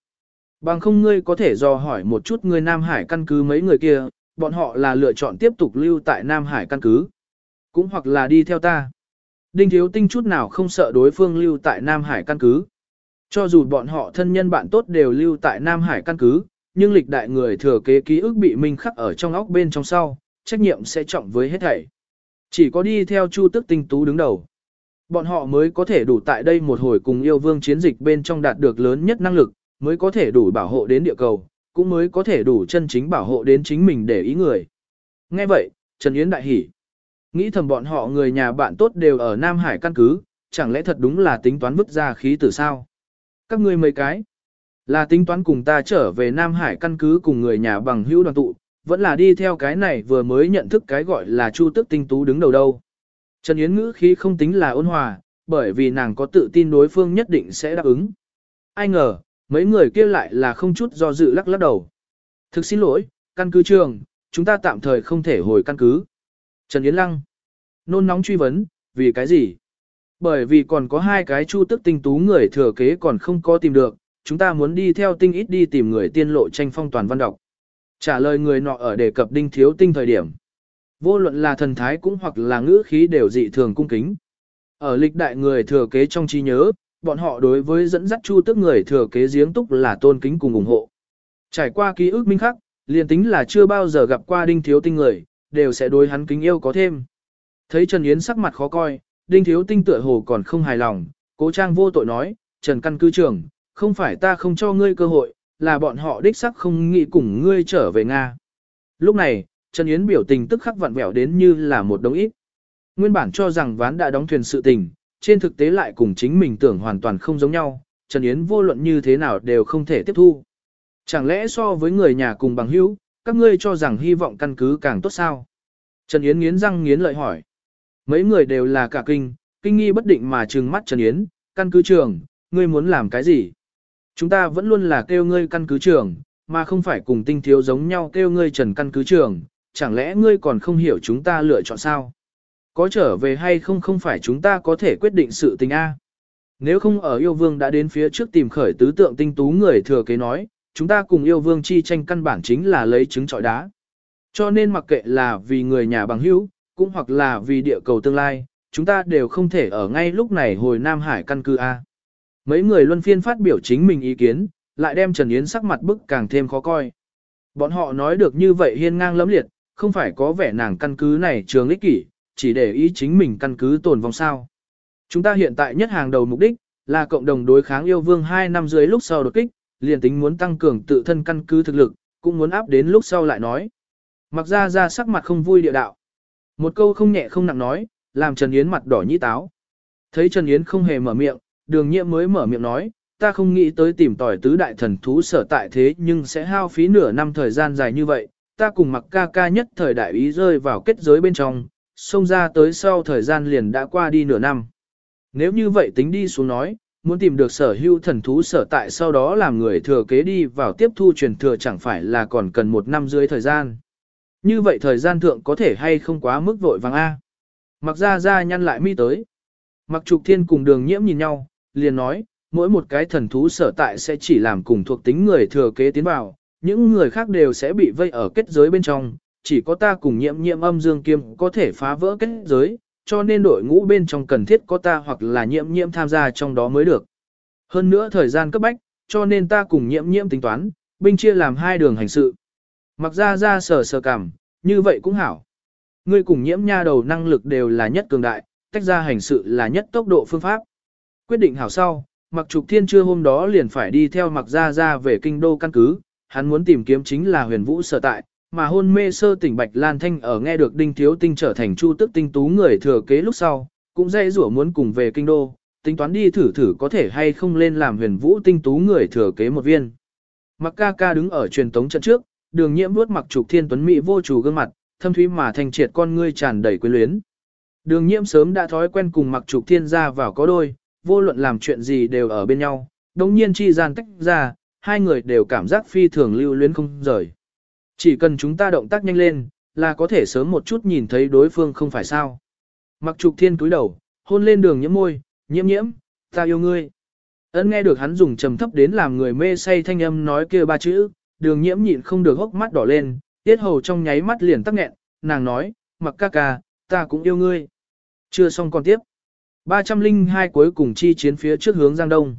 Speaker 1: Bằng không ngươi có thể dò hỏi một chút người Nam Hải căn cứ mấy người kia, bọn họ là lựa chọn tiếp tục lưu tại Nam Hải căn cứ. Cũng hoặc là đi theo ta. Đinh Thiếu Tinh chút nào không sợ đối phương lưu tại Nam Hải căn cứ. Cho dù bọn họ thân nhân bạn tốt đều lưu tại Nam Hải căn cứ, nhưng lịch đại người thừa kế ký ức bị minh khắc ở trong óc bên trong sau, trách nhiệm sẽ trọng với hết thảy. Chỉ có đi theo Chu Tức Tinh Tú đứng đầu. Bọn họ mới có thể đủ tại đây một hồi cùng yêu vương chiến dịch bên trong đạt được lớn nhất năng lực, mới có thể đủ bảo hộ đến địa cầu, cũng mới có thể đủ chân chính bảo hộ đến chính mình để ý người. Nghe vậy, Trần Yến đại hỉ. Nghĩ thầm bọn họ người nhà bạn tốt đều ở Nam Hải căn cứ, chẳng lẽ thật đúng là tính toán vứt ra khí tử sao? Các ngươi mấy cái, là tính toán cùng ta trở về Nam Hải căn cứ cùng người nhà bằng hữu đoàn tụ, vẫn là đi theo cái này vừa mới nhận thức cái gọi là Chu Tức Tinh Tú đứng đầu đâu. Trần Yến ngữ khí không tính là ôn hòa, bởi vì nàng có tự tin đối phương nhất định sẽ đáp ứng. Ai ngờ, mấy người kia lại là không chút do dự lắc lắc đầu. Thực xin lỗi, căn cứ trường, chúng ta tạm thời không thể hồi căn cứ. Trần Yến Lăng. Nôn nóng truy vấn, vì cái gì? Bởi vì còn có hai cái chu tức tinh tú người thừa kế còn không có tìm được, chúng ta muốn đi theo tinh ít đi tìm người tiên lộ tranh phong toàn văn đọc. Trả lời người nọ ở đề cập đinh thiếu tinh thời điểm. Vô luận là thần thái cũng hoặc là ngữ khí đều dị thường cung kính. Ở lịch đại người thừa kế trong trí nhớ, bọn họ đối với dẫn dắt chu tức người thừa kế giếng túc là tôn kính cùng ủng hộ. Trải qua ký ức minh khắc, liền tính là chưa bao giờ gặp qua đinh thiếu tinh người, đều sẽ đối hắn kính yêu có thêm. Thấy Trần Yến sắc mặt khó coi, Đinh Thiếu Tinh tựa hồ còn không hài lòng, cố trang vô tội nói, Trần Căn Cư trưởng, không phải ta không cho ngươi cơ hội, là bọn họ đích sắc không nghĩ cùng ngươi trở về Nga. Lúc này, Trần Yến biểu tình tức khắc vặn vẹo đến như là một đống ít. Nguyên bản cho rằng ván đã đóng thuyền sự tình, trên thực tế lại cùng chính mình tưởng hoàn toàn không giống nhau, Trần Yến vô luận như thế nào đều không thể tiếp thu. Chẳng lẽ so với người nhà cùng bằng hữu, các ngươi cho rằng hy vọng căn cứ càng tốt sao? Trần Yến nghiến răng nghiến lợi hỏi. Mấy người đều là cả kinh, kinh nghi bất định mà trừng mắt Trần Yến, căn cứ trường, ngươi muốn làm cái gì? Chúng ta vẫn luôn là kêu ngươi căn cứ trường, mà không phải cùng tinh thiếu giống nhau kêu ngươi trần căn cứ trường, chẳng lẽ ngươi còn không hiểu chúng ta lựa chọn sao? Có trở về hay không không phải chúng ta có thể quyết định sự tình A. Nếu không ở yêu vương đã đến phía trước tìm khởi tứ tượng tinh tú người thừa kế nói, chúng ta cùng yêu vương chi tranh căn bản chính là lấy trứng trọi đá. Cho nên mặc kệ là vì người nhà bằng hữu, cũng hoặc là vì địa cầu tương lai, chúng ta đều không thể ở ngay lúc này hồi Nam Hải căn cứ A. Mấy người luân phiên phát biểu chính mình ý kiến, lại đem Trần Yến sắc mặt bức càng thêm khó coi. Bọn họ nói được như vậy hiên ngang lẫm liệt, không phải có vẻ nàng căn cứ này trường ích kỷ, chỉ để ý chính mình căn cứ tồn vong sao. Chúng ta hiện tại nhất hàng đầu mục đích, là cộng đồng đối kháng yêu vương 2 năm dưới lúc sau đột kích, liền tính muốn tăng cường tự thân căn cứ thực lực, cũng muốn áp đến lúc sau lại nói. Mặc ra ra sắc mặt không vui địa đạo. Một câu không nhẹ không nặng nói, làm Trần Yến mặt đỏ nhĩ táo. Thấy Trần Yến không hề mở miệng, đường nhiệm mới mở miệng nói, ta không nghĩ tới tìm tỏi tứ đại thần thú sở tại thế nhưng sẽ hao phí nửa năm thời gian dài như vậy, ta cùng mặc ca ca nhất thời đại ý rơi vào kết giới bên trong, xông ra tới sau thời gian liền đã qua đi nửa năm. Nếu như vậy tính đi xuống nói, muốn tìm được sở hữu thần thú sở tại sau đó làm người thừa kế đi vào tiếp thu truyền thừa chẳng phải là còn cần một năm dưới thời gian. Như vậy thời gian thượng có thể hay không quá mức vội vàng A. Mặc ra ra nhăn lại mi tới. Mặc trục thiên cùng đường nhiễm nhìn nhau, liền nói, mỗi một cái thần thú sở tại sẽ chỉ làm cùng thuộc tính người thừa kế tiến vào, những người khác đều sẽ bị vây ở kết giới bên trong, chỉ có ta cùng nhiễm nhiễm âm dương kiêm có thể phá vỡ kết giới, cho nên đội ngũ bên trong cần thiết có ta hoặc là nhiễm nhiễm tham gia trong đó mới được. Hơn nữa thời gian cấp bách, cho nên ta cùng nhiễm nhiễm tính toán, binh chia làm hai đường hành sự. Mặc ra ra sờ sờ cảm, như vậy cũng hảo. Ngươi cùng nhiễm nha đầu năng lực đều là nhất cường đại, tách ra hành sự là nhất tốc độ phương pháp. Quyết định hảo sau, mặc trục thiên trưa hôm đó liền phải đi theo mặc ra ra về kinh đô căn cứ, hắn muốn tìm kiếm chính là huyền vũ sở tại, mà hôn mê sơ tỉnh Bạch Lan Thanh ở nghe được Đinh Thiếu Tinh trở thành chu tức tinh tú người thừa kế lúc sau, cũng dễ rủa muốn cùng về kinh đô, tính toán đi thử thử có thể hay không lên làm huyền vũ tinh tú người thừa kế một viên. Mặc ca ca đứng ở truyền tống trận trước, đường nhiễm vuốt mặc trục thiên tuấn mỹ vô chủ gương mặt, thâm thúy mà thành triệt con ngươi tràn đầy quyến luyến. Đường nhiễm sớm đã thói quen cùng mặc trục thiên ra vào có đôi, vô luận làm chuyện gì đều ở bên nhau, đồng nhiên chi gian tách ra, hai người đều cảm giác phi thường lưu luyến không rời. Chỉ cần chúng ta động tác nhanh lên, là có thể sớm một chút nhìn thấy đối phương không phải sao. Mặc trục thiên cúi đầu, hôn lên đường nhiễm môi, nhiễm nhiễm, ta yêu ngươi. Ấn nghe được hắn dùng trầm thấp đến làm người mê say thanh âm nói kia ba chữ, đường nhiễm nhịn không được hốc mắt đỏ lên, tiết hầu trong nháy mắt liền tắc nghẹn, nàng nói, mặc ca ca, ta cũng yêu ngươi. Chưa xong còn tiếp. 302 cuối cùng chi chiến phía trước hướng Giang Đông.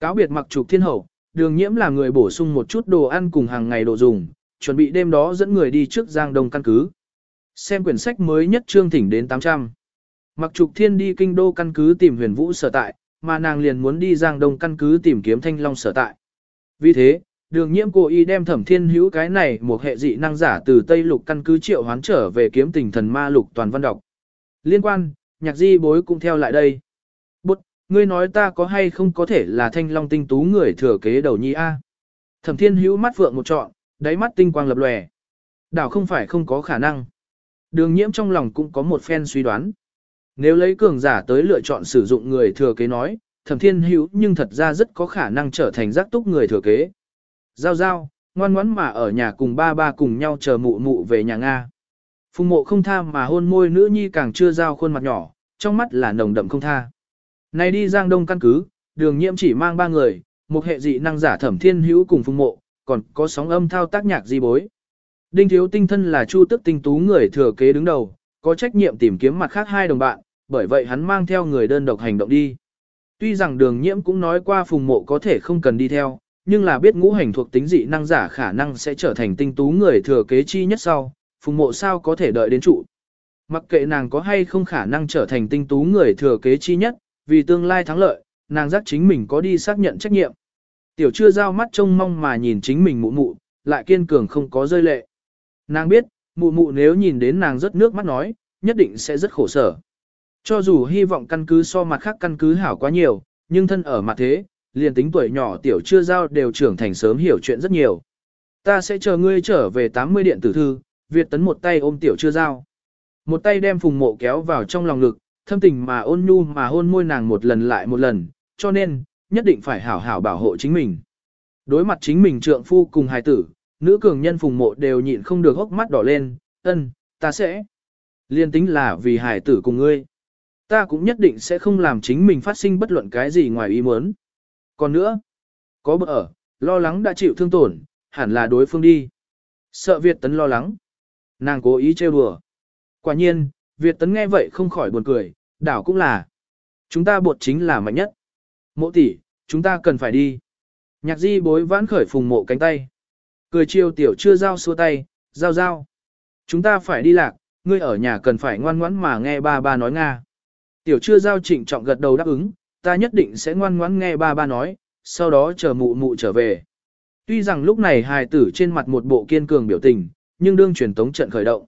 Speaker 1: Cáo biệt mặc trục thiên hậu, đường nhiễm là người bổ sung một chút đồ ăn cùng hàng ngày đồ dùng, chuẩn bị đêm đó dẫn người đi trước Giang Đông căn cứ. Xem quyển sách mới nhất trương thỉnh đến 800. Mặc trục thiên đi kinh đô căn cứ tìm huyền vũ sở tại, mà nàng liền muốn đi Giang Đông căn cứ tìm kiếm thanh long sở tại. Vì thế, đường nhiễm cố ý đem thẩm thiên hữu cái này một hệ dị năng giả từ Tây Lục căn cứ triệu hoán trở về kiếm tình thần ma lục toàn văn đọc. Liên quan, nhạc di bối cũng theo lại đây. Bụt, ngươi nói ta có hay không có thể là thanh long tinh tú người thừa kế đầu nhi A. Thẩm thiên hữu mắt vượng một trọn, đáy mắt tinh quang lập lòe. Đảo không phải không có khả năng. Đường nhiễm trong lòng cũng có một phen suy đoán. Nếu lấy cường giả tới lựa chọn sử dụng người thừa kế nói, thẩm thiên hữu nhưng thật ra rất có khả năng trở thành giác túc người thừa kế. Giao giao, ngoan ngoãn mà ở nhà cùng ba ba cùng nhau chờ mụ mụ về nhà Nga. Phùng mộ không tha mà hôn môi nữ nhi càng chưa giao khuôn mặt nhỏ, trong mắt là nồng đậm không tha. Này đi giang đông căn cứ, đường nhiễm chỉ mang ba người, một hệ dị năng giả thẩm thiên hữu cùng phùng mộ, còn có sóng âm thao tác nhạc di bối. Đinh thiếu tinh thân là chu tức tinh tú người thừa kế đứng đầu, có trách nhiệm tìm kiếm mặt khác hai đồng bạn, bởi vậy hắn mang theo người đơn độc hành động đi. Tuy rằng đường nhiễm cũng nói qua phùng mộ có thể không cần đi theo, nhưng là biết ngũ hành thuộc tính dị năng giả khả năng sẽ trở thành tinh tú người thừa kế chi nhất sau, phùng mộ sao có thể đợi đến trụ. Mặc kệ nàng có hay không khả năng trở thành tinh tú người thừa kế chi nhất, vì tương lai thắng lợi, nàng giác chính mình có đi xác nhận trách nhiệm. Tiểu chưa giao mắt trông mong mà nhìn chính mình mụ mụ, lại kiên cường không có rơi lệ. Nàng biết, mụ mụ nếu nhìn đến nàng rất nước mắt nói, nhất định sẽ rất khổ sở. Cho dù hy vọng căn cứ so mặt khác căn cứ hảo quá nhiều, nhưng thân ở mặt thế, liền tính tuổi nhỏ tiểu chưa giao đều trưởng thành sớm hiểu chuyện rất nhiều. Ta sẽ chờ ngươi trở về 80 điện tử thư, Việt tấn một tay ôm tiểu chưa giao. Một tay đem phùng mộ kéo vào trong lòng ngực, thâm tình mà ôn nhu mà hôn môi nàng một lần lại một lần, cho nên, nhất định phải hảo hảo bảo hộ chính mình. Đối mặt chính mình trượng phu cùng hài tử, nữ cường nhân phùng mộ đều nhịn không được hốc mắt đỏ lên, ân, ta sẽ. Liên tính là vì hài tử cùng ngươi. Ta cũng nhất định sẽ không làm chính mình phát sinh bất luận cái gì ngoài ý muốn. Còn nữa, có bữa ở, lo lắng đã chịu thương tổn, hẳn là đối phương đi. Sợ Việt Tấn lo lắng. Nàng cố ý trêu đùa. Quả nhiên, Việt Tấn nghe vậy không khỏi buồn cười, đảo cũng là. Chúng ta bột chính là mạnh nhất. Mộ tỷ, chúng ta cần phải đi. Nhạc di bối vãn khởi phùng mộ cánh tay. Cười chiêu tiểu chưa giao xua tay, giao giao. Chúng ta phải đi lạc, ngươi ở nhà cần phải ngoan ngoãn mà nghe ba ba nói Nga. Tiểu chưa giao trịnh trọng gật đầu đáp ứng, ta nhất định sẽ ngoan ngoãn nghe ba ba nói, sau đó chờ mụ mụ trở về. Tuy rằng lúc này hài tử trên mặt một bộ kiên cường biểu tình, nhưng đương truyền tống trận khởi động.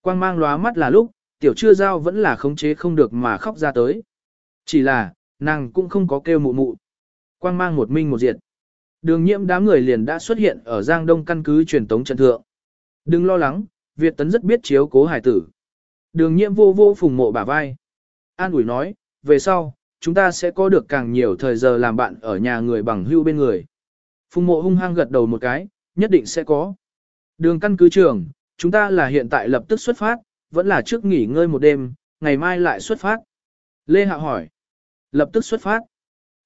Speaker 1: Quang mang lóa mắt là lúc, tiểu chưa giao vẫn là khống chế không được mà khóc ra tới. Chỉ là, nàng cũng không có kêu mụ mụ. Quang mang một minh một diệt. Đường nhiễm đám người liền đã xuất hiện ở Giang Đông căn cứ truyền tống trận thượng. Đừng lo lắng, Việt Tấn rất biết chiếu cố hải tử. Đường nhiễm vô vô phùng mộ bả vai. An ủi nói, về sau, chúng ta sẽ có được càng nhiều thời giờ làm bạn ở nhà người bằng hưu bên người. Phùng mộ hung hăng gật đầu một cái, nhất định sẽ có. Đường căn cứ trường, chúng ta là hiện tại lập tức xuất phát, vẫn là trước nghỉ ngơi một đêm, ngày mai lại xuất phát. Lê Hạ hỏi. Lập tức xuất phát.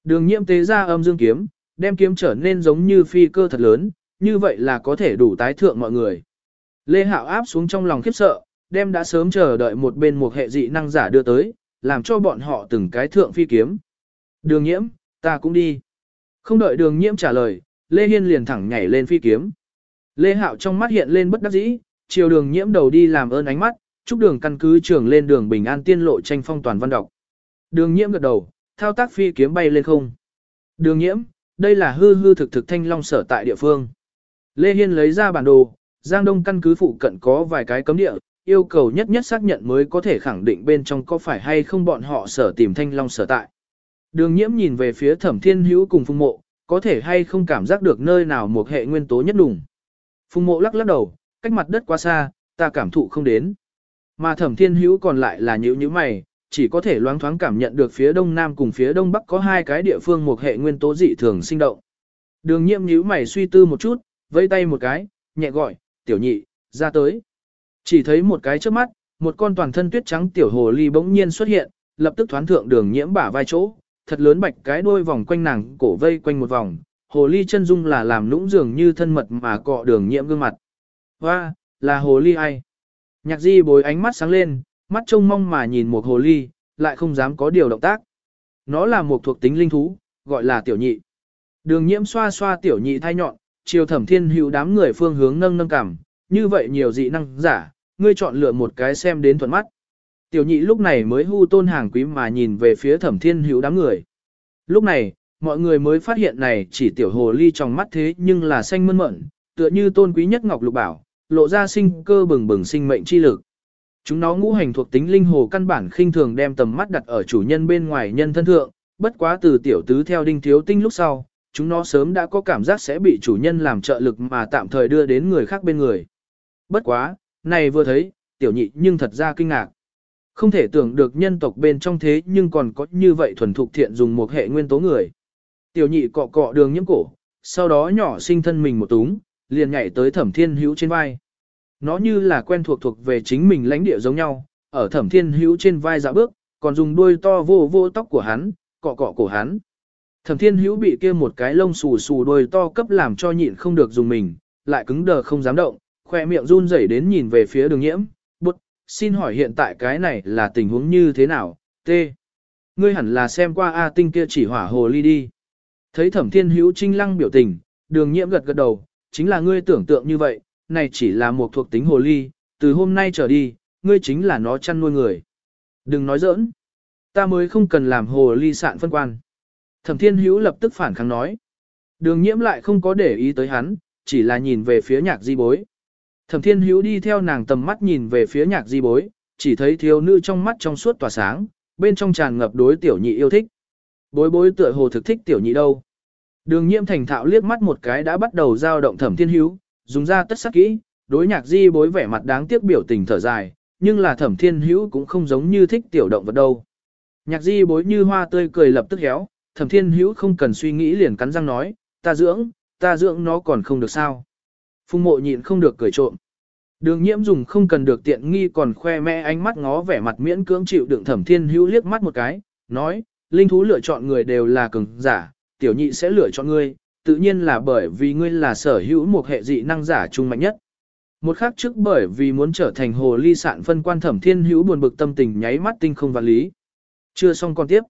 Speaker 1: Đường nhiễm tế ra âm dương kiếm, đem kiếm trở nên giống như phi cơ thật lớn, như vậy là có thể đủ tái thượng mọi người. Lê Hạo áp xuống trong lòng khiếp sợ, đem đã sớm chờ đợi một bên một hệ dị năng giả đưa tới, làm cho bọn họ từng cái thượng phi kiếm. Đường nhiễm, ta cũng đi. Không đợi đường nhiễm trả lời, Lê Hiên liền thẳng nhảy lên phi kiếm. Lê Hạo trong mắt hiện lên bất đắc dĩ, chiều đường nhiễm đầu đi làm ơn ánh mắt, chúc đường căn cứ trưởng lên đường bình an tiên lộ tranh phong toàn văn đọc. Đường nhiễm gật đầu, thao tác phi kiếm bay lên không. Đường nhiễm, đây là hư hư thực thực thanh long sở tại địa phương. Lê Hiên lấy ra bản đồ, Giang Đông căn cứ phụ cận có vài cái cấm địa, yêu cầu nhất nhất xác nhận mới có thể khẳng định bên trong có phải hay không bọn họ sở tìm thanh long sở tại. Đường nhiễm nhìn về phía thẩm thiên hữu cùng phung mộ, có thể hay không cảm giác được nơi nào một hệ nguyên tố nhất đủng. Phung mộ lắc lắc đầu, cách mặt đất quá xa, ta cảm thụ không đến. Mà thẩm thiên hữu còn lại là nhữ như mày, chỉ có thể loáng thoáng cảm nhận được phía đông nam cùng phía đông bắc có hai cái địa phương một hệ nguyên tố dị thường sinh động. Đường nhiễm nhíu mày suy tư một chút, vẫy tay một cái, nhẹ gọi, tiểu nhị, ra tới. Chỉ thấy một cái trước mắt, một con toàn thân tuyết trắng tiểu hồ ly bỗng nhiên xuất hiện, lập tức thoán thượng đường nhiễm bả vai chỗ, thật lớn bạch cái đuôi vòng quanh nàng cổ vây quanh một vòng, hồ ly chân dung là làm lũng dường như thân mật mà cọ đường nhiễm gương mặt. Và, là hồ ly ai? Nhạc di bồi ánh mắt sáng lên, mắt trông mong mà nhìn một hồ ly, lại không dám có điều động tác. Nó là một thuộc tính linh thú, gọi là tiểu nhị. Đường nhiễm xoa xoa tiểu nhị thai nhọn, chiều thẩm thiên hữu đám người phương hướng nâng nâng cảm, như vậy nhiều dị năng giả, ngươi chọn lựa một cái xem đến thuận mắt. Tiểu nhị lúc này mới hu tôn hàng quý mà nhìn về phía thẩm thiên hữu đám người. Lúc này, mọi người mới phát hiện này chỉ tiểu hồ ly trong mắt thế nhưng là xanh mơn mởn, tựa như tôn quý nhất ngọc lục bảo, lộ ra sinh cơ bừng bừng sinh mệnh chi lực. Chúng nó ngũ hành thuộc tính linh hồ căn bản khinh thường đem tầm mắt đặt ở chủ nhân bên ngoài nhân thân thượng, bất quá từ tiểu tứ theo đinh thiếu tinh lúc sau, chúng nó sớm đã có cảm giác sẽ bị chủ nhân làm trợ lực mà tạm thời đưa đến người khác bên người. Bất quá, này vừa thấy, tiểu nhị nhưng thật ra kinh ngạc. Không thể tưởng được nhân tộc bên trong thế nhưng còn có như vậy thuần thục thiện dùng một hệ nguyên tố người. Tiểu nhị cọ cọ đường nhiễm cổ, sau đó nhỏ sinh thân mình một túng, liền nhảy tới thẩm thiên hữu trên vai. Nó như là quen thuộc thuộc về chính mình lãnh địa giống nhau, ở thẩm thiên hữu trên vai dạo bước, còn dùng đuôi to vô vô tóc của hắn, cọ cọ cổ hắn. Thẩm thiên hữu bị kia một cái lông xù xù đuôi to cấp làm cho nhịn không được dùng mình, lại cứng đờ không dám động, khoe miệng run rẩy đến nhìn về phía đường nhiễm, bút, xin hỏi hiện tại cái này là tình huống như thế nào, t. Ngươi hẳn là xem qua A tinh kia chỉ hỏa hồ ly đi. Thấy thẩm thiên hữu trinh lăng biểu tình, đường nhiễm gật gật đầu, chính là ngươi tưởng tượng như vậy, này chỉ là một thuộc tính hồ ly, từ hôm nay trở đi, ngươi chính là nó chăn nuôi người. Đừng nói giỡn. Ta mới không cần làm hồ ly sạn phân quan. Thẩm thiên hữu lập tức phản kháng nói. Đường nhiễm lại không có để ý tới hắn, chỉ là nhìn về phía nhạc di bối. Thẩm thiên hữu đi theo nàng tầm mắt nhìn về phía nhạc di bối, chỉ thấy thiếu nữ trong mắt trong suốt tỏa sáng, bên trong tràn ngập đối tiểu nhị yêu thích. Bối bối tựa hồ thực thích tiểu nhị đâu. Đường nhiễm thành thạo liếc mắt một cái đã bắt đầu giao động thẩm thiên hữu, dùng ra tất sắc kỹ, đối nhạc di bối vẻ mặt đáng tiếc biểu tình thở dài, nhưng là thẩm thiên hữu cũng không giống như thích tiểu động vật đâu. Nhạc di bối như hoa tươi cười lập tức héo, thẩm thiên hữu không cần suy nghĩ liền cắn răng nói, ta dưỡng, ta dưỡng nó còn không được sao. Phùng mộ nhịn không được cười trộm. Đường nhiễm dùng không cần được tiện nghi còn khoe mẽ ánh mắt ngó vẻ mặt miễn cưỡng chịu đựng thẩm thiên hữu liếc mắt một cái, nói, linh thú lựa chọn người đều là cường giả, tiểu nhị sẽ lựa chọn ngươi, tự nhiên là bởi vì ngươi là sở hữu một hệ dị năng giả trung mạnh nhất. Một khắc trước bởi vì muốn trở thành hồ ly sạn phân quan thẩm thiên hữu buồn bực tâm tình nháy mắt tinh không và lý. Chưa xong còn tiếp.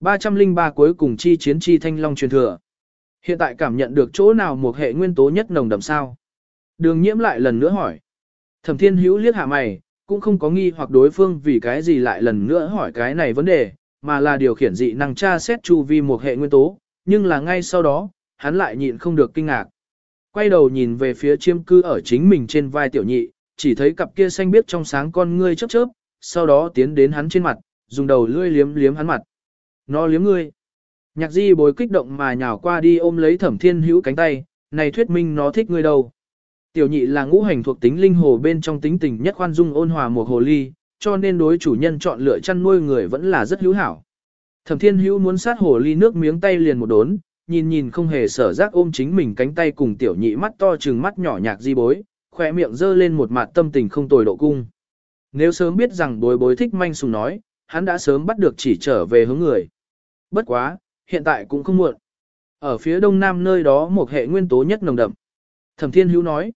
Speaker 1: 303 cuối cùng chi chiến chi thanh long truyền thừa. Hiện tại cảm nhận được chỗ nào một hệ nguyên tố nhất nồng đậm sao? Đường nhiễm lại lần nữa hỏi. Thẩm thiên hữu liếc hạ mày, cũng không có nghi hoặc đối phương vì cái gì lại lần nữa hỏi cái này vấn đề, mà là điều khiển dị năng tra xét chu vi một hệ nguyên tố, nhưng là ngay sau đó, hắn lại nhịn không được kinh ngạc. Quay đầu nhìn về phía chiêm cư ở chính mình trên vai tiểu nhị, chỉ thấy cặp kia xanh biếc trong sáng con ngươi chớp chớp, sau đó tiến đến hắn trên mặt, dùng đầu lưỡi liếm liếm hắn mặt. Nó liếm ngươi. Nhạc di bối kích động mà nhào qua đi ôm lấy thẩm thiên hữu cánh tay, này thuyết minh nó thích ngươi đâu. Tiểu nhị là ngũ hành thuộc tính linh hồ bên trong tính tình nhất khoan dung ôn hòa một hồ ly, cho nên đối chủ nhân chọn lựa chăn nuôi người vẫn là rất hữu hảo. Thẩm thiên hữu muốn sát hồ ly nước miếng tay liền một đốn, nhìn nhìn không hề sở giác ôm chính mình cánh tay cùng tiểu nhị mắt to trừng mắt nhỏ nhạc di bối, khỏe miệng dơ lên một mặt tâm tình không tồi độ cung. Nếu sớm biết rằng bối bối thích manh sùng nói, hắn đã sớm bắt được chỉ trở về hướng người. Bất quá, hiện tại cũng không muộn. Ở phía đông nam nơi đó một hệ nguyên tố nhất nồng đậm. Thẩm Thiên Hữu nói,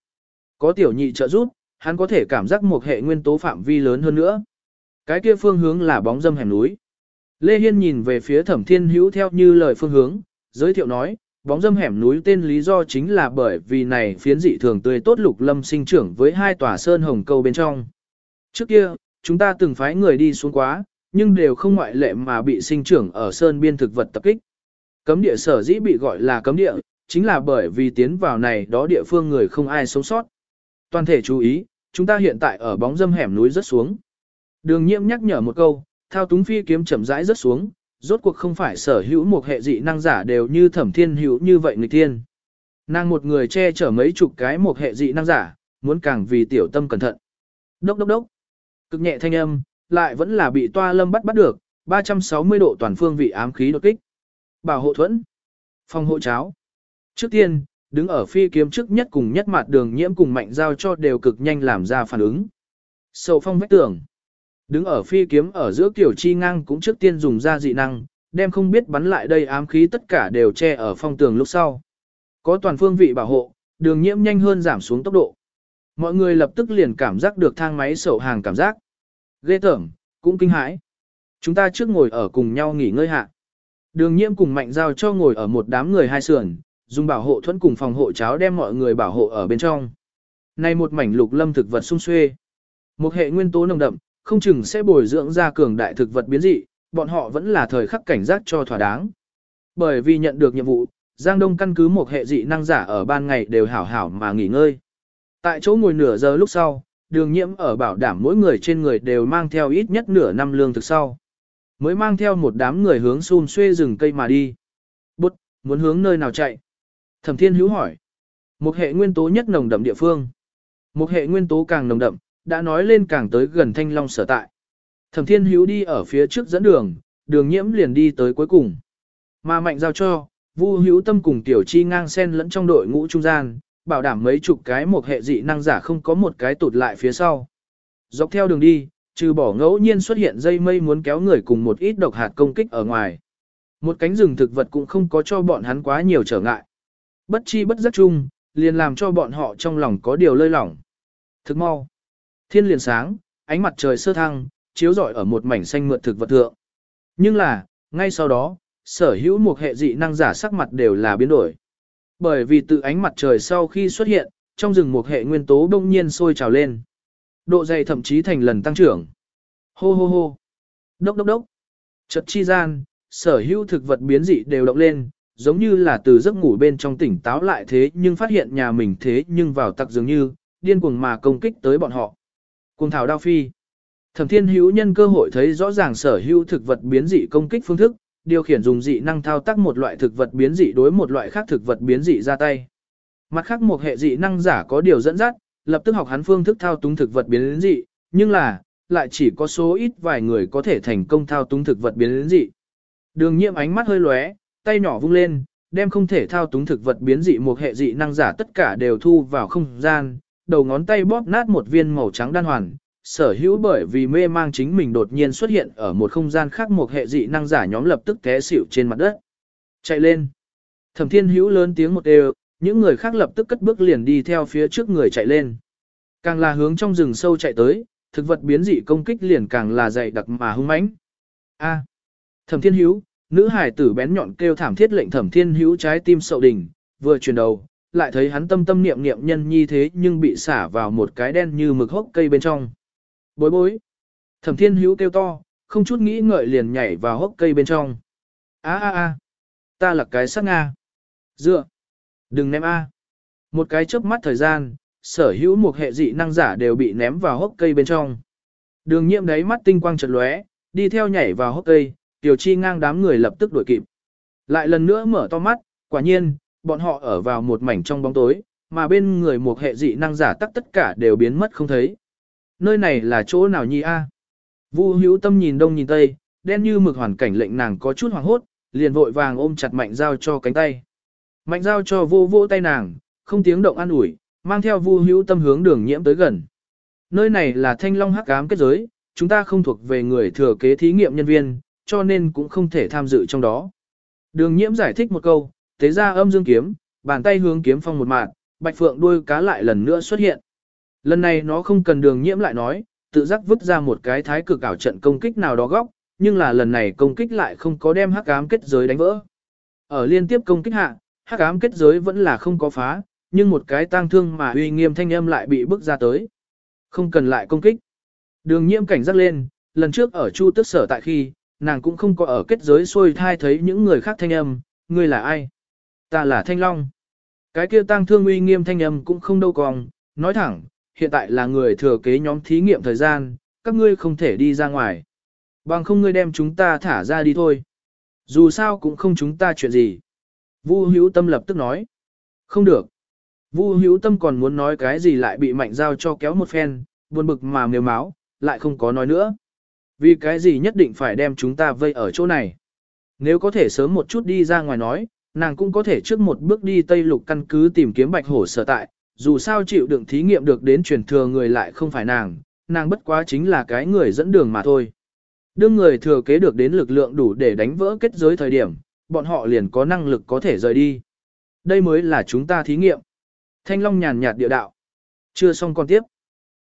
Speaker 1: có tiểu nhị trợ giúp, hắn có thể cảm giác một hệ nguyên tố phạm vi lớn hơn nữa. Cái kia phương hướng là bóng dâm hẻm núi. Lê Hiên nhìn về phía Thẩm Thiên Hữu theo như lời phương hướng, giới thiệu nói, bóng dâm hẻm núi tên lý do chính là bởi vì này phiến dị thường tươi tốt lục lâm sinh trưởng với hai tòa sơn hồng câu bên trong. Trước kia, chúng ta từng phái người đi xuống quá, nhưng đều không ngoại lệ mà bị sinh trưởng ở sơn biên thực vật tập kích. Cấm địa sở dĩ bị gọi là cấm địa, chính là bởi vì tiến vào này đó địa phương người không ai sống sót. Toàn thể chú ý, chúng ta hiện tại ở bóng dâm hẻm núi rất xuống. Đường nhiễm nhắc nhở một câu, thao túng phi kiếm chậm rãi rất xuống, rốt cuộc không phải sở hữu một hệ dị năng giả đều như thẩm thiên hữu như vậy người thiên. Nàng một người che chở mấy chục cái một hệ dị năng giả, muốn càng vì tiểu tâm cẩn thận. Đốc đốc đốc. Cực nhẹ thanh âm, lại vẫn là bị toa lâm bắt bắt được, 360 độ toàn phương vị ám khí đột kích. Bảo hộ thuẫn. Phòng hộ cháo. Trước tiên, đứng ở phi kiếm trước nhất cùng nhất mặt đường nhiễm cùng mạnh giao cho đều cực nhanh làm ra phản ứng. Sầu phong vách tường. Đứng ở phi kiếm ở giữa kiểu chi ngang cũng trước tiên dùng ra dị năng, đem không biết bắn lại đây ám khí tất cả đều che ở phong tường lúc sau. Có toàn phương vị bảo hộ, đường nhiễm nhanh hơn giảm xuống tốc độ. Mọi người lập tức liền cảm giác được thang máy sầu hàng cảm giác. Ghê tởm, cũng kinh hãi. Chúng ta trước ngồi ở cùng nhau nghỉ ngơi hạ. Đường nhiễm cùng mạnh giao cho ngồi ở một đám người hai sườn, dùng bảo hộ thuẫn cùng phòng hộ cháo đem mọi người bảo hộ ở bên trong. Này một mảnh lục lâm thực vật sung xuê. Một hệ nguyên tố nồng đậm, không chừng sẽ bồi dưỡng ra cường đại thực vật biến dị, bọn họ vẫn là thời khắc cảnh giác cho thỏa đáng. Bởi vì nhận được nhiệm vụ, Giang Đông căn cứ một hệ dị năng giả ở ban ngày đều hảo hảo mà nghỉ ngơi. Tại chỗ ngồi nửa giờ lúc sau, đường nhiễm ở bảo đảm mỗi người trên người đều mang theo ít nhất nửa năm lương thực sau. Mới mang theo một đám người hướng xun xuê rừng cây mà đi. Bút, muốn hướng nơi nào chạy? Thẩm Thiên Hữu hỏi. Một hệ nguyên tố nhất nồng đậm địa phương. Một hệ nguyên tố càng nồng đậm, đã nói lên càng tới gần thanh long sở tại. Thẩm Thiên Hữu đi ở phía trước dẫn đường, đường nhiễm liền đi tới cuối cùng. Mà mạnh giao cho, Vu Hữu Tâm cùng Tiểu Chi ngang sen lẫn trong đội ngũ trung gian, bảo đảm mấy chục cái một hệ dị năng giả không có một cái tụt lại phía sau. Dọc theo đường đi, trừ bỏ ngẫu nhiên xuất hiện dây mây muốn kéo người cùng một ít độc hạt công kích ở ngoài. Một cánh rừng thực vật cũng không có cho bọn hắn quá nhiều trở ngại. Bất chi bất giác chung, liền làm cho bọn họ trong lòng có điều lơi lỏng. Thức mau. Thiên liền sáng, ánh mặt trời sơ thăng, chiếu rọi ở một mảnh xanh mượt thực vật thượng. Nhưng là, ngay sau đó, sở hữu một hệ dị năng giả sắc mặt đều là biến đổi. Bởi vì từ ánh mặt trời sau khi xuất hiện, trong rừng một hệ nguyên tố đông nhiên sôi trào lên. Độ dày thậm chí thành lần tăng trưởng. Hô hô hô. Đốc đốc đốc. Chật chi gian, sở hữu thực vật biến dị đều động lên, giống như là từ giấc ngủ bên trong tỉnh táo lại thế nhưng phát hiện nhà mình thế nhưng vào tặc dường như, điên cuồng mà công kích tới bọn họ. Cùng thảo đao phi. Thẩm thiên hữu nhân cơ hội thấy rõ ràng sở hữu thực vật biến dị công kích phương thức, điều khiển dùng dị năng thao tác một loại thực vật biến dị đối một loại khác thực vật biến dị ra tay. Mặt khác một hệ dị năng giả có điều dẫn dắt, lập tức học hắn phương thức thao túng thực vật biến dị, nhưng là, lại chỉ có số ít vài người có thể thành công thao túng thực vật biến dị. Đường Nhiệm ánh mắt hơi lóe, tay nhỏ vung lên, đem không thể thao túng thực vật biến dị một hệ dị năng giả tất cả đều thu vào không gian, đầu ngón tay bóp nát một viên màu trắng đan hoàn, sở hữu bởi vì mê mang chính mình đột nhiên xuất hiện ở một không gian khác một hệ dị năng giả nhóm lập tức té xỉu trên mặt đất. Chạy lên. Thẩm thiên hữu lớn tiếng một đều, những người khác lập tức cất bước liền đi theo phía trước người chạy lên. Càng là hướng trong rừng sâu chạy tới, thực vật biến dị công kích liền càng là dày đặc mà hung mãnh. A. Thẩm Thiên Hữu, nữ hải tử bén nhọn kêu thảm thiết lệnh Thẩm Thiên Hữu trái tim sậu đỉnh, vừa chuyển đầu, lại thấy hắn tâm tâm niệm niệm nhân nhi thế nhưng bị xả vào một cái đen như mực hốc cây bên trong. Bối bối. Thẩm Thiên Hữu kêu to, không chút nghĩ ngợi liền nhảy vào hốc cây bên trong. A a a. Ta là cái sắc Nga. Dựa. Đừng ném A. Một cái chớp mắt thời gian, sở hữu một hệ dị năng giả đều bị ném vào hốc cây bên trong. Đường nhiệm đấy mắt tinh quang chợt lóe, đi theo nhảy vào hốc cây, tiểu chi ngang đám người lập tức đuổi kịp. Lại lần nữa mở to mắt, quả nhiên, bọn họ ở vào một mảnh trong bóng tối, mà bên người một hệ dị năng giả tắc tất cả đều biến mất không thấy. Nơi này là chỗ nào nhi a? Vu hữu tâm nhìn đông nhìn tây, đen như mực hoàn cảnh lệnh nàng có chút hoảng hốt, liền vội vàng ôm chặt mạnh dao cho cánh tay. Mạnh dao cho vô vô tay nàng, không tiếng động an ủi, mang theo vu hữu tâm hướng đường nhiễm tới gần. Nơi này là thanh long hắc ám kết giới, chúng ta không thuộc về người thừa kế thí nghiệm nhân viên, cho nên cũng không thể tham dự trong đó. Đường nhiễm giải thích một câu, tế ra âm dương kiếm, bàn tay hướng kiếm phong một mạng, bạch phượng đuôi cá lại lần nữa xuất hiện. Lần này nó không cần đường nhiễm lại nói, tự giác vứt ra một cái thái cực ảo trận công kích nào đó góc, nhưng là lần này công kích lại không có đem hắc ám kết giới đánh vỡ. Ở liên tiếp công kích hạ, hắc ám kết giới vẫn là không có phá, nhưng một cái tang thương mà uy nghiêm thanh âm lại bị bức ra tới. Không cần lại công kích. Đường nhiễm cảnh giác lên, lần trước ở Chu Tức Sở tại khi, nàng cũng không có ở kết giới xuôi thai thấy những người khác thanh âm, ngươi là ai? Ta là Thanh Long. Cái kia tăng thương uy nghiêm thanh âm cũng không đâu còn, nói thẳng, hiện tại là người thừa kế nhóm thí nghiệm thời gian, các ngươi không thể đi ra ngoài. Bằng không ngươi đem chúng ta thả ra đi thôi. Dù sao cũng không chúng ta chuyện gì. Vu hữu tâm lập tức nói. Không được. Vu hữu tâm còn muốn nói cái gì lại bị mạnh giao cho kéo một phen, buồn bực mà mềm máu, lại không có nói nữa. Vì cái gì nhất định phải đem chúng ta vây ở chỗ này. Nếu có thể sớm một chút đi ra ngoài nói, nàng cũng có thể trước một bước đi Tây Lục căn cứ tìm kiếm bạch hổ sở tại, dù sao chịu đựng thí nghiệm được đến truyền thừa người lại không phải nàng, nàng bất quá chính là cái người dẫn đường mà thôi. Đương người thừa kế được đến lực lượng đủ để đánh vỡ kết giới thời điểm, bọn họ liền có năng lực có thể rời đi. Đây mới là chúng ta thí nghiệm. Thanh Long nhàn nhạt địa đạo. Chưa xong con tiếp.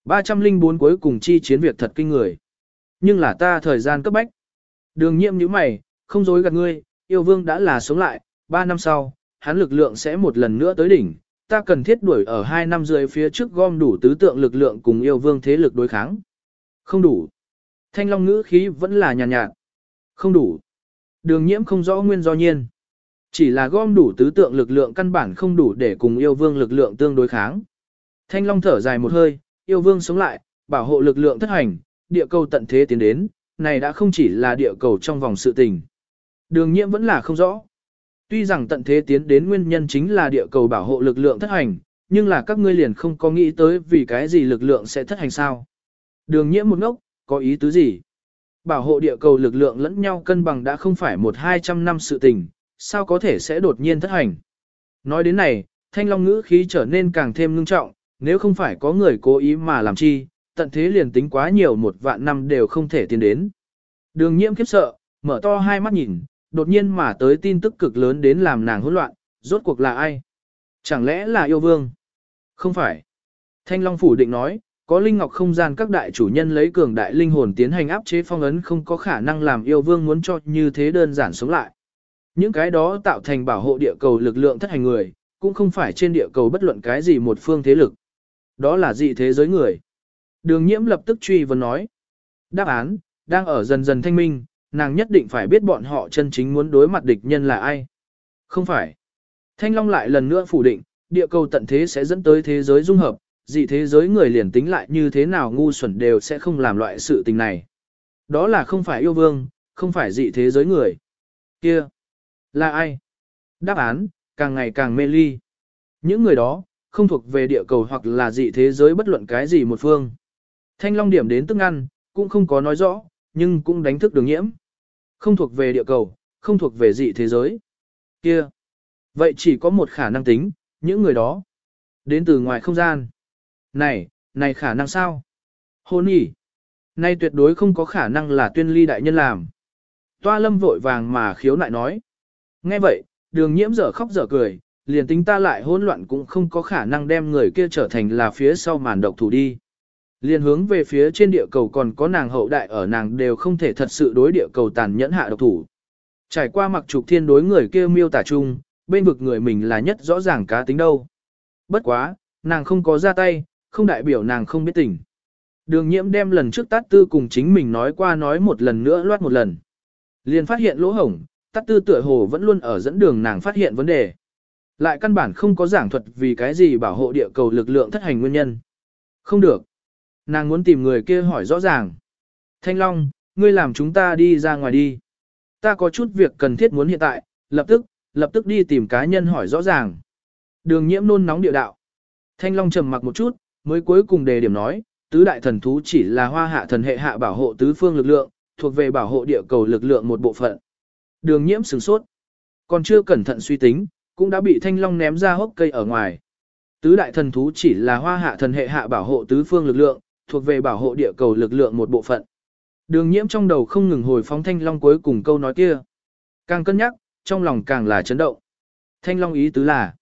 Speaker 1: 304 cuối cùng chi chiến việc thật kinh người. Nhưng là ta thời gian cấp bách. Đường nhiệm như mày, không dối gạt ngươi, yêu vương đã là sống lại, 3 năm sau, hắn lực lượng sẽ một lần nữa tới đỉnh. Ta cần thiết đuổi ở 2 năm dưới phía trước gom đủ tứ tượng lực lượng cùng yêu vương thế lực đối kháng. Không đủ. Thanh long ngữ khí vẫn là nhàn nhạt, nhạt. Không đủ. Đường nhiễm không rõ nguyên do nhiên. Chỉ là gom đủ tứ tượng lực lượng căn bản không đủ để cùng yêu vương lực lượng tương đối kháng. Thanh long thở dài một hơi, yêu vương sống lại, bảo hộ lực lượng thất hành, địa cầu tận thế tiến đến, này đã không chỉ là địa cầu trong vòng sự tình. Đường nhiễm vẫn là không rõ. Tuy rằng tận thế tiến đến nguyên nhân chính là địa cầu bảo hộ lực lượng thất hành, nhưng là các ngươi liền không có nghĩ tới vì cái gì lực lượng sẽ thất hành sao. Đường nhiễm một ngốc, có ý tứ gì? Bảo hộ địa cầu lực lượng lẫn nhau cân bằng đã không phải một hai trăm năm sự tình, sao có thể sẽ đột nhiên thất hành? Nói đến này, thanh long ngữ khí trở nên càng thêm ngưng trọng, nếu không phải có người cố ý mà làm chi, tận thế liền tính quá nhiều một vạn năm đều không thể tiến đến. Đường nhiễm khiếp sợ, mở to hai mắt nhìn, đột nhiên mà tới tin tức cực lớn đến làm nàng hỗn loạn, rốt cuộc là ai? Chẳng lẽ là yêu vương? Không phải. Thanh Long phủ định nói, có linh ngọc không gian các đại chủ nhân lấy cường đại linh hồn tiến hành áp chế phong ấn không có khả năng làm yêu vương muốn cho như thế đơn giản sống lại. Những cái đó tạo thành bảo hộ địa cầu lực lượng thất hành người, cũng không phải trên địa cầu bất luận cái gì một phương thế lực. Đó là dị thế giới người. Đường nhiễm lập tức truy vấn nói. Đáp án, đang ở dần dần thanh minh, nàng nhất định phải biết bọn họ chân chính muốn đối mặt địch nhân là ai. Không phải. Thanh Long lại lần nữa phủ định, địa cầu tận thế sẽ dẫn tới thế giới dung hợp, dị thế giới người liền tính lại như thế nào ngu xuẩn đều sẽ không làm loại sự tình này. Đó là không phải yêu vương, không phải dị thế giới người. Kia, là ai? Đáp án, càng ngày càng mê ly. Những người đó, không thuộc về địa cầu hoặc là dị thế giới bất luận cái gì một phương. Thanh Long điểm đến tức ăn, cũng không có nói rõ, nhưng cũng đánh thức đường nhiễm. Không thuộc về địa cầu, không thuộc về dị thế giới. Kia. Vậy chỉ có một khả năng tính, những người đó. Đến từ ngoài không gian. Này, này khả năng sao? Hôn nhỉ. Nay tuyệt đối không có khả năng là tuyên ly đại nhân làm. Toa lâm vội vàng mà khiếu nại nói. Nghe vậy, đường nhiễm dở khóc dở cười, liền tính ta lại hỗn loạn cũng không có khả năng đem người kia trở thành là phía sau màn độc thủ đi. Liền hướng về phía trên địa cầu còn có nàng hậu đại ở nàng đều không thể thật sự đối địa cầu tàn nhẫn hạ độc thủ. Trải qua mặc trục thiên đối người kia miêu tả chung, bên vực người mình là nhất rõ ràng cá tính đâu. Bất quá, nàng không có ra tay, không đại biểu nàng không biết tình. Đường nhiễm đem lần trước tát tư cùng chính mình nói qua nói một lần nữa loát một lần. Liền phát hiện lỗ hổng, tát tư tựa hồ vẫn luôn ở dẫn đường nàng phát hiện vấn đề. Lại căn bản không có giảng thuật vì cái gì bảo hộ địa cầu lực lượng thất hành nguyên nhân. Không được. Nàng muốn tìm người kia hỏi rõ ràng. Thanh Long, ngươi làm chúng ta đi ra ngoài đi. Ta có chút việc cần thiết muốn hiện tại, lập tức, lập tức đi tìm cá nhân hỏi rõ ràng. Đường nhiễm nôn nóng địa đạo. Thanh Long trầm mặc một chút, mới cuối cùng đề điểm nói, tứ đại thần thú chỉ là hoa hạ thần hệ hạ bảo hộ tứ phương lực lượng, thuộc về bảo hộ địa cầu lực lượng một bộ phận. Đường nhiễm sửng sốt. Còn chưa cẩn thận suy tính, cũng đã bị thanh long ném ra hốc cây ở ngoài. Tứ đại thần thú chỉ là hoa hạ thần hệ hạ bảo hộ tứ phương lực lượng, thuộc về bảo hộ địa cầu lực lượng một bộ phận. Đường nhiễm trong đầu không ngừng hồi phóng thanh long cuối cùng câu nói kia. Càng cân nhắc, trong lòng càng là chấn động. Thanh long ý tứ là,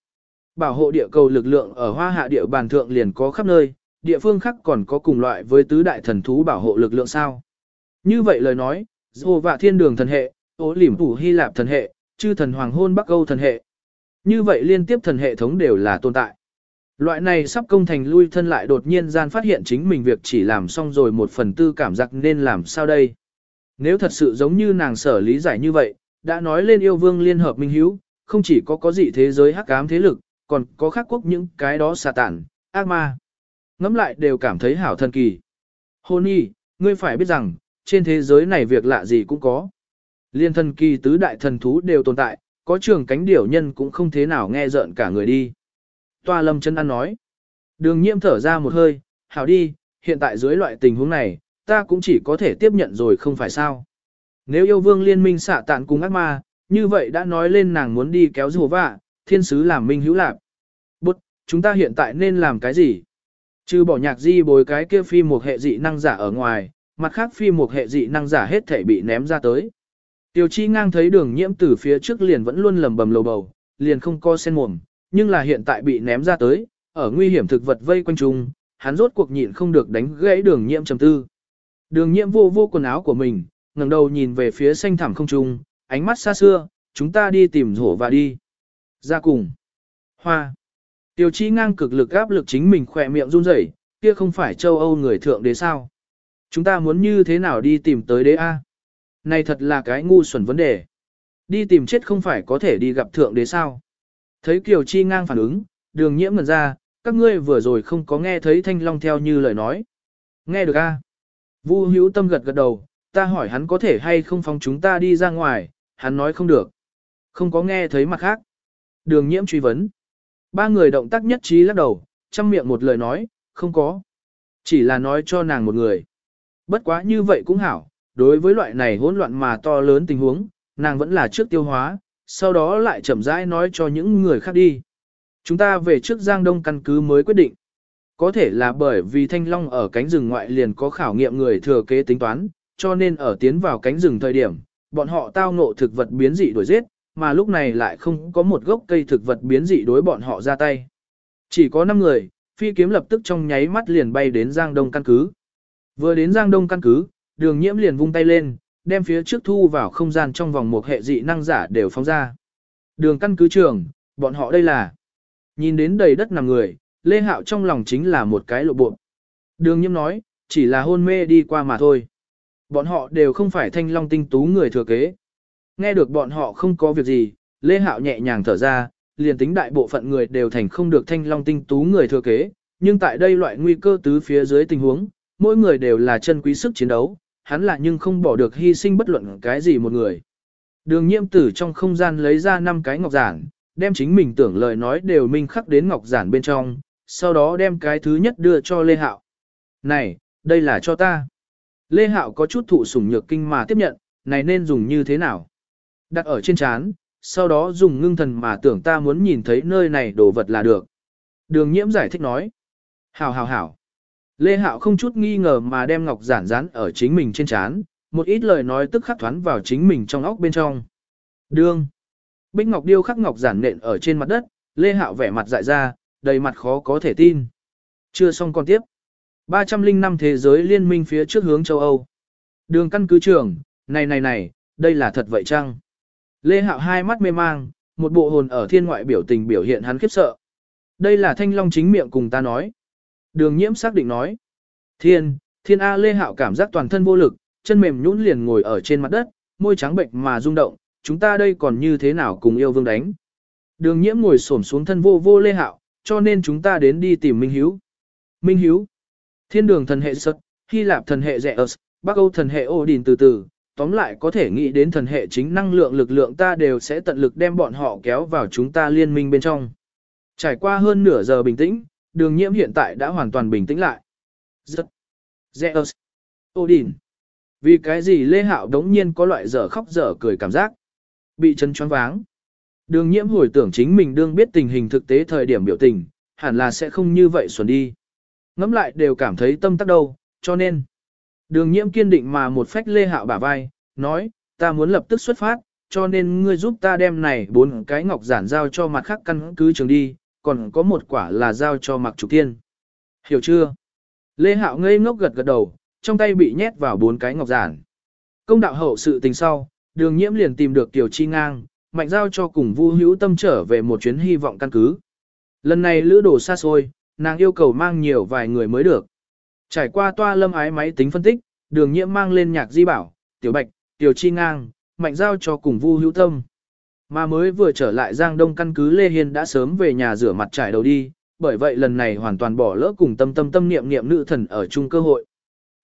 Speaker 1: bảo hộ địa cầu lực lượng ở hoa hạ địa bàn thượng liền có khắp nơi, địa phương khác còn có cùng loại với tứ đại thần thú bảo hộ lực lượng sao. Như vậy lời nói, dù và thiên đường thần hệ, ố lỉm thủ Hy Lạp thần hệ, chư thần hoàng hôn Bắc Âu thần hệ. Như vậy liên tiếp thần hệ thống đều là tồn tại. Loại này sắp công thành lui thân lại đột nhiên gian phát hiện chính mình việc chỉ làm xong rồi một phần tư cảm giác nên làm sao đây. Nếu thật sự giống như nàng sở lý giải như vậy, đã nói lên yêu vương liên hợp minh hiếu, không chỉ có có dị thế giới hắc ám thế lực, còn có khác quốc những cái đó xà tản, ác ma. Ngắm lại đều cảm thấy hảo thần kỳ. Hôn y, ngươi phải biết rằng, trên thế giới này việc lạ gì cũng có. Liên thần kỳ tứ đại thần thú đều tồn tại, có trường cánh điểu nhân cũng không thế nào nghe rợn cả người đi. Toa lâm chân ăn nói. Đường nhiễm thở ra một hơi, hảo đi, hiện tại dưới loại tình huống này, ta cũng chỉ có thể tiếp nhận rồi không phải sao. Nếu yêu vương liên minh xạ tạn cùng ác ma, như vậy đã nói lên nàng muốn đi kéo rùa vạ, thiên sứ làm minh hữu lạc. Bút, chúng ta hiện tại nên làm cái gì? Trừ bỏ nhạc di bồi cái kia phi một hệ dị năng giả ở ngoài, mặt khác phi một hệ dị năng giả hết thể bị ném ra tới. Tiêu chi ngang thấy đường nhiễm từ phía trước liền vẫn luôn lầm bầm lầu bầu, liền không co sen mồm, nhưng là hiện tại bị ném ra tới, ở nguy hiểm thực vật vây quanh chung, hắn rốt cuộc nhịn không được đánh gãy đường nhiễm trầm tư. Đường nhiễm vô vô quần áo của mình, ngẩng đầu nhìn về phía xanh thẳm không trung, ánh mắt xa xưa, chúng ta đi tìm hổ và đi. Ra cùng. Hoa. Tiêu chi ngang cực lực áp lực chính mình khỏe miệng run rẩy, kia không phải châu Âu người thượng đế sao. Chúng ta muốn như thế nào đi tìm tới đế A? Này thật là cái ngu xuẩn vấn đề. Đi tìm chết không phải có thể đi gặp thượng đế sao? Thấy Kiều Chi ngang phản ứng, đường nhiễm ngần ra, các ngươi vừa rồi không có nghe thấy thanh long theo như lời nói. Nghe được a? Vu hữu tâm gật gật đầu, ta hỏi hắn có thể hay không phóng chúng ta đi ra ngoài, hắn nói không được. Không có nghe thấy mặt khác. Đường nhiễm truy vấn. Ba người động tác nhất trí lắc đầu, chăm miệng một lời nói, không có. Chỉ là nói cho nàng một người. Bất quá như vậy cũng hảo, đối với loại này hỗn loạn mà to lớn tình huống, nàng vẫn là trước tiêu hóa, sau đó lại chậm rãi nói cho những người khác đi. Chúng ta về trước Giang Đông căn cứ mới quyết định. Có thể là bởi vì Thanh Long ở cánh rừng ngoại liền có khảo nghiệm người thừa kế tính toán, cho nên ở tiến vào cánh rừng thời điểm, bọn họ tao ngộ thực vật biến dị đuổi giết, mà lúc này lại không có một gốc cây thực vật biến dị đối bọn họ ra tay. Chỉ có 5 người, phi kiếm lập tức trong nháy mắt liền bay đến Giang Đông căn cứ. Vừa đến Giang Đông căn cứ, đường nhiễm liền vung tay lên, đem phía trước thu vào không gian trong vòng một hệ dị năng giả đều phóng ra. Đường căn cứ trường, bọn họ đây là. Nhìn đến đầy đất nằm người, Lê Hạo trong lòng chính là một cái lộ bộ. Đường nhiễm nói, chỉ là hôn mê đi qua mà thôi. Bọn họ đều không phải thanh long tinh tú người thừa kế. Nghe được bọn họ không có việc gì, Lê Hạo nhẹ nhàng thở ra, liền tính đại bộ phận người đều thành không được thanh long tinh tú người thừa kế, nhưng tại đây loại nguy cơ tứ phía dưới tình huống, mỗi người đều là chân quý sức chiến đấu, hắn là nhưng không bỏ được hy sinh bất luận cái gì một người. Đường nhiễm tử trong không gian lấy ra năm cái ngọc giản, đem chính mình tưởng lời nói đều minh khắc đến ngọc giản bên trong, sau đó đem cái thứ nhất đưa cho Lê Hạo. Này, đây là cho ta. Lê Hạo có chút thụ sủng nhược kinh mà tiếp nhận, này nên dùng như thế nào? Đặt ở trên chán, sau đó dùng ngưng thần mà tưởng ta muốn nhìn thấy nơi này đồ vật là được. Đường nhiễm giải thích nói. Hảo hảo hảo. Lê Hạo không chút nghi ngờ mà đem ngọc giản dán ở chính mình trên chán, một ít lời nói tức khắc thoán vào chính mình trong óc bên trong. Đương. Bích ngọc điêu khắc ngọc giản nện ở trên mặt đất, Lê Hạo vẻ mặt dại ra, đầy mặt khó có thể tin. Chưa xong còn tiếp. 305 thế giới liên minh phía trước hướng châu Âu. Đường căn cứ trưởng, này này này, đây là thật vậy chăng? Lê Hạo hai mắt mê mang, một bộ hồn ở thiên ngoại biểu tình biểu hiện hắn khiếp sợ. Đây là thanh long chính miệng cùng ta nói. Đường nhiễm xác định nói. Thiên, thiên A Lê Hạo cảm giác toàn thân vô lực, chân mềm nhũn liền ngồi ở trên mặt đất, môi trắng bệnh mà rung động, chúng ta đây còn như thế nào cùng yêu vương đánh. Đường nhiễm ngồi xổm xuống thân vô vô Lê Hạo, cho nên chúng ta đến đi tìm Minh Hiếu. Minh Hiếu. Thiên đường thần hệ sật, Hy Lạp thần hệ rẻ ớt, Bắc Âu thần hệ ô đình từ từ, tóm lại có thể nghĩ đến thần hệ chính năng lượng lực lượng ta đều sẽ tận lực đem bọn họ kéo vào chúng ta liên minh bên trong. Trải qua hơn nửa giờ bình tĩnh, đường nhiễm hiện tại đã hoàn toàn bình tĩnh lại. Rất. Zeus. Odin. Vì cái gì Lê Hạo đống nhiên có loại dở khóc dở cười cảm giác. Bị chân choáng váng. Đường nhiễm hồi tưởng chính mình đương biết tình hình thực tế thời điểm biểu tình, hẳn là sẽ không như vậy xuẩn đi. Ngắm lại đều cảm thấy tâm tắc đâu, cho nên. Đường nhiễm kiên định mà một phách Lê Hạo bả vai, nói, ta muốn lập tức xuất phát, cho nên ngươi giúp ta đem này bốn cái ngọc giản giao cho mặt khác căn cứ trường đi, còn có một quả là giao cho mạc trục tiên. Hiểu chưa? Lê Hạo ngây ngốc gật gật đầu, trong tay bị nhét vào bốn cái ngọc giản. Công đạo hậu sự tình sau, đường nhiễm liền tìm được tiểu chi ngang, mạnh giao cho cùng vu hữu tâm trở về một chuyến hy vọng căn cứ. Lần này lữ đồ xa xôi, nàng yêu cầu mang nhiều vài người mới được. Trải qua toa lâm ái máy tính phân tích, đường nhiễm mang lên nhạc di bảo, tiểu bạch, tiểu chi ngang, mạnh giao cho cùng vu hữu tâm. Mà mới vừa trở lại Giang Đông căn cứ Lê Hiên đã sớm về nhà rửa mặt trải đầu đi, bởi vậy lần này hoàn toàn bỏ lỡ cùng tâm tâm tâm niệm niệm nữ thần ở chung cơ hội.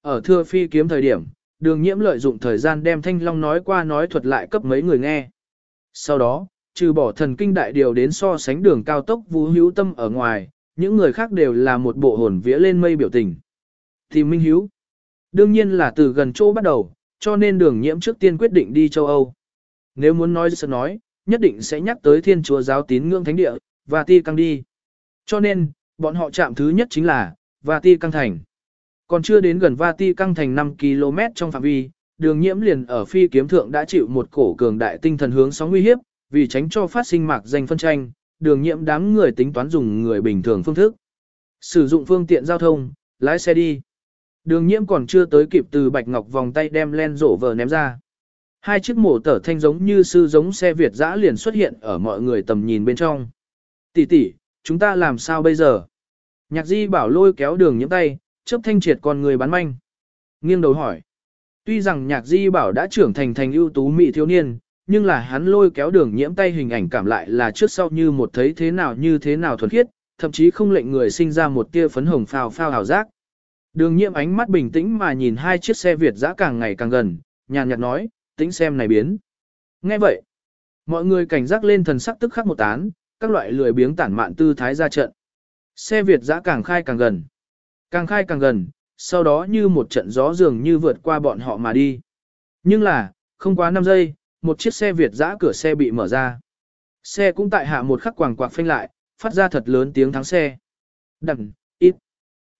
Speaker 1: Ở thưa phi kiếm thời điểm, đường nhiễm lợi dụng thời gian đem thanh long nói qua nói thuật lại cấp mấy người nghe. Sau đó, trừ bỏ thần kinh đại điều đến so sánh đường cao tốc vũ hữu tâm ở ngoài, những người khác đều là một bộ hồn vía lên mây biểu tình. Thì Minh Hiếu, đương nhiên là từ gần chỗ bắt đầu, cho nên đường nhiễm trước tiên quyết định đi châu Âu. Nếu muốn nói sẽ nói, nhất định sẽ nhắc tới thiên chúa giáo tín ngưỡng thánh địa, và ti căng đi. Cho nên, bọn họ chạm thứ nhất chính là, và ti căng thành. Còn chưa đến gần Vati căng thành 5 km trong phạm vi, đường nhiễm liền ở phi kiếm thượng đã chịu một cổ cường đại tinh thần hướng sóng nguy hiếp, vì tránh cho phát sinh mạc danh phân tranh, đường nhiễm đám người tính toán dùng người bình thường phương thức. Sử dụng phương tiện giao thông, lái xe đi. Đường nhiễm còn chưa tới kịp từ bạch ngọc vòng tay đem len rổ vờ ném ra. Hai chiếc mổ tở thanh giống như sư giống xe Việt dã liền xuất hiện ở mọi người tầm nhìn bên trong. Tỷ tỷ, chúng ta làm sao bây giờ? Nhạc di bảo lôi kéo đường nhiễm tay, chấp thanh triệt con người bán manh. Nghiêng đầu hỏi. Tuy rằng nhạc di bảo đã trưởng thành thành ưu tú mỹ thiếu niên, nhưng là hắn lôi kéo đường nhiễm tay hình ảnh cảm lại là trước sau như một thấy thế nào như thế nào thuần khiết, thậm chí không lệnh người sinh ra một tia phấn hồng phao phao hào giác. Đường nhiễm ánh mắt bình tĩnh mà nhìn hai chiếc xe Việt dã càng ngày càng gần, nhàn nhạt nói, tính xem này biến. Nghe vậy, mọi người cảnh giác lên thần sắc tức khắc một tán, các loại lười biếng tản mạn tư thái ra trận. Xe Việt dã càng khai càng gần. Càng khai càng gần, sau đó như một trận gió dường như vượt qua bọn họ mà đi. Nhưng là, không quá 5 giây, một chiếc xe Việt dã cửa xe bị mở ra. Xe cũng tại hạ một khắc quàng quạc phanh lại, phát ra thật lớn tiếng thắng xe. Đằng, ít.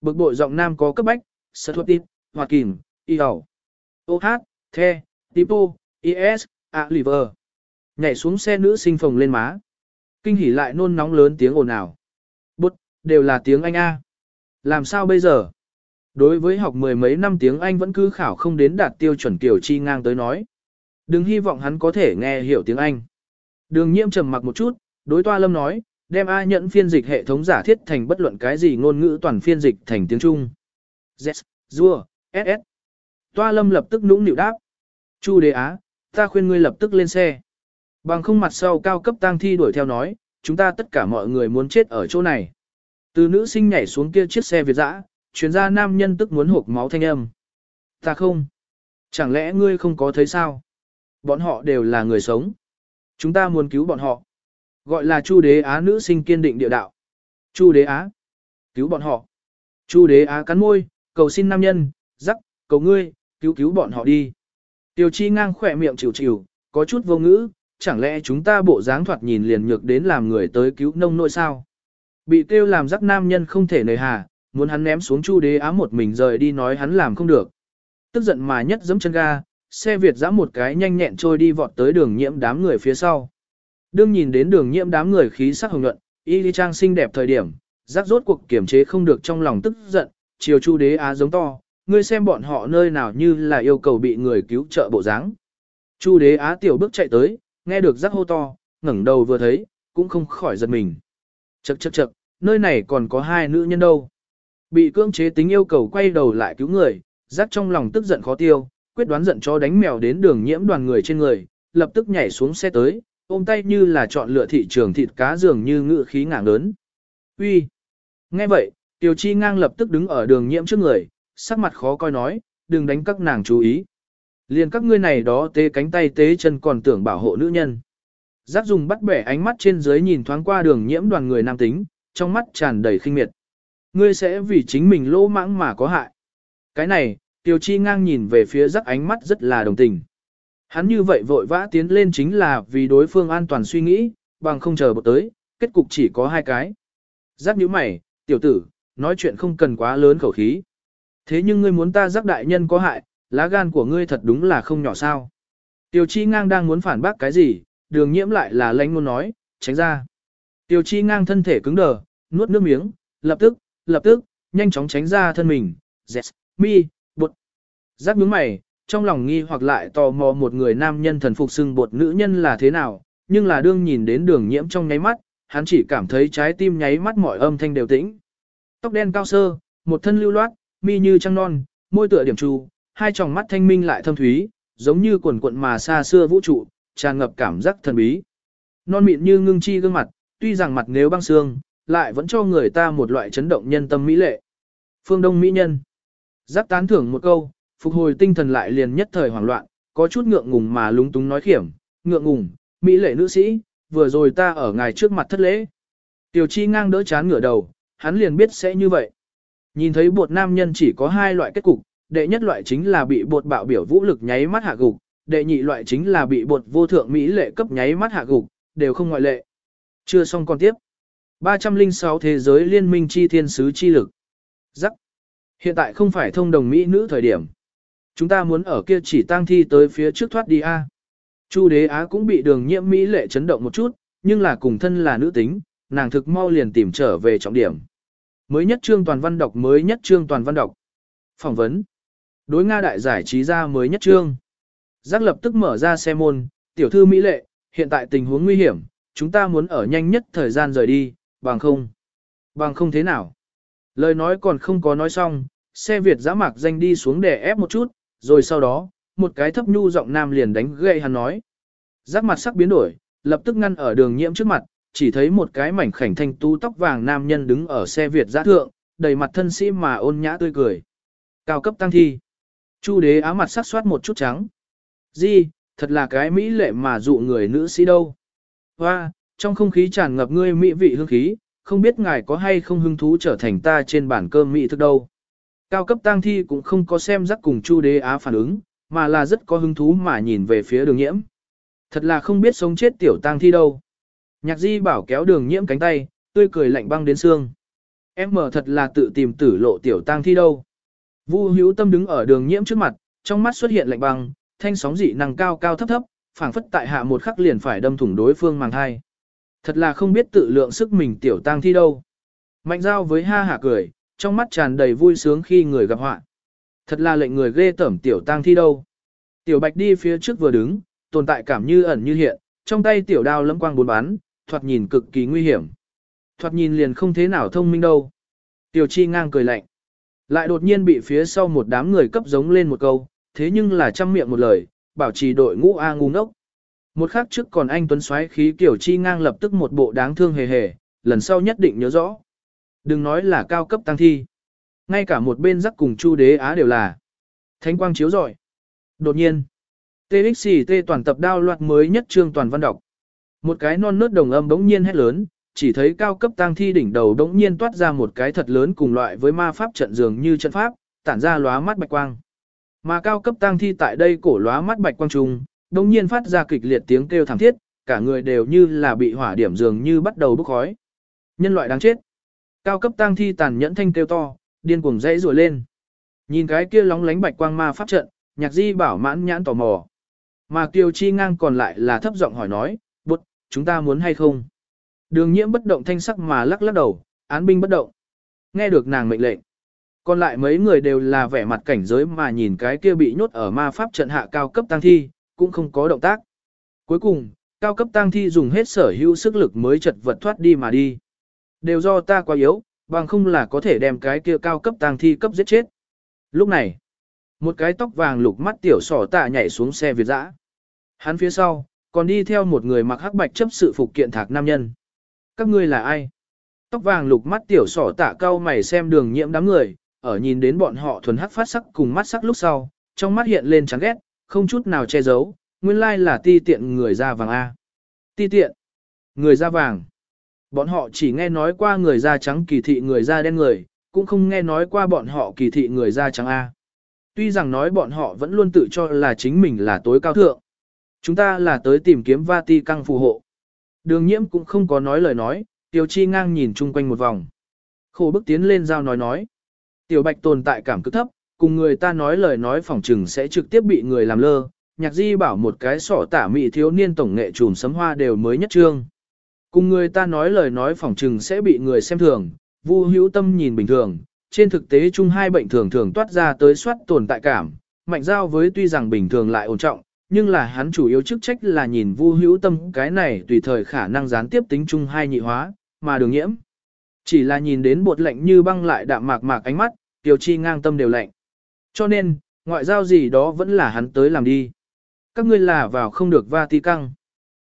Speaker 1: Bực bội giọng nam có cấp bách, sơ thuốc ít, hoa kìm, y hầu. Ô hát, the, tipo, is, a liver. Nhảy xuống xe nữ sinh phồng lên má. Kinh hỉ lại nôn nóng lớn tiếng ồn ào. Bút, đều là tiếng Anh A. Làm sao bây giờ? Đối với học mười mấy năm tiếng Anh vẫn cứ khảo không đến đạt tiêu chuẩn kiểu chi ngang tới nói. Đừng hy vọng hắn có thể nghe hiểu tiếng Anh. Đường nhiễm trầm mặc một chút, đối toa lâm nói, đem A nhận phiên dịch hệ thống giả thiết thành bất luận cái gì ngôn ngữ toàn phiên dịch thành tiếng Trung. Z, Dua, SS. Toa lâm lập tức nũng nịu đáp. Chu Đế á, ta khuyên ngươi lập tức lên xe. Bằng không mặt sau cao cấp tang thi đuổi theo nói, chúng ta tất cả mọi người muốn chết ở chỗ này. Từ nữ sinh nhảy xuống kia chiếc xe Việt dã, chuyên gia nam nhân tức muốn hộp máu thanh âm. Ta không. Chẳng lẽ ngươi không có thấy sao? Bọn họ đều là người sống. Chúng ta muốn cứu bọn họ. Gọi là Chu Đế Á nữ sinh kiên định địa đạo. Chu Đế Á. Cứu bọn họ. Chu Đế Á cắn môi, cầu xin nam nhân, rắc, cầu ngươi, cứu cứu bọn họ đi. Tiêu chi ngang khỏe miệng chịu chịu, có chút vô ngữ, chẳng lẽ chúng ta bộ dáng thoạt nhìn liền nhược đến làm người tới cứu nông nội sao? Bị kêu làm rắc nam nhân không thể nề hà, muốn hắn ném xuống chu đế á một mình rời đi nói hắn làm không được. Tức giận mà nhất giẫm chân ga, xe Việt dã một cái nhanh nhẹn trôi đi vọt tới đường nhiễm đám người phía sau. Đương nhìn đến đường nhiễm đám người khí sắc hồng nhuận, y ly trang xinh đẹp thời điểm, rắc rốt cuộc kiểm chế không được trong lòng tức giận, chiều chu đế á giống to, ngươi xem bọn họ nơi nào như là yêu cầu bị người cứu trợ bộ dáng. Chu đế á tiểu bước chạy tới, nghe được rắc hô to, ngẩng đầu vừa thấy, cũng không khỏi giật mình. Chậc chậc chậc, nơi này còn có hai nữ nhân đâu. Bị cưỡng chế tính yêu cầu quay đầu lại cứu người, rắc trong lòng tức giận khó tiêu, quyết đoán giận cho đánh mèo đến đường nhiễm đoàn người trên người, lập tức nhảy xuống xe tới, ôm tay như là chọn lựa thị trường thịt cá dường như ngự khí ngạng lớn. Uy, Nghe vậy, Tiểu Chi ngang lập tức đứng ở đường nhiễm trước người, sắc mặt khó coi nói, đừng đánh các nàng chú ý. Liền các ngươi này đó tế cánh tay tế chân còn tưởng bảo hộ nữ nhân. Giác dùng bắt bẻ ánh mắt trên dưới nhìn thoáng qua đường nhiễm đoàn người nam tính, trong mắt tràn đầy khinh miệt. Ngươi sẽ vì chính mình lỗ mãng mà có hại. Cái này, Tiêu Chi ngang nhìn về phía giác ánh mắt rất là đồng tình. Hắn như vậy vội vã tiến lên chính là vì đối phương an toàn suy nghĩ, bằng không chờ bộ tới, kết cục chỉ có hai cái. Giác nhíu mày, tiểu tử, nói chuyện không cần quá lớn khẩu khí. Thế nhưng ngươi muốn ta giác đại nhân có hại, lá gan của ngươi thật đúng là không nhỏ sao. Tiêu chi ngang đang muốn phản bác cái gì, đường nhiễm lại là lãnh muốn nói, tránh ra. Tiêu chi ngang thân thể cứng đờ, nuốt nước miếng, lập tức, lập tức, nhanh chóng tránh ra thân mình, yes, mi, bột. Giác nhướng mày, trong lòng nghi hoặc lại tò mò một người nam nhân thần phục xưng bột nữ nhân là thế nào, nhưng là đương nhìn đến đường nhiễm trong nháy mắt, hắn chỉ cảm thấy trái tim nháy mắt mọi âm thanh đều tĩnh. Tóc đen cao sơ, một thân lưu loát, mi như trăng non, môi tựa điểm tru, hai tròng mắt thanh minh lại thâm thúy, giống như quần quận mà xa xưa vũ trụ, tràn ngập cảm giác thần bí. Non mịn như ngưng chi gương mặt, tuy rằng mặt nếu băng xương, lại vẫn cho người ta một loại chấn động nhân tâm mỹ lệ. Phương Đông mỹ nhân. Giác tán thưởng một câu, phục hồi tinh thần lại liền nhất thời hoảng loạn, có chút ngượng ngùng mà lúng túng nói khiểm, ngượng ngùng, mỹ lệ nữ sĩ, vừa rồi ta ở ngài trước mặt thất lễ. Tiểu chi ngang đỡ chán ngửa đầu, hắn liền biết sẽ như vậy. Nhìn thấy bột nam nhân chỉ có hai loại kết cục, đệ nhất loại chính là bị bột bạo biểu vũ lực nháy mắt hạ gục, đệ nhị loại chính là bị bột vô thượng mỹ lệ cấp nháy mắt hạ gục, đều không ngoại lệ. Chưa xong còn tiếp. 306 Thế giới liên minh chi thiên sứ chi lực. Giắc. Hiện tại không phải thông đồng mỹ nữ thời điểm. Chúng ta muốn ở kia chỉ tang thi tới phía trước thoát đi a. Chu đế á cũng bị đường nhiễm mỹ lệ chấn động một chút, nhưng là cùng thân là nữ tính, nàng thực mau liền tìm trở về trọng điểm. Mới nhất trương toàn văn đọc mới nhất trương toàn văn đọc. Phỏng vấn. Đối Nga đại giải trí ra mới nhất trương. Giác lập tức mở ra xe môn, tiểu thư Mỹ lệ, hiện tại tình huống nguy hiểm, chúng ta muốn ở nhanh nhất thời gian rời đi, bằng không. Bằng không thế nào. Lời nói còn không có nói xong, xe Việt giã mạc danh đi xuống để ép một chút, rồi sau đó, một cái thấp nhu giọng nam liền đánh gậy hắn nói. Giác mặt sắc biến đổi, lập tức ngăn ở đường nhiễm trước mặt, chỉ thấy một cái mảnh khảnh thanh tú tóc vàng nam nhân đứng ở xe Việt giã thượng, đầy mặt thân sĩ mà ôn nhã tươi cười. Cao cấp tăng thi. Chu đế á mặt sát soát một chút trắng. Di, thật là cái mỹ lệ mà dụ người nữ sĩ đâu. Hoa, trong không khí tràn ngập ngươi mỹ vị hương khí, không biết ngài có hay không hứng thú trở thành ta trên bản cơm mỹ thức đâu. Cao cấp tăng thi cũng không có xem rắc cùng Chu đế á phản ứng, mà là rất có hứng thú mà nhìn về phía đường nhiễm. Thật là không biết sống chết tiểu tăng thi đâu. Nhạc di bảo kéo đường nhiễm cánh tay, tươi cười lạnh băng đến xương. Em mở thật là tự tìm tử lộ tiểu tăng thi đâu. Vu hữu tâm đứng ở đường nhiễm trước mặt, trong mắt xuất hiện lạnh băng, thanh sóng dị năng cao cao thấp thấp, phảng phất tại hạ một khắc liền phải đâm thủng đối phương màng hai. Thật là không biết tự lượng sức mình tiểu tăng thi đâu. Mạnh giao với ha hả cười, trong mắt tràn đầy vui sướng khi người gặp họa. Thật là lệnh người ghê tởm tiểu tăng thi đâu. Tiểu bạch đi phía trước vừa đứng, tồn tại cảm như ẩn như hiện, trong tay tiểu đao lấm quang bốn bán, thoạt nhìn cực kỳ nguy hiểm. Thoạt nhìn liền không thế nào thông minh đâu. Tiểu chi ngang cười lạnh. Lại đột nhiên bị phía sau một đám người cấp giống lên một câu, thế nhưng là trăm miệng một lời, bảo trì đội ngũ A ngu ngốc. Một khắc trước còn anh Tuấn xoáy khí kiểu chi ngang lập tức một bộ đáng thương hề hề, lần sau nhất định nhớ rõ. Đừng nói là cao cấp tăng thi. Ngay cả một bên rắc cùng Chu Đế Á đều là thánh quang chiếu rọi. Đột nhiên, TXT toàn tập đao loạt mới nhất trương toàn văn đọc. Một cái non nớt đồng âm bỗng nhiên hét lớn, chỉ thấy cao cấp tang thi đỉnh đầu bỗng nhiên toát ra một cái thật lớn cùng loại với ma pháp trận dường như trận pháp, tản ra lóa mắt bạch quang. Mà cao cấp tang thi tại đây cổ lóa mắt bạch quang trung, đống nhiên phát ra kịch liệt tiếng kêu thảm thiết, cả người đều như là bị hỏa điểm dường như bắt đầu bốc khói. Nhân loại đáng chết. Cao cấp tang thi tàn nhẫn thanh kêu to, điên cuồng dãy rủa lên. Nhìn cái kia lóng lánh bạch quang ma pháp trận, nhạc di bảo mãn nhãn tò mò. Mà Kiều Chi ngang còn lại là thấp giọng hỏi nói, chúng ta muốn hay không? Đường nhiễm bất động thanh sắc mà lắc lắc đầu, án binh bất động. Nghe được nàng mệnh lệnh. Còn lại mấy người đều là vẻ mặt cảnh giới mà nhìn cái kia bị nhốt ở ma pháp trận hạ cao cấp tăng thi, cũng không có động tác. Cuối cùng, cao cấp tăng thi dùng hết sở hữu sức lực mới chật vật thoát đi mà đi. Đều do ta quá yếu, bằng không là có thể đem cái kia cao cấp tăng thi cấp giết chết. Lúc này, một cái tóc vàng lục mắt tiểu sỏ tạ nhảy xuống xe Việt dã. Hắn phía sau, còn đi theo một người mặc hắc bạch chấp sự phục kiện thạc nam nhân. Các ngươi là ai? Tóc vàng lục mắt tiểu sỏ tạ cao mày xem đường nhiễm đám người, ở nhìn đến bọn họ thuần hắc phát sắc cùng mắt sắc lúc sau, trong mắt hiện lên chán ghét, không chút nào che giấu, nguyên lai là ti tiện người da vàng A. Ti tiện, người da vàng. Bọn họ chỉ nghe nói qua người da trắng kỳ thị người da đen người, cũng không nghe nói qua bọn họ kỳ thị người da trắng A. Tuy rằng nói bọn họ vẫn luôn tự cho là chính mình là tối cao thượng. Chúng ta là tới tìm kiếm Vati căng phù hộ. Đường nhiễm cũng không có nói lời nói, Tiêu Chi ngang nhìn chung quanh một vòng. Khổ bức tiến lên giao nói nói. Tiểu Bạch tồn tại cảm cực thấp, cùng người ta nói lời nói phỏng trừng sẽ trực tiếp bị người làm lơ. Nhạc di bảo một cái sọ tả mị thiếu niên tổng nghệ trùm sấm hoa đều mới nhất trương. Cùng người ta nói lời nói phỏng trừng sẽ bị người xem thường, vu hữu tâm nhìn bình thường, trên thực tế chung hai bệnh thường thường toát ra tới soát tồn tại cảm, mạnh giao với tuy rằng bình thường lại ổn trọng, nhưng là hắn chủ yếu chức trách là nhìn vu hữu tâm cái này tùy thời khả năng gián tiếp tính chung hai nhị hóa, mà đường nhiễm. Chỉ là nhìn đến bột lạnh như băng lại đạm mạc mạc ánh mắt, tiêu chi ngang tâm đều lạnh. Cho nên, ngoại giao gì đó vẫn là hắn tới làm đi. Các ngươi là vào không được va ti căng.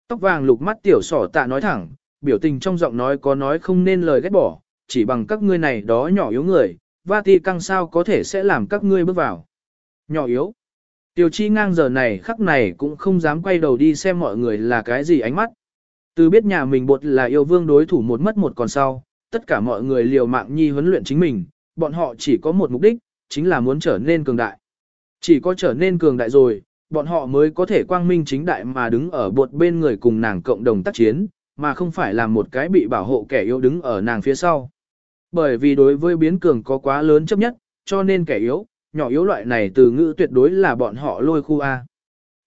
Speaker 1: Tóc vàng lục mắt tiểu sỏ tạ nói thẳng, biểu tình trong giọng nói có nói không nên lời ghét bỏ, chỉ bằng các ngươi này đó nhỏ yếu người, va ti căng sao có thể sẽ làm các ngươi bước vào. Nhỏ yếu. Tiểu chi ngang giờ này khắc này cũng không dám quay đầu đi xem mọi người là cái gì ánh mắt. Từ biết nhà mình bột là yêu vương đối thủ một mất một còn sau, tất cả mọi người liều mạng nhi huấn luyện chính mình, bọn họ chỉ có một mục đích, chính là muốn trở nên cường đại. Chỉ có trở nên cường đại rồi, bọn họ mới có thể quang minh chính đại mà đứng ở bột bên người cùng nàng cộng đồng tác chiến, mà không phải là một cái bị bảo hộ kẻ yếu đứng ở nàng phía sau. Bởi vì đối với biến cường có quá lớn chấp nhất, cho nên kẻ yếu, nhỏ yếu loại này từ ngữ tuyệt đối là bọn họ lôi khu A.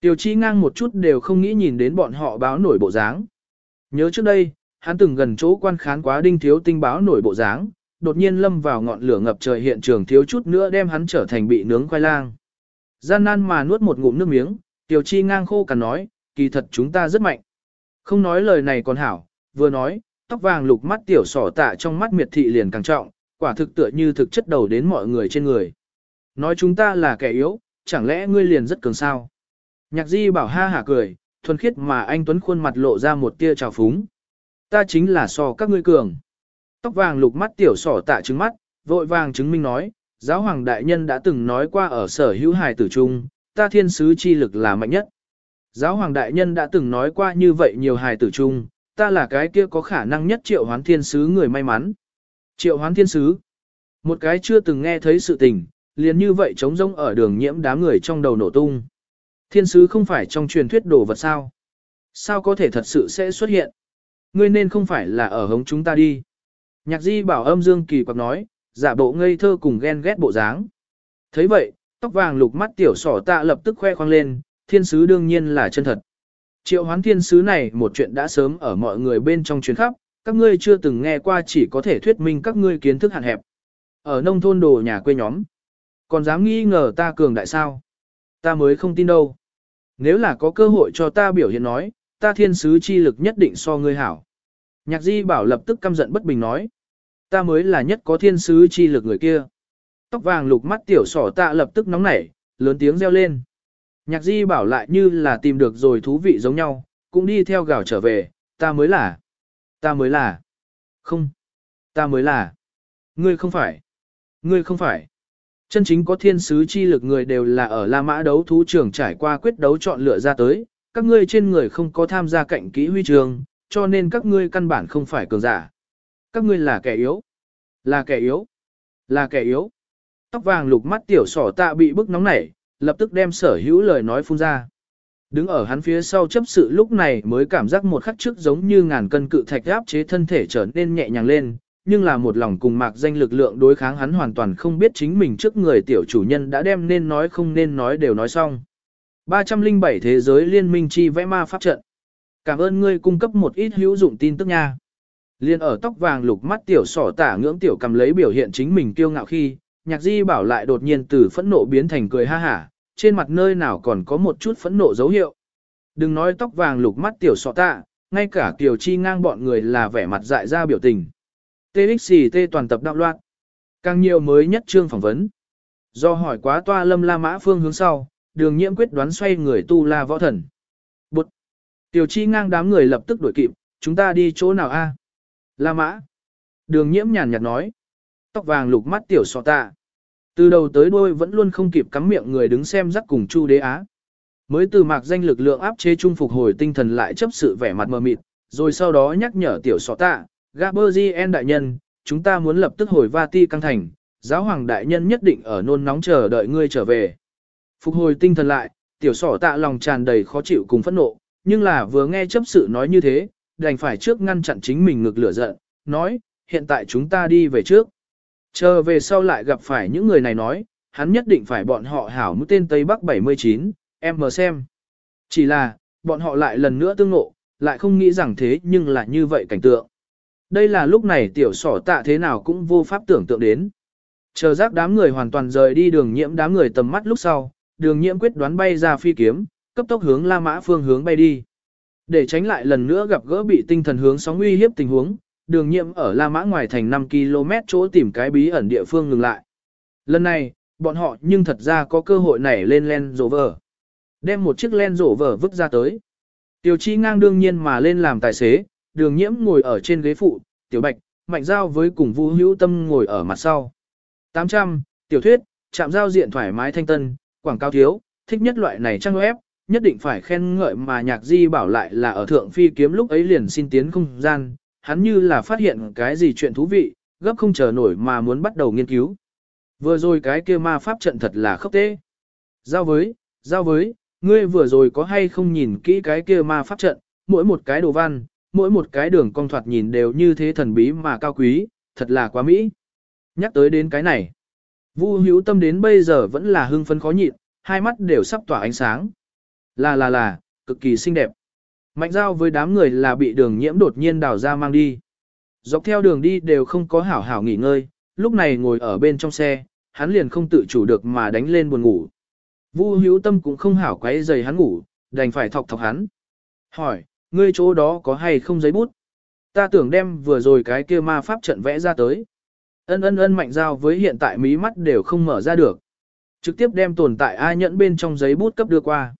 Speaker 1: Tiểu chi ngang một chút đều không nghĩ nhìn đến bọn họ báo nổi bộ dáng. Nhớ trước đây, hắn từng gần chỗ quan khán quá đinh thiếu tinh báo nổi bộ dáng, đột nhiên lâm vào ngọn lửa ngập trời hiện trường thiếu chút nữa đem hắn trở thành bị nướng khoai lang. Gian nan mà nuốt một ngụm nước miếng, tiểu chi ngang khô cằn nói, kỳ thật chúng ta rất mạnh. Không nói lời này còn hảo, vừa nói, tóc vàng lục mắt tiểu sỏ tạ trong mắt miệt thị liền càng trọng, quả thực tựa như thực chất đầu đến mọi người trên người. Nói chúng ta là kẻ yếu, chẳng lẽ ngươi liền rất cường sao? Nhạc di bảo ha hả cười, thuần khiết mà anh Tuấn khuôn mặt lộ ra một tia trào phúng. Ta chính là so các ngươi cường. Tóc vàng lục mắt tiểu sỏ tạ trứng mắt, vội vàng chứng minh nói, giáo hoàng đại nhân đã từng nói qua ở sở hữu hài tử trung, ta thiên sứ chi lực là mạnh nhất. Giáo hoàng đại nhân đã từng nói qua như vậy nhiều hài tử trung, ta là cái kia có khả năng nhất triệu hoán thiên sứ người may mắn. Triệu hoán thiên sứ. Một cái chưa từng nghe thấy sự tình, liền như vậy trống rỗng ở đường nhiễm đám người trong đầu nổ tung. Thiên sứ không phải trong truyền thuyết đồ vật sao? Sao có thể thật sự sẽ xuất hiện? Ngươi nên không phải là ở hống chúng ta đi. Nhạc di bảo âm dương kỳ quặc nói, giả bộ ngây thơ cùng ghen ghét bộ dáng. thấy vậy, tóc vàng lục mắt tiểu sỏ tạ lập tức khoe khoang lên, thiên sứ đương nhiên là chân thật. Triệu hoán thiên sứ này một chuyện đã sớm ở mọi người bên trong chuyến khắp, các ngươi chưa từng nghe qua chỉ có thể thuyết minh các ngươi kiến thức hạn hẹp. Ở nông thôn đồ nhà quê nhóm, còn dám nghi ngờ ta cường đại sao? Ta mới không tin đâu. Nếu là có cơ hội cho ta biểu hiện nói, ta thiên sứ chi lực nhất định so ngươi hảo. Nhạc di bảo lập tức căm giận bất bình nói. Ta mới là nhất có thiên sứ chi lực người kia. Tóc vàng lục mắt tiểu sỏ ta lập tức nóng nảy, lớn tiếng reo lên. Nhạc di bảo lại như là tìm được rồi thú vị giống nhau, cũng đi theo gào trở về, ta mới là. Ta mới là. Không. Ta mới là. Ngươi không phải. Ngươi không phải. Chân chính có thiên sứ chi lực người đều là ở La Mã đấu thú trường trải qua quyết đấu chọn lựa ra tới, các ngươi trên người không có tham gia cạnh kỹ huy trường, cho nên các ngươi căn bản không phải cường giả. Các ngươi là kẻ yếu. Là kẻ yếu. Là kẻ yếu. Tóc vàng lục mắt tiểu sỏ tạ bị bức nóng nảy, lập tức đem sở hữu lời nói phun ra. Đứng ở hắn phía sau chấp sự lúc này mới cảm giác một khắc trước giống như ngàn cân cự thạch áp chế thân thể trở nên nhẹ nhàng lên, nhưng là một lòng cùng mạc danh lực lượng đối kháng hắn hoàn toàn không biết chính mình trước người tiểu chủ nhân đã đem nên nói không nên nói đều nói xong. 307 Thế giới liên minh chi vẽ ma pháp trận. Cảm ơn ngươi cung cấp một ít hữu dụng tin tức nha. Liên ở tóc vàng lục mắt tiểu sỏ tả ngưỡng tiểu cầm lấy biểu hiện chính mình kiêu ngạo khi, nhạc di bảo lại đột nhiên từ phẫn nộ biến thành cười ha hả, trên mặt nơi nào còn có một chút phẫn nộ dấu hiệu. Đừng nói tóc vàng lục mắt tiểu sọ tạ, ngay cả tiểu chi ngang bọn người là vẻ mặt dại ra biểu tình. TXT toàn tập đạo loạn. Càng nhiều mới nhất chương phỏng vấn. Do hỏi quá toa lâm la mã phương hướng sau, đường nhiễm quyết đoán xoay người tu la võ thần. Bụt! Tiểu chi ngang đám người lập tức đuổi kịp, chúng ta đi chỗ nào a? La mã! Đường nhiễm nhàn nhạt nói. Tóc vàng lục mắt tiểu sọ tạ. Từ đầu tới đuôi vẫn luôn không kịp cắm miệng người đứng xem rắc cùng Chu Đế Á. Mới từ mạc danh lực lượng áp chế trung phục hồi tinh thần lại chấp sự vẻ mặt mờ mịt, rồi sau đó nhắc nhở tiểu sọ tạ, Gaberzien đại nhân, chúng ta muốn lập tức hồi Vati căng thành, giáo hoàng đại nhân nhất định ở nôn nóng chờ đợi ngươi trở về. Phục hồi tinh thần lại, tiểu sỏ tạ lòng tràn đầy khó chịu cùng phẫn nộ, nhưng là vừa nghe chấp sự nói như thế, đành phải trước ngăn chặn chính mình ngực lửa giận, nói, hiện tại chúng ta đi về trước. Chờ về sau lại gặp phải những người này nói, hắn nhất định phải bọn họ hảo mũi tên Tây Bắc 79, em mờ xem. Chỉ là, bọn họ lại lần nữa tương ngộ, lại không nghĩ rằng thế nhưng là như vậy cảnh tượng. Đây là lúc này tiểu sỏ tạ thế nào cũng vô pháp tưởng tượng đến. Chờ rác đám người hoàn toàn rời đi đường nhiễm đám người tầm mắt lúc sau, đường nhiễm quyết đoán bay ra phi kiếm, cấp tốc hướng La Mã phương hướng bay đi. Để tránh lại lần nữa gặp gỡ bị tinh thần hướng sóng uy hiếp tình huống, đường nhiễm ở La Mã ngoài thành 5 km chỗ tìm cái bí ẩn địa phương ngừng lại. Lần này, bọn họ nhưng thật ra có cơ hội nảy lên Land Rover. Đem một chiếc Land Rover vứt ra tới. Tiểu chi ngang đương nhiên mà lên làm tài xế, đường nhiễm ngồi ở trên ghế phụ, tiểu bạch, mạnh giao với cùng vũ hữu tâm ngồi ở mặt sau. 800, tiểu thuyết, chạm giao diện thoải mái thanh tân, quảng cáo thiếu, thích nhất loại này trang web, nhất định phải khen ngợi mà nhạc di bảo lại là ở thượng phi kiếm lúc ấy liền xin tiến không gian, hắn như là phát hiện cái gì chuyện thú vị, gấp không chờ nổi mà muốn bắt đầu nghiên cứu. Vừa rồi cái kia ma pháp trận thật là khốc tế. Giao với, giao với, ngươi vừa rồi có hay không nhìn kỹ cái kia ma pháp trận, mỗi một cái đồ văn, mỗi một cái đường cong thoạt nhìn đều như thế thần bí mà cao quý, thật là quá mỹ. Nhắc tới đến cái này, Vu hữu tâm đến bây giờ vẫn là hưng phấn khó nhịn, hai mắt đều sắp tỏa ánh sáng. Là là là, cực kỳ xinh đẹp. Mạnh giao với đám người là bị đường nhiễm đột nhiên đào ra mang đi. Dọc theo đường đi đều không có hảo hảo nghỉ ngơi, lúc này ngồi ở bên trong xe, hắn liền không tự chủ được mà đánh lên buồn ngủ. Vu hữu tâm cũng không hảo quấy giày hắn ngủ, đành phải thọc thọc hắn. Hỏi, ngươi chỗ đó có hay không giấy bút? Ta tưởng đem vừa rồi cái kia ma pháp trận vẽ ra tới. Ân ân ân mạnh giao với hiện tại mí mắt đều không mở ra được. Trực tiếp đem tồn tại ai nhẫn bên trong giấy bút cấp đưa qua.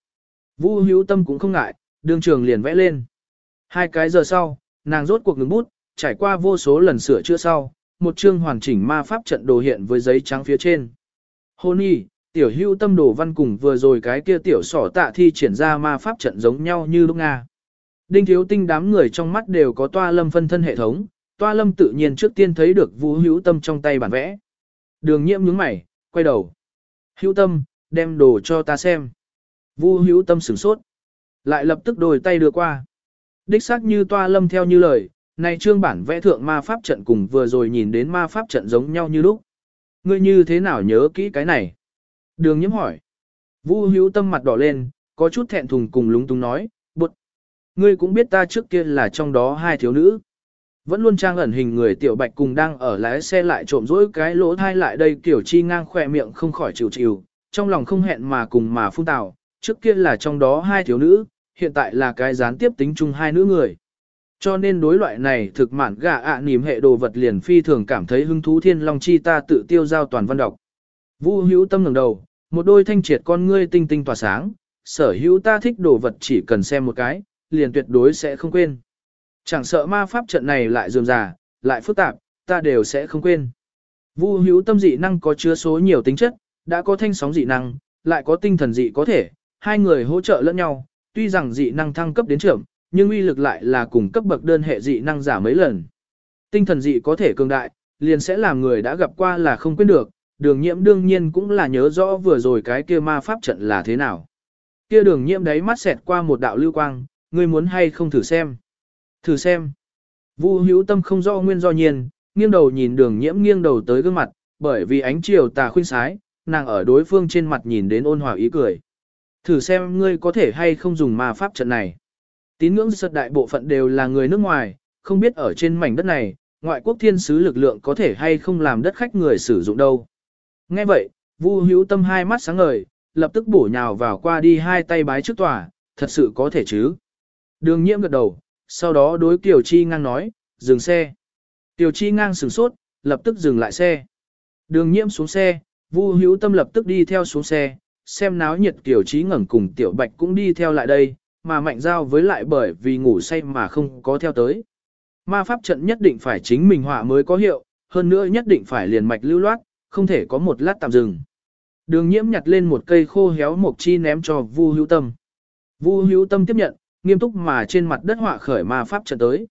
Speaker 1: Vũ hữu tâm cũng không ngại, đường trường liền vẽ lên. Hai cái giờ sau, nàng rốt cuộc ngừng bút, trải qua vô số lần sửa chữa sau, một chương hoàn chỉnh ma pháp trận đồ hiện với giấy trắng phía trên. Hôn y, tiểu hữu tâm đồ văn cùng vừa rồi cái kia tiểu sỏ tạ thi triển ra ma pháp trận giống nhau như lúc Nga. Đinh thiếu tinh đám người trong mắt đều có toa lâm phân thân hệ thống, toa lâm tự nhiên trước tiên thấy được vũ hữu tâm trong tay bản vẽ. Đường nhiễm nhướng mày, quay đầu. Hữu tâm, đem đồ cho ta xem. Vu hữu tâm sửng sốt. Lại lập tức đổi tay đưa qua. Đích xác như toa lâm theo như lời, này trương bản vẽ thượng ma pháp trận cùng vừa rồi nhìn đến ma pháp trận giống nhau như lúc. Ngươi như thế nào nhớ kỹ cái này? Đường nhiễm hỏi. Vu hữu tâm mặt đỏ lên, có chút thẹn thùng cùng lúng túng nói. Ngươi cũng biết ta trước kia là trong đó hai thiếu nữ. Vẫn luôn trang ẩn hình người tiểu bạch cùng đang ở lái xe lại trộm rỗi cái lỗ thai lại đây kiểu chi ngang khỏe miệng không khỏi chịu chịu, trong lòng không hẹn mà cùng mà phun tào, trước kia là trong đó hai thiếu nữ, hiện tại là cái gián tiếp tính chung hai nữ người. Cho nên đối loại này thực mạn gà ạ à hệ đồ vật liền phi thường cảm thấy hứng thú thiên long chi ta tự tiêu giao toàn văn đọc. Vu hữu tâm ngẩng đầu, một đôi thanh triệt con ngươi tinh tinh tỏa sáng, sở hữu ta thích đồ vật chỉ cần xem một cái, liền tuyệt đối sẽ không quên. Chẳng sợ ma pháp trận này lại dườm già, lại phức tạp, ta đều sẽ không quên. Vu hữu tâm dị năng có chứa số nhiều tính chất, đã có thanh sóng dị năng, lại có tinh thần dị có thể, hai người hỗ trợ lẫn nhau, tuy rằng dị năng thăng cấp đến trưởng, nhưng uy lực lại là cùng cấp bậc đơn hệ dị năng giả mấy lần. Tinh thần dị có thể cường đại, liền sẽ làm người đã gặp qua là không quên được, đường nhiễm đương nhiên cũng là nhớ rõ vừa rồi cái kia ma pháp trận là thế nào. Kia đường nhiễm đấy mắt xẹt qua một đạo lưu quang, ngươi muốn hay không thử xem. Thử xem. Vu hữu tâm không rõ nguyên do nhiên, nghiêng đầu nhìn đường nhiễm nghiêng đầu tới gương mặt, bởi vì ánh chiều tà khuyên sái, nàng ở đối phương trên mặt nhìn đến ôn hòa ý cười. Thử xem ngươi có thể hay không dùng ma pháp trận này. Tín ngưỡng sật đại bộ phận đều là người nước ngoài, không biết ở trên mảnh đất này, ngoại quốc thiên sứ lực lượng có thể hay không làm đất khách người sử dụng đâu. Nghe vậy, Vu hữu tâm hai mắt sáng ngời, lập tức bổ nhào vào qua đi hai tay bái trước tòa, thật sự có thể chứ. Đường nhiễm gật đầu, sau đó đối Tiểu Chi ngang nói, dừng xe. Tiểu Chi ngang sửng sốt, lập tức dừng lại xe. Đường nhiễm xuống xe, Vu hữu tâm lập tức đi theo xuống xe, xem náo nhiệt Tiểu Chi ngẩng cùng Tiểu Bạch cũng đi theo lại đây, mà mạnh giao với lại bởi vì ngủ say mà không có theo tới. Ma pháp trận nhất định phải chính mình họa mới có hiệu, hơn nữa nhất định phải liền mạch lưu loát, không thể có một lát tạm dừng. Đường nhiễm nhặt lên một cây khô héo mộc chi ném cho Vu Hữu Tâm. Vu Hữu Tâm tiếp nhận, nghiêm túc mà trên mặt đất họa khởi ma pháp trận tới.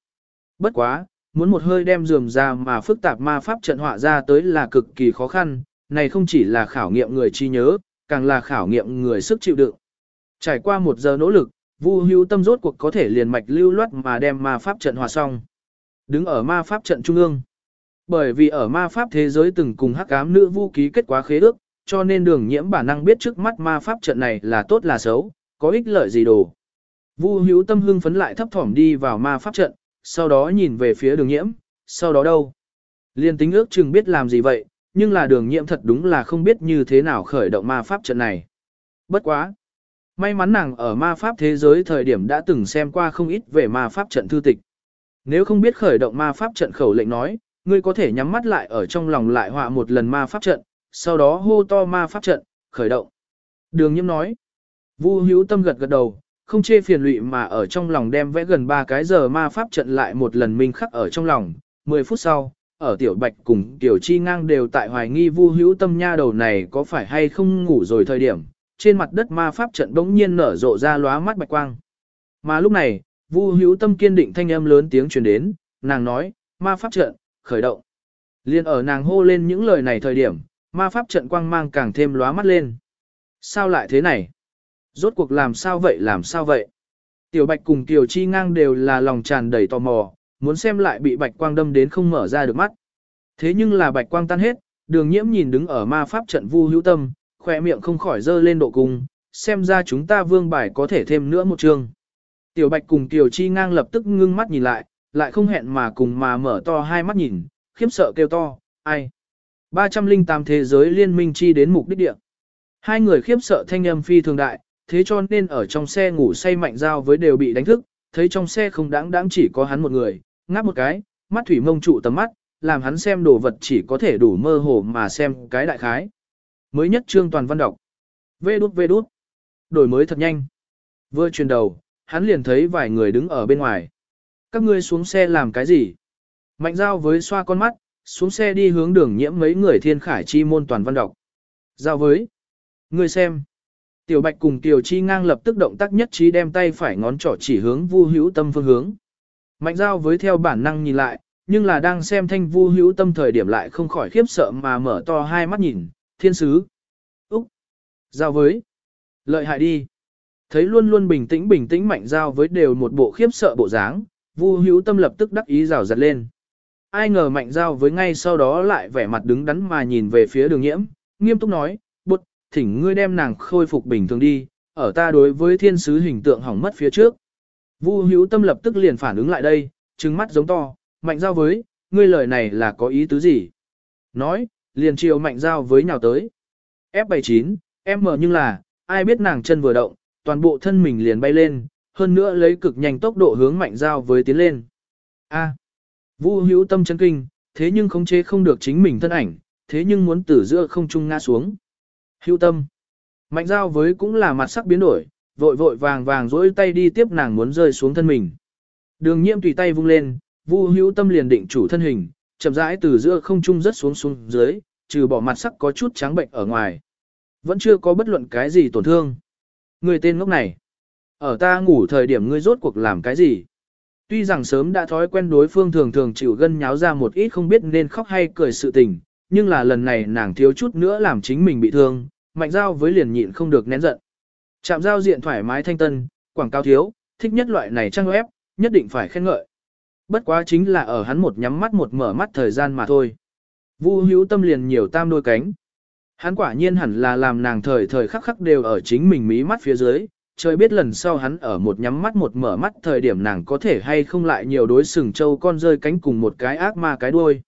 Speaker 1: Bất quá, muốn một hơi đem dườm ra mà phức tạp ma pháp trận họa ra tới là cực kỳ khó khăn, này không chỉ là khảo nghiệm người chi nhớ, càng là khảo nghiệm người sức chịu đựng. Trải qua một giờ nỗ lực, Vu Hưu Tâm rốt cuộc có thể liền mạch lưu loát mà đem ma pháp trận hòa xong. Đứng ở ma pháp trận trung ương. Bởi vì ở ma pháp thế giới từng cùng hắc ám nữ vũ ký kết quá khế ước, cho nên đường nhiễm bản năng biết trước mắt ma pháp trận này là tốt là xấu, có ích lợi gì đồ. Vu hữu tâm hưng phấn lại thấp thỏm đi vào ma pháp trận, sau đó nhìn về phía đường nhiễm, sau đó đâu? Liên tính ước chừng biết làm gì vậy, nhưng là đường nhiễm thật đúng là không biết như thế nào khởi động ma pháp trận này. Bất quá! May mắn nàng ở ma pháp thế giới thời điểm đã từng xem qua không ít về ma pháp trận thư tịch. Nếu không biết khởi động ma pháp trận khẩu lệnh nói, ngươi có thể nhắm mắt lại ở trong lòng lại họa một lần ma pháp trận, sau đó hô to ma pháp trận, khởi động. Đường nhiễm nói. Vu hữu tâm gật gật đầu, không chê phiền lụy mà ở trong lòng đem vẽ gần 3 cái giờ ma pháp trận lại một lần minh khắc ở trong lòng. 10 phút sau, ở tiểu bạch cùng tiểu chi ngang đều tại hoài nghi vu hữu tâm nha đầu này có phải hay không ngủ rồi thời điểm. Trên mặt đất ma pháp trận bỗng nhiên nở rộ ra lóa mắt bạch quang. Mà lúc này, vu hữu tâm kiên định thanh âm lớn tiếng truyền đến, nàng nói, ma pháp trận, khởi động. Liên ở nàng hô lên những lời này thời điểm, ma pháp trận quang mang càng thêm lóa mắt lên. Sao lại thế này? Rốt cuộc làm sao vậy làm sao vậy? Tiểu Bạch cùng Tiểu Chi ngang đều là lòng tràn đầy tò mò, muốn xem lại bị Bạch quang đâm đến không mở ra được mắt. Thế nhưng là Bạch quang tan hết, đường nhiễm nhìn đứng ở ma pháp trận vu hữu tâm, khỏe miệng không khỏi dơ lên độ cung, xem ra chúng ta vương bài có thể thêm nữa một chương. Tiểu Bạch cùng Tiểu Chi ngang lập tức ngưng mắt nhìn lại, lại không hẹn mà cùng mà mở to hai mắt nhìn, khiếp sợ kêu to, ai? 308 thế giới liên minh chi đến mục đích địa. Hai người khiếp sợ thanh âm phi thường đại, thế cho nên ở trong xe ngủ say mạnh giao với đều bị đánh thức, thấy trong xe không đáng đáng chỉ có hắn một người, ngáp một cái, mắt thủy mông trụ tầm mắt, làm hắn xem đồ vật chỉ có thể đủ mơ hồ mà xem cái đại khái. Mới nhất trương toàn văn đọc. Vê đút vê đút. Đổi mới thật nhanh. Vừa truyền đầu, hắn liền thấy vài người đứng ở bên ngoài. Các ngươi xuống xe làm cái gì? Mạnh giao với xoa con mắt, xuống xe đi hướng đường nhiễm mấy người thiên khải chi môn toàn văn đọc. Giao với. Ngươi xem. Tiểu Bạch cùng Tiểu Chi ngang lập tức động tác nhất trí đem tay phải ngón trỏ chỉ hướng Vu Hữu Tâm phương hướng. Mạnh giao với theo bản năng nhìn lại, nhưng là đang xem thanh Vu Hữu Tâm thời điểm lại không khỏi khiếp sợ mà mở to hai mắt nhìn, thiên sứ. Úc! Giao với! Lợi hại đi! Thấy luôn luôn bình tĩnh bình tĩnh mạnh giao với đều một bộ khiếp sợ bộ dáng, Vu Hữu Tâm lập tức đắc ý rào giật lên. Ai ngờ mạnh giao với ngay sau đó lại vẻ mặt đứng đắn mà nhìn về phía đường nhiễm, nghiêm túc nói, thỉnh ngươi đem nàng khôi phục bình thường đi, ở ta đối với thiên sứ hình tượng hỏng mất phía trước. Vu hữu tâm lập tức liền phản ứng lại đây, trừng mắt giống to, mạnh giao với, ngươi lời này là có ý tứ gì? Nói, liền chiều mạnh giao với nhào tới. F79, em mở nhưng là, ai biết nàng chân vừa động, toàn bộ thân mình liền bay lên, hơn nữa lấy cực nhanh tốc độ hướng mạnh giao với tiến lên. A. À. Vu hữu tâm chân kinh, thế nhưng khống chế không được chính mình thân ảnh, thế nhưng muốn từ giữa không trung ngã xuống. Hưu tâm. Mạnh giao với cũng là mặt sắc biến đổi, vội vội vàng vàng dỗi tay đi tiếp nàng muốn rơi xuống thân mình. Đường nhiễm tùy tay vung lên, vu hữu tâm liền định chủ thân hình, chậm rãi từ giữa không trung rất xuống xuống dưới, trừ bỏ mặt sắc có chút trắng bệnh ở ngoài. Vẫn chưa có bất luận cái gì tổn thương. Người tên ngốc này. Ở ta ngủ thời điểm ngươi rốt cuộc làm cái gì? Tuy rằng sớm đã thói quen đối phương thường thường chịu gân nháo ra một ít không biết nên khóc hay cười sự tình, nhưng là lần này nàng thiếu chút nữa làm chính mình bị thương, mạnh giao với liền nhịn không được nén giận. Chạm giao diện thoải mái thanh tân, quảng cáo thiếu, thích nhất loại này trang web, nhất định phải khen ngợi. Bất quá chính là ở hắn một nhắm mắt một mở mắt thời gian mà thôi. Vu hữu tâm liền nhiều tam đôi cánh. Hắn quả nhiên hẳn là làm nàng thời thời khắc khắc đều ở chính mình mí mắt phía dưới, trời biết lần sau hắn ở một nhắm mắt một mở mắt thời điểm nàng có thể hay không lại nhiều đối sừng châu con rơi cánh cùng một cái ác ma cái đuôi.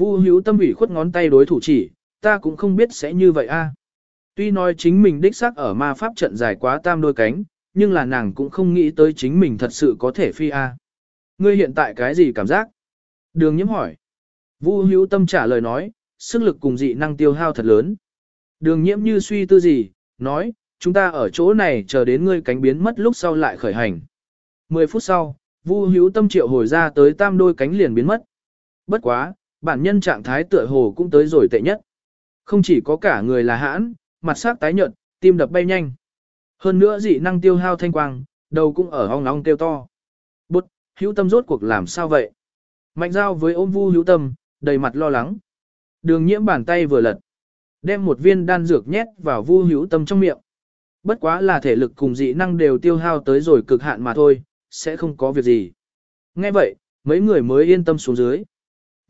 Speaker 1: Vu hữu tâm ủy khuất ngón tay đối thủ chỉ, ta cũng không biết sẽ như vậy a. Tuy nói chính mình đích xác ở ma pháp trận dài quá tam đôi cánh, nhưng là nàng cũng không nghĩ tới chính mình thật sự có thể phi a. Ngươi hiện tại cái gì cảm giác? Đường nhiễm hỏi. Vu hữu tâm trả lời nói, sức lực cùng dị năng tiêu hao thật lớn. Đường nhiễm như suy tư gì, nói, chúng ta ở chỗ này chờ đến ngươi cánh biến mất lúc sau lại khởi hành. 10 phút sau, Vu hữu tâm triệu hồi ra tới tam đôi cánh liền biến mất. Bất quá, bản nhân trạng thái tựa hồ cũng tới rồi tệ nhất. Không chỉ có cả người là hãn, mặt sắc tái nhợt, tim đập bay nhanh. Hơn nữa dị năng tiêu hao thanh quang, đầu cũng ở hong nóng kêu to. Bút, hữu tâm rốt cuộc làm sao vậy? Mạnh giao với ôm vu hữu tâm, đầy mặt lo lắng. Đường nhiễm bàn tay vừa lật. Đem một viên đan dược nhét vào vu hữu tâm trong miệng. Bất quá là thể lực cùng dị năng đều tiêu hao tới rồi cực hạn mà thôi, sẽ không có việc gì. Nghe vậy, mấy người mới yên tâm xuống dưới.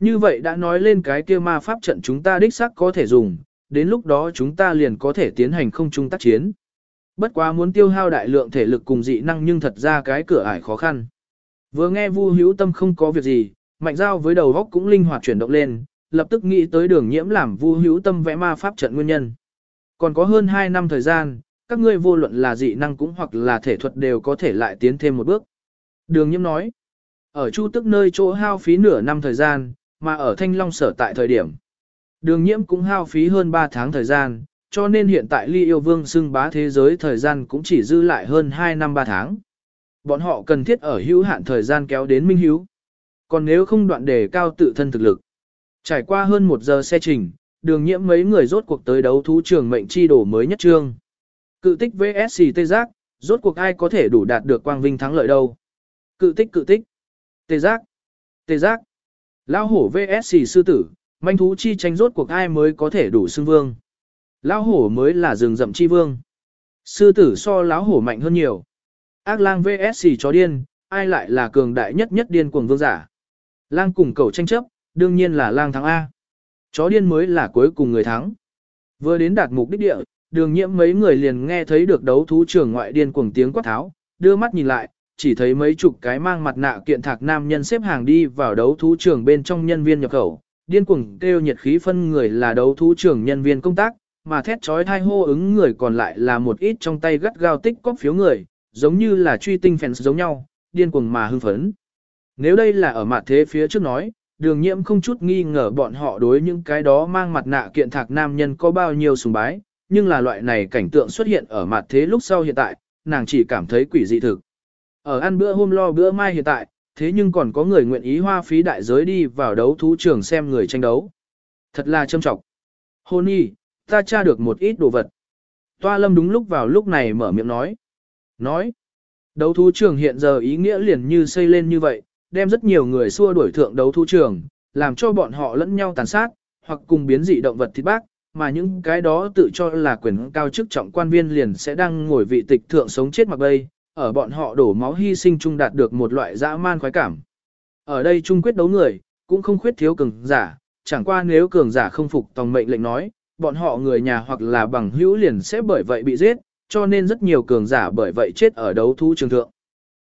Speaker 1: Như vậy đã nói lên cái kia ma pháp trận chúng ta đích xác có thể dùng, đến lúc đó chúng ta liền có thể tiến hành không trung tác chiến. Bất quá muốn tiêu hao đại lượng thể lực cùng dị năng nhưng thật ra cái cửa ải khó khăn. Vừa nghe Vu Hữu Tâm không có việc gì, mạnh giao với đầu góc cũng linh hoạt chuyển động lên, lập tức nghĩ tới đường nhiễm làm Vu Hữu Tâm vẽ ma pháp trận nguyên nhân. Còn có hơn 2 năm thời gian, các ngươi vô luận là dị năng cũng hoặc là thể thuật đều có thể lại tiến thêm một bước. Đường nhiễm nói, ở Chu Tức nơi chỗ hao phí nửa năm thời gian, mà ở Thanh Long sở tại thời điểm. Đường nhiễm cũng hao phí hơn 3 tháng thời gian, cho nên hiện tại ly yêu vương xưng bá thế giới thời gian cũng chỉ dư lại hơn 2 năm 3 tháng. Bọn họ cần thiết ở hữu hạn thời gian kéo đến minh hữu. Còn nếu không đoạn đề cao tự thân thực lực. Trải qua hơn một giờ xe trình, đường nhiễm mấy người rốt cuộc tới đấu thú trường mệnh chi đổ mới nhất trương. Cự tích VSC Tê Giác, rốt cuộc ai có thể đủ đạt được quang vinh thắng lợi đâu. Cự tích cự tích. Tê Giác. Tê Giác. Lao hổ vs sư tử, manh thú chi tranh rốt cuộc ai mới có thể đủ xưng vương. Lão hổ mới là rừng rậm chi vương. Sư tử so lão hổ mạnh hơn nhiều. Ác lang vs chó điên, ai lại là cường đại nhất nhất điên cuồng vương giả. Lang cùng cầu tranh chấp, đương nhiên là lang thắng A. Chó điên mới là cuối cùng người thắng. Vừa đến đạt mục đích địa, đường nhiễm mấy người liền nghe thấy được đấu thú trưởng ngoại điên cuồng tiếng quát tháo, đưa mắt nhìn lại, chỉ thấy mấy chục cái mang mặt nạ kiện thạc nam nhân xếp hàng đi vào đấu thú trường bên trong nhân viên nhập khẩu, điên cuồng kêu nhiệt khí phân người là đấu thú trường nhân viên công tác, mà thét trói thai hô ứng người còn lại là một ít trong tay gắt gao tích cóp phiếu người, giống như là truy tinh fans giống nhau, điên cuồng mà hưng phấn. Nếu đây là ở mặt thế phía trước nói, đường nhiễm không chút nghi ngờ bọn họ đối những cái đó mang mặt nạ kiện thạc nam nhân có bao nhiêu sùng bái, nhưng là loại này cảnh tượng xuất hiện ở mặt thế lúc sau hiện tại, nàng chỉ cảm thấy quỷ dị thực. Ở ăn bữa hôm lo bữa mai hiện tại, thế nhưng còn có người nguyện ý hoa phí đại giới đi vào đấu thú trường xem người tranh đấu. Thật là châm trọng. Hôn y, ta tra được một ít đồ vật. Toa lâm đúng lúc vào lúc này mở miệng nói. Nói, đấu thú trường hiện giờ ý nghĩa liền như xây lên như vậy, đem rất nhiều người xua đuổi thượng đấu thú trường, làm cho bọn họ lẫn nhau tàn sát, hoặc cùng biến dị động vật thịt bác, mà những cái đó tự cho là quyền cao chức trọng quan viên liền sẽ đang ngồi vị tịch thượng sống chết mặc bay, ở bọn họ đổ máu hy sinh chung đạt được một loại dã man khoái cảm. Ở đây chung quyết đấu người, cũng không khuyết thiếu cường giả, chẳng qua nếu cường giả không phục tòng mệnh lệnh nói, bọn họ người nhà hoặc là bằng hữu liền sẽ bởi vậy bị giết, cho nên rất nhiều cường giả bởi vậy chết ở đấu thú trường thượng.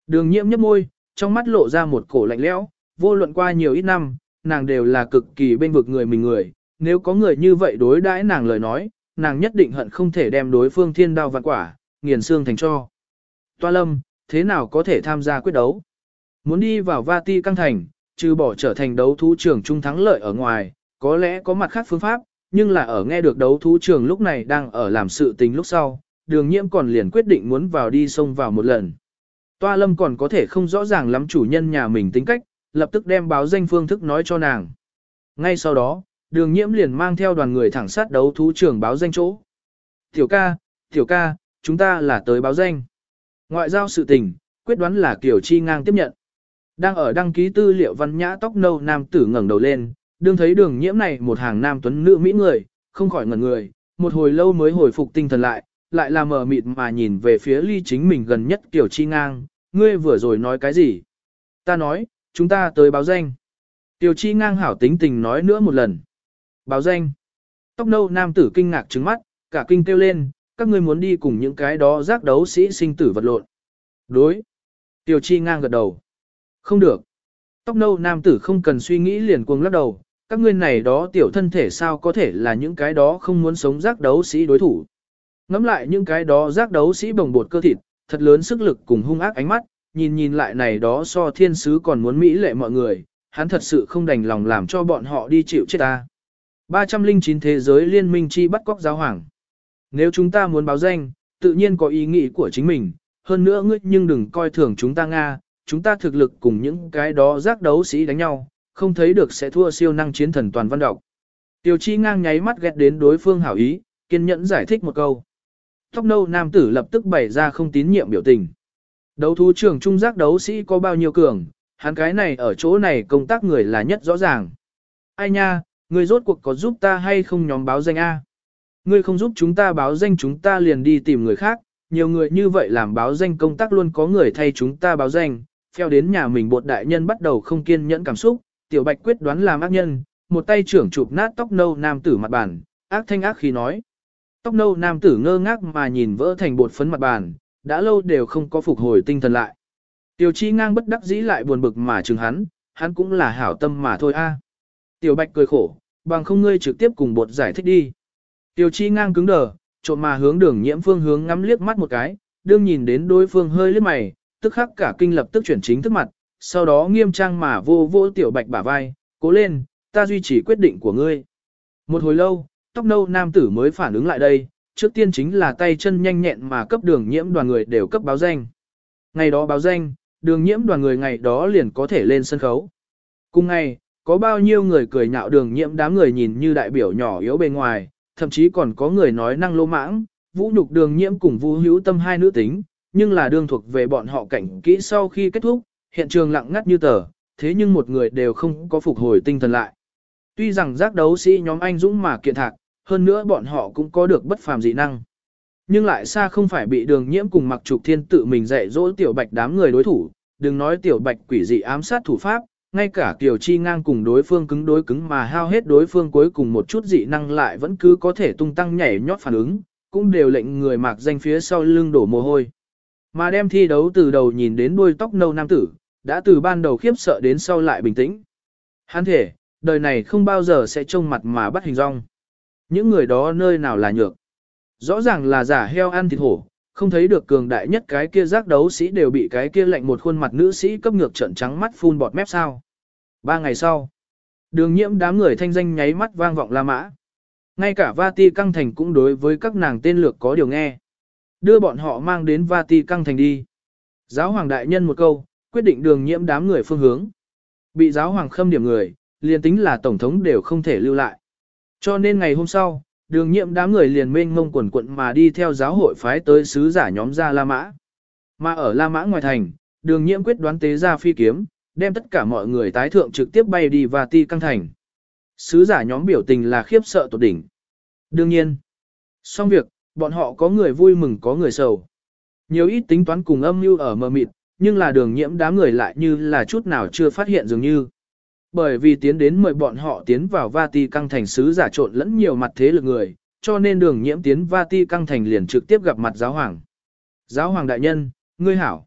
Speaker 1: Đường nhiễm nhấp môi, trong mắt lộ ra một cổ lạnh lẽo, vô luận qua nhiều ít năm, nàng đều là cực kỳ bên vực người mình người, nếu có người như vậy đối đãi nàng lời nói, nàng nhất định hận không thể đem đối phương thiên đao vạn quả, nghiền xương thành cho. Toa lâm, thế nào có thể tham gia quyết đấu? Muốn đi vào Vati căng thành, trừ bỏ trở thành đấu thú trưởng trung thắng lợi ở ngoài, có lẽ có mặt khác phương pháp, nhưng là ở nghe được đấu thú trưởng lúc này đang ở làm sự tình lúc sau, đường nhiễm còn liền quyết định muốn vào đi xông vào một lần. Toa lâm còn có thể không rõ ràng lắm chủ nhân nhà mình tính cách, lập tức đem báo danh phương thức nói cho nàng. Ngay sau đó, đường nhiễm liền mang theo đoàn người thẳng sát đấu thú trưởng báo danh chỗ. Tiểu ca, tiểu ca, chúng ta là tới báo danh. Ngoại giao sự tình, quyết đoán là Kiều Chi ngang tiếp nhận. Đang ở đăng ký tư liệu văn nhã tóc nâu nam tử ngẩng đầu lên, đương thấy đường nhiễm này một hàng nam tuấn nữ mỹ người, không khỏi ngẩn người, một hồi lâu mới hồi phục tinh thần lại, lại là mờ mịt mà nhìn về phía ly chính mình gần nhất Kiều chi ngang, ngươi vừa rồi nói cái gì? Ta nói, chúng ta tới báo danh. Tiểu chi ngang hảo tính tình nói nữa một lần. Báo danh. Tóc nâu nam tử kinh ngạc trứng mắt, cả kinh kêu lên, các ngươi muốn đi cùng những cái đó giác đấu sĩ sinh tử vật lộn. Đối. Tiểu chi ngang gật đầu. Không được. Tóc nâu nam tử không cần suy nghĩ liền cuồng lắc đầu, các ngươi này đó tiểu thân thể sao có thể là những cái đó không muốn sống giác đấu sĩ đối thủ. Ngắm lại những cái đó giác đấu sĩ bồng bột cơ thịt, thật lớn sức lực cùng hung ác ánh mắt, nhìn nhìn lại này đó so thiên sứ còn muốn mỹ lệ mọi người, hắn thật sự không đành lòng làm cho bọn họ đi chịu chết ta. 309 thế giới liên minh chi bắt cóc giáo hoàng. Nếu chúng ta muốn báo danh, tự nhiên có ý nghĩ của chính mình, hơn nữa ngươi nhưng đừng coi thường chúng ta Nga, chúng ta thực lực cùng những cái đó giác đấu sĩ đánh nhau, không thấy được sẽ thua siêu năng chiến thần toàn văn đọc. Tiêu chi ngang nháy mắt ghét đến đối phương hảo ý, kiên nhẫn giải thích một câu. Tóc nâu nam tử lập tức bày ra không tín nhiệm biểu tình. Đấu thú trưởng trung giác đấu sĩ có bao nhiêu cường, hắn cái này ở chỗ này công tác người là nhất rõ ràng. Ai nha, người rốt cuộc có giúp ta hay không nhóm báo danh A? Ngươi không giúp chúng ta báo danh chúng ta liền đi tìm người khác, nhiều người như vậy làm báo danh công tác luôn có người thay chúng ta báo danh, theo đến nhà mình bột đại nhân bắt đầu không kiên nhẫn cảm xúc, tiểu bạch quyết đoán làm ác nhân, một tay trưởng chụp nát tóc nâu nam tử mặt bàn, ác thanh ác khí nói. Tóc nâu nam tử ngơ ngác mà nhìn vỡ thành bột phấn mặt bàn, đã lâu đều không có phục hồi tinh thần lại. Tiểu chi ngang bất đắc dĩ lại buồn bực mà chừng hắn, hắn cũng là hảo tâm mà thôi a. Tiểu bạch cười khổ, bằng không ngươi trực tiếp cùng bột giải thích đi. Tiểu chi ngang cứng đờ, trộm mà hướng đường nhiễm phương hướng ngắm liếc mắt một cái, đương nhìn đến đối phương hơi liếc mày, tức khắc cả kinh lập tức chuyển chính thức mặt, sau đó nghiêm trang mà vô vô tiểu bạch bả vai, cố lên, ta duy trì quyết định của ngươi. Một hồi lâu, tóc nâu nam tử mới phản ứng lại đây, trước tiên chính là tay chân nhanh nhẹn mà cấp đường nhiễm đoàn người đều cấp báo danh. Ngày đó báo danh, đường nhiễm đoàn người ngày đó liền có thể lên sân khấu. Cùng ngày, có bao nhiêu người cười nhạo đường nhiễm đám người nhìn như đại biểu nhỏ yếu bề ngoài, thậm chí còn có người nói năng lô mãng, vũ nhục đường nhiễm cùng vũ hữu tâm hai nữ tính, nhưng là đương thuộc về bọn họ cảnh kỹ sau khi kết thúc, hiện trường lặng ngắt như tờ, thế nhưng một người đều không có phục hồi tinh thần lại. Tuy rằng giác đấu sĩ nhóm anh dũng mà kiện thạc, hơn nữa bọn họ cũng có được bất phàm dị năng. Nhưng lại xa không phải bị đường nhiễm cùng mặc trục thiên tự mình dạy dỗ tiểu bạch đám người đối thủ, đừng nói tiểu bạch quỷ dị ám sát thủ pháp, ngay cả Kiều Chi ngang cùng đối phương cứng đối cứng mà hao hết đối phương cuối cùng một chút dị năng lại vẫn cứ có thể tung tăng nhảy nhót phản ứng, cũng đều lệnh người mạc danh phía sau lưng đổ mồ hôi. Mà đem thi đấu từ đầu nhìn đến đuôi tóc nâu nam tử, đã từ ban đầu khiếp sợ đến sau lại bình tĩnh. Hắn thể, đời này không bao giờ sẽ trông mặt mà bắt hình rong. Những người đó nơi nào là nhược. Rõ ràng là giả heo ăn thịt hổ, không thấy được cường đại nhất cái kia giác đấu sĩ đều bị cái kia lạnh một khuôn mặt nữ sĩ cấp ngược trận trắng mắt phun bọt mép sao. Ba ngày sau, đường nhiễm đám người thanh danh nháy mắt vang vọng La Mã. Ngay cả Vati Căng Thành cũng đối với các nàng tên lược có điều nghe. Đưa bọn họ mang đến Vati Căng Thành đi. Giáo hoàng đại nhân một câu, quyết định đường nhiễm đám người phương hướng. Bị giáo hoàng khâm điểm người, liền tính là tổng thống đều không thể lưu lại. Cho nên ngày hôm sau, đường nhiễm đám người liền mênh mông quần quận mà đi theo giáo hội phái tới sứ giả nhóm ra La Mã. Mà ở La Mã ngoài thành, đường nhiễm quyết đoán tế ra phi kiếm, đem tất cả mọi người tái thượng trực tiếp bay đi và ti căng thành. Sứ giả nhóm biểu tình là khiếp sợ tột đỉnh. Đương nhiên, xong việc, bọn họ có người vui mừng có người sầu. Nhiều ít tính toán cùng âm mưu ở mờ mịt, nhưng là đường nhiễm đám người lại như là chút nào chưa phát hiện dường như. Bởi vì tiến đến mời bọn họ tiến vào Vati căng thành sứ giả trộn lẫn nhiều mặt thế lực người, cho nên đường nhiễm tiến Vati căng thành liền trực tiếp gặp mặt giáo hoàng. Giáo hoàng đại nhân, ngươi hảo.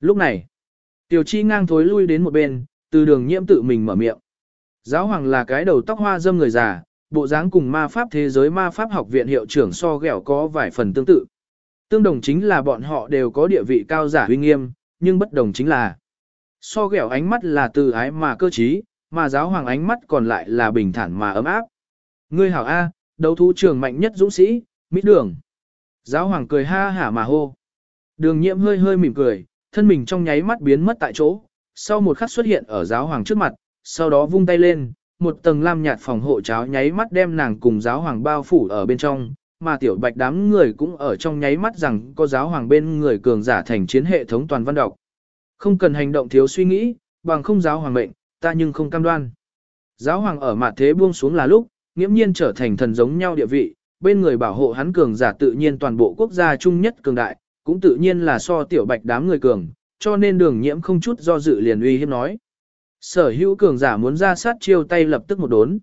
Speaker 1: Lúc này, tiểu chi ngang thối lui đến một bên, từ đường nhiễm tự mình mở miệng. Giáo hoàng là cái đầu tóc hoa dâm người già, bộ dáng cùng ma pháp thế giới ma pháp học viện hiệu trưởng so ghẹo có vài phần tương tự. Tương đồng chính là bọn họ đều có địa vị cao giả uy nghiêm, nhưng bất đồng chính là so ghẹo ánh mắt là từ ái mà cơ trí, mà giáo hoàng ánh mắt còn lại là bình thản mà ấm áp. Ngươi hảo A, đấu thú trường mạnh nhất dũng sĩ, mít đường. Giáo hoàng cười ha hả mà hô. Đường nhiễm hơi hơi mỉm cười, thân mình trong nháy mắt biến mất tại chỗ, sau một khắc xuất hiện ở giáo hoàng trước mặt, sau đó vung tay lên, một tầng lam nhạt phòng hộ cháo nháy mắt đem nàng cùng giáo hoàng bao phủ ở bên trong, mà tiểu bạch đám người cũng ở trong nháy mắt rằng có giáo hoàng bên người cường giả thành chiến hệ thống toàn văn đọc. Không cần hành động thiếu suy nghĩ, bằng không giáo hoàng mệnh, ta nhưng không cam đoan. Giáo hoàng ở mặt thế buông xuống là lúc, nghiễm nhiên trở thành thần giống nhau địa vị, bên người bảo hộ hắn cường giả tự nhiên toàn bộ quốc gia chung nhất cường đại, cũng tự nhiên là so tiểu bạch đám người cường, cho nên đường nhiễm không chút do dự liền uy hiếp nói. Sở hữu cường giả muốn ra sát chiêu tay lập tức một đốn.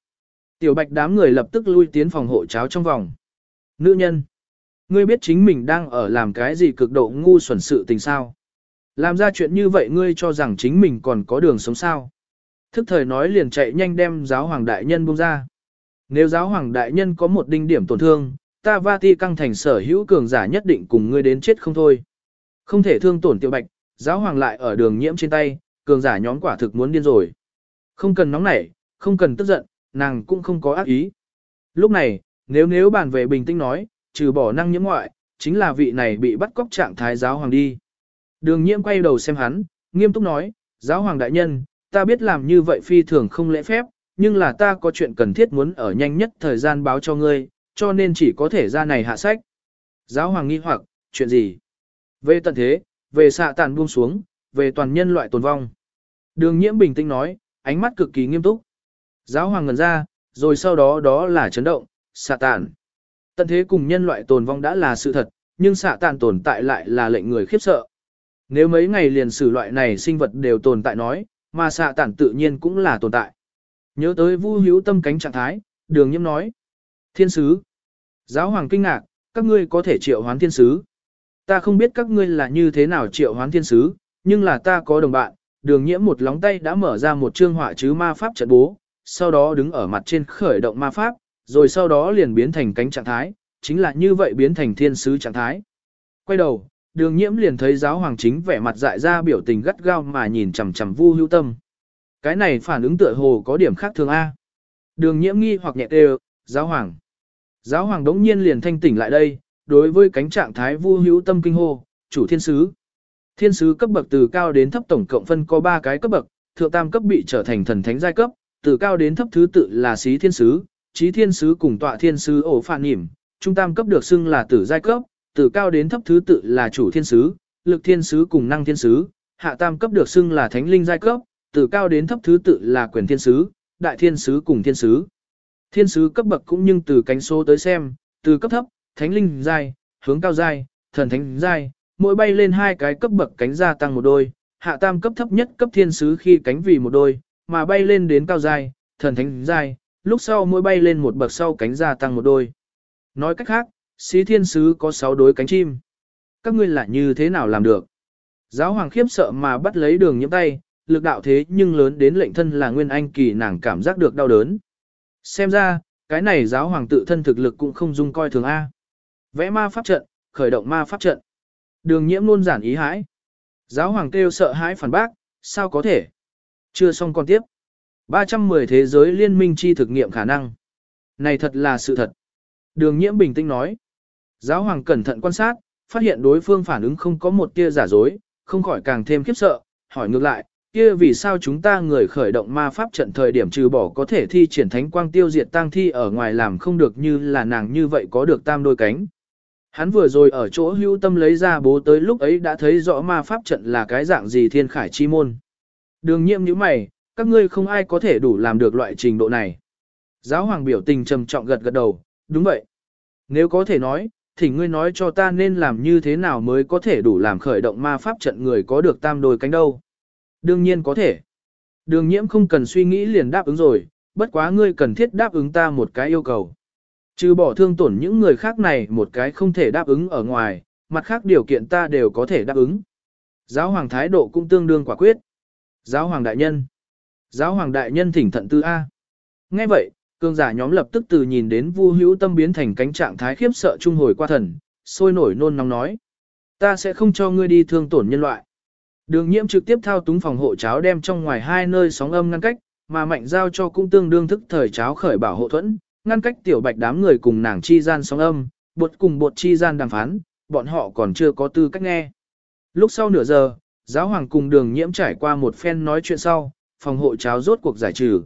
Speaker 1: Tiểu bạch đám người lập tức lui tiến phòng hộ cháo trong vòng. Nữ nhân, ngươi biết chính mình đang ở làm cái gì cực độ ngu xuẩn sự tình sao? Làm ra chuyện như vậy ngươi cho rằng chính mình còn có đường sống sao? Thức thời nói liền chạy nhanh đem giáo hoàng đại nhân buông ra. Nếu giáo hoàng đại nhân có một đinh điểm tổn thương, ta va ti căng thành sở hữu cường giả nhất định cùng ngươi đến chết không thôi. Không thể thương tổn tiểu bạch, giáo hoàng lại ở đường nhiễm trên tay, cường giả nhóm quả thực muốn điên rồi. Không cần nóng nảy, không cần tức giận, nàng cũng không có ác ý. Lúc này, nếu nếu bàn về bình tĩnh nói, trừ bỏ năng nhiễm ngoại, chính là vị này bị bắt cóc trạng thái giáo hoàng đi. Đường nhiễm quay đầu xem hắn, nghiêm túc nói, giáo hoàng đại nhân, ta biết làm như vậy phi thường không lễ phép, nhưng là ta có chuyện cần thiết muốn ở nhanh nhất thời gian báo cho ngươi, cho nên chỉ có thể ra này hạ sách. Giáo hoàng nghi hoặc, chuyện gì? Về tận thế, về xạ tàn buông xuống, về toàn nhân loại tồn vong. Đường nhiễm bình tĩnh nói, ánh mắt cực kỳ nghiêm túc. Giáo hoàng ngần ra, rồi sau đó đó là chấn động, xạ tàn. Tận thế cùng nhân loại tồn vong đã là sự thật, nhưng xạ tàn tồn tại lại là lệnh người khiếp sợ. Nếu mấy ngày liền sử loại này sinh vật đều tồn tại nói, mà xạ tàn tự nhiên cũng là tồn tại. Nhớ tới vu hữu tâm cánh trạng thái, đường nhiễm nói. Thiên sứ. Giáo hoàng kinh ngạc, các ngươi có thể triệu hoán thiên sứ. Ta không biết các ngươi là như thế nào triệu hoán thiên sứ, nhưng là ta có đồng bạn, đường nhiễm một lóng tay đã mở ra một chương họa chứ ma pháp trận bố, sau đó đứng ở mặt trên khởi động ma pháp, rồi sau đó liền biến thành cánh trạng thái, chính là như vậy biến thành thiên sứ trạng thái. Quay đầu, đường nhiễm liền thấy giáo hoàng chính vẻ mặt dại ra biểu tình gắt gao mà nhìn chằm chằm vu hữu tâm. Cái này phản ứng tựa hồ có điểm khác thường A. Đường nhiễm nghi hoặc nhẹ đều, giáo hoàng. Giáo hoàng đống nhiên liền thanh tỉnh lại đây, đối với cánh trạng thái vu hữu tâm kinh hô, chủ thiên sứ. Thiên sứ cấp bậc từ cao đến thấp tổng cộng phân có 3 cái cấp bậc, thượng tam cấp bị trở thành thần thánh giai cấp, từ cao đến thấp thứ tự là xí thiên sứ, trí thiên sứ cùng tọa thiên sứ ổ phản nhỉm, trung tam cấp được xưng là tử giai cấp, từ cao đến thấp thứ tự là chủ thiên sứ, lực thiên sứ cùng năng thiên sứ, hạ tam cấp được xưng là thánh linh giai cấp, từ cao đến thấp thứ tự là quyền thiên sứ, đại thiên sứ cùng thiên sứ. Thiên sứ cấp bậc cũng nhưng từ cánh số tới xem, từ cấp thấp, thánh linh giai, hướng cao giai, thần thánh giai, mỗi bay lên hai cái cấp bậc cánh gia tăng một đôi, hạ tam cấp thấp nhất cấp thiên sứ khi cánh vì một đôi, mà bay lên đến cao giai, thần thánh giai, lúc sau mỗi bay lên một bậc sau cánh gia tăng một đôi. Nói cách khác, sĩ thiên sứ có 6 đối cánh chim. Các ngươi là như thế nào làm được? Giáo hoàng khiếp sợ mà bắt lấy đường nhiễm tay, lực đạo thế nhưng lớn đến lệnh thân là nguyên anh kỳ nàng cảm giác được đau đớn. Xem ra, cái này giáo hoàng tự thân thực lực cũng không dung coi thường A. Vẽ ma pháp trận, khởi động ma pháp trận. Đường nhiễm luôn giản ý hãi. Giáo hoàng kêu sợ hãi phản bác, sao có thể? Chưa xong còn tiếp. 310 thế giới liên minh chi thực nghiệm khả năng. Này thật là sự thật. Đường nhiễm bình tĩnh nói. Giáo hoàng cẩn thận quan sát, phát hiện đối phương phản ứng không có một tia giả dối, không khỏi càng thêm khiếp sợ, hỏi ngược lại, kia vì sao chúng ta người khởi động ma pháp trận thời điểm trừ bỏ có thể thi triển thánh quang tiêu diệt tang thi ở ngoài làm không được như là nàng như vậy có được tam đôi cánh. Hắn vừa rồi ở chỗ hưu tâm lấy ra bố tới lúc ấy đã thấy rõ ma pháp trận là cái dạng gì thiên khải chi môn. Đường nhiệm như mày, các ngươi không ai có thể đủ làm được loại trình độ này. Giáo hoàng biểu tình trầm trọng gật gật đầu, đúng vậy. Nếu có thể nói, thì ngươi nói cho ta nên làm như thế nào mới có thể đủ làm khởi động ma pháp trận người có được tam đôi cánh đâu. Đương nhiên có thể. Đường nhiễm không cần suy nghĩ liền đáp ứng rồi, bất quá ngươi cần thiết đáp ứng ta một cái yêu cầu. Trừ bỏ thương tổn những người khác này một cái không thể đáp ứng ở ngoài, mặt khác điều kiện ta đều có thể đáp ứng. Giáo hoàng thái độ cũng tương đương quả quyết. Giáo hoàng đại nhân. Giáo hoàng đại nhân thỉnh thận tư A. Nghe vậy, cương giả nhóm lập tức từ nhìn đến vu hữu tâm biến thành cánh trạng thái khiếp sợ trung hồi qua thần, sôi nổi nôn nóng nói. Ta sẽ không cho ngươi đi thương tổn nhân loại. Đường nhiễm trực tiếp thao túng phòng hộ cháo đem trong ngoài hai nơi sóng âm ngăn cách, mà mạnh giao cho cũng tương đương thức thời cháo khởi bảo hộ thuẫn, ngăn cách tiểu bạch đám người cùng nàng chi gian sóng âm, bột cùng bột chi gian đàm phán, bọn họ còn chưa có tư cách nghe. Lúc sau nửa giờ, giáo hoàng cùng đường nhiễm trải qua một phen nói chuyện sau, phòng hộ cháo rốt cuộc giải trừ.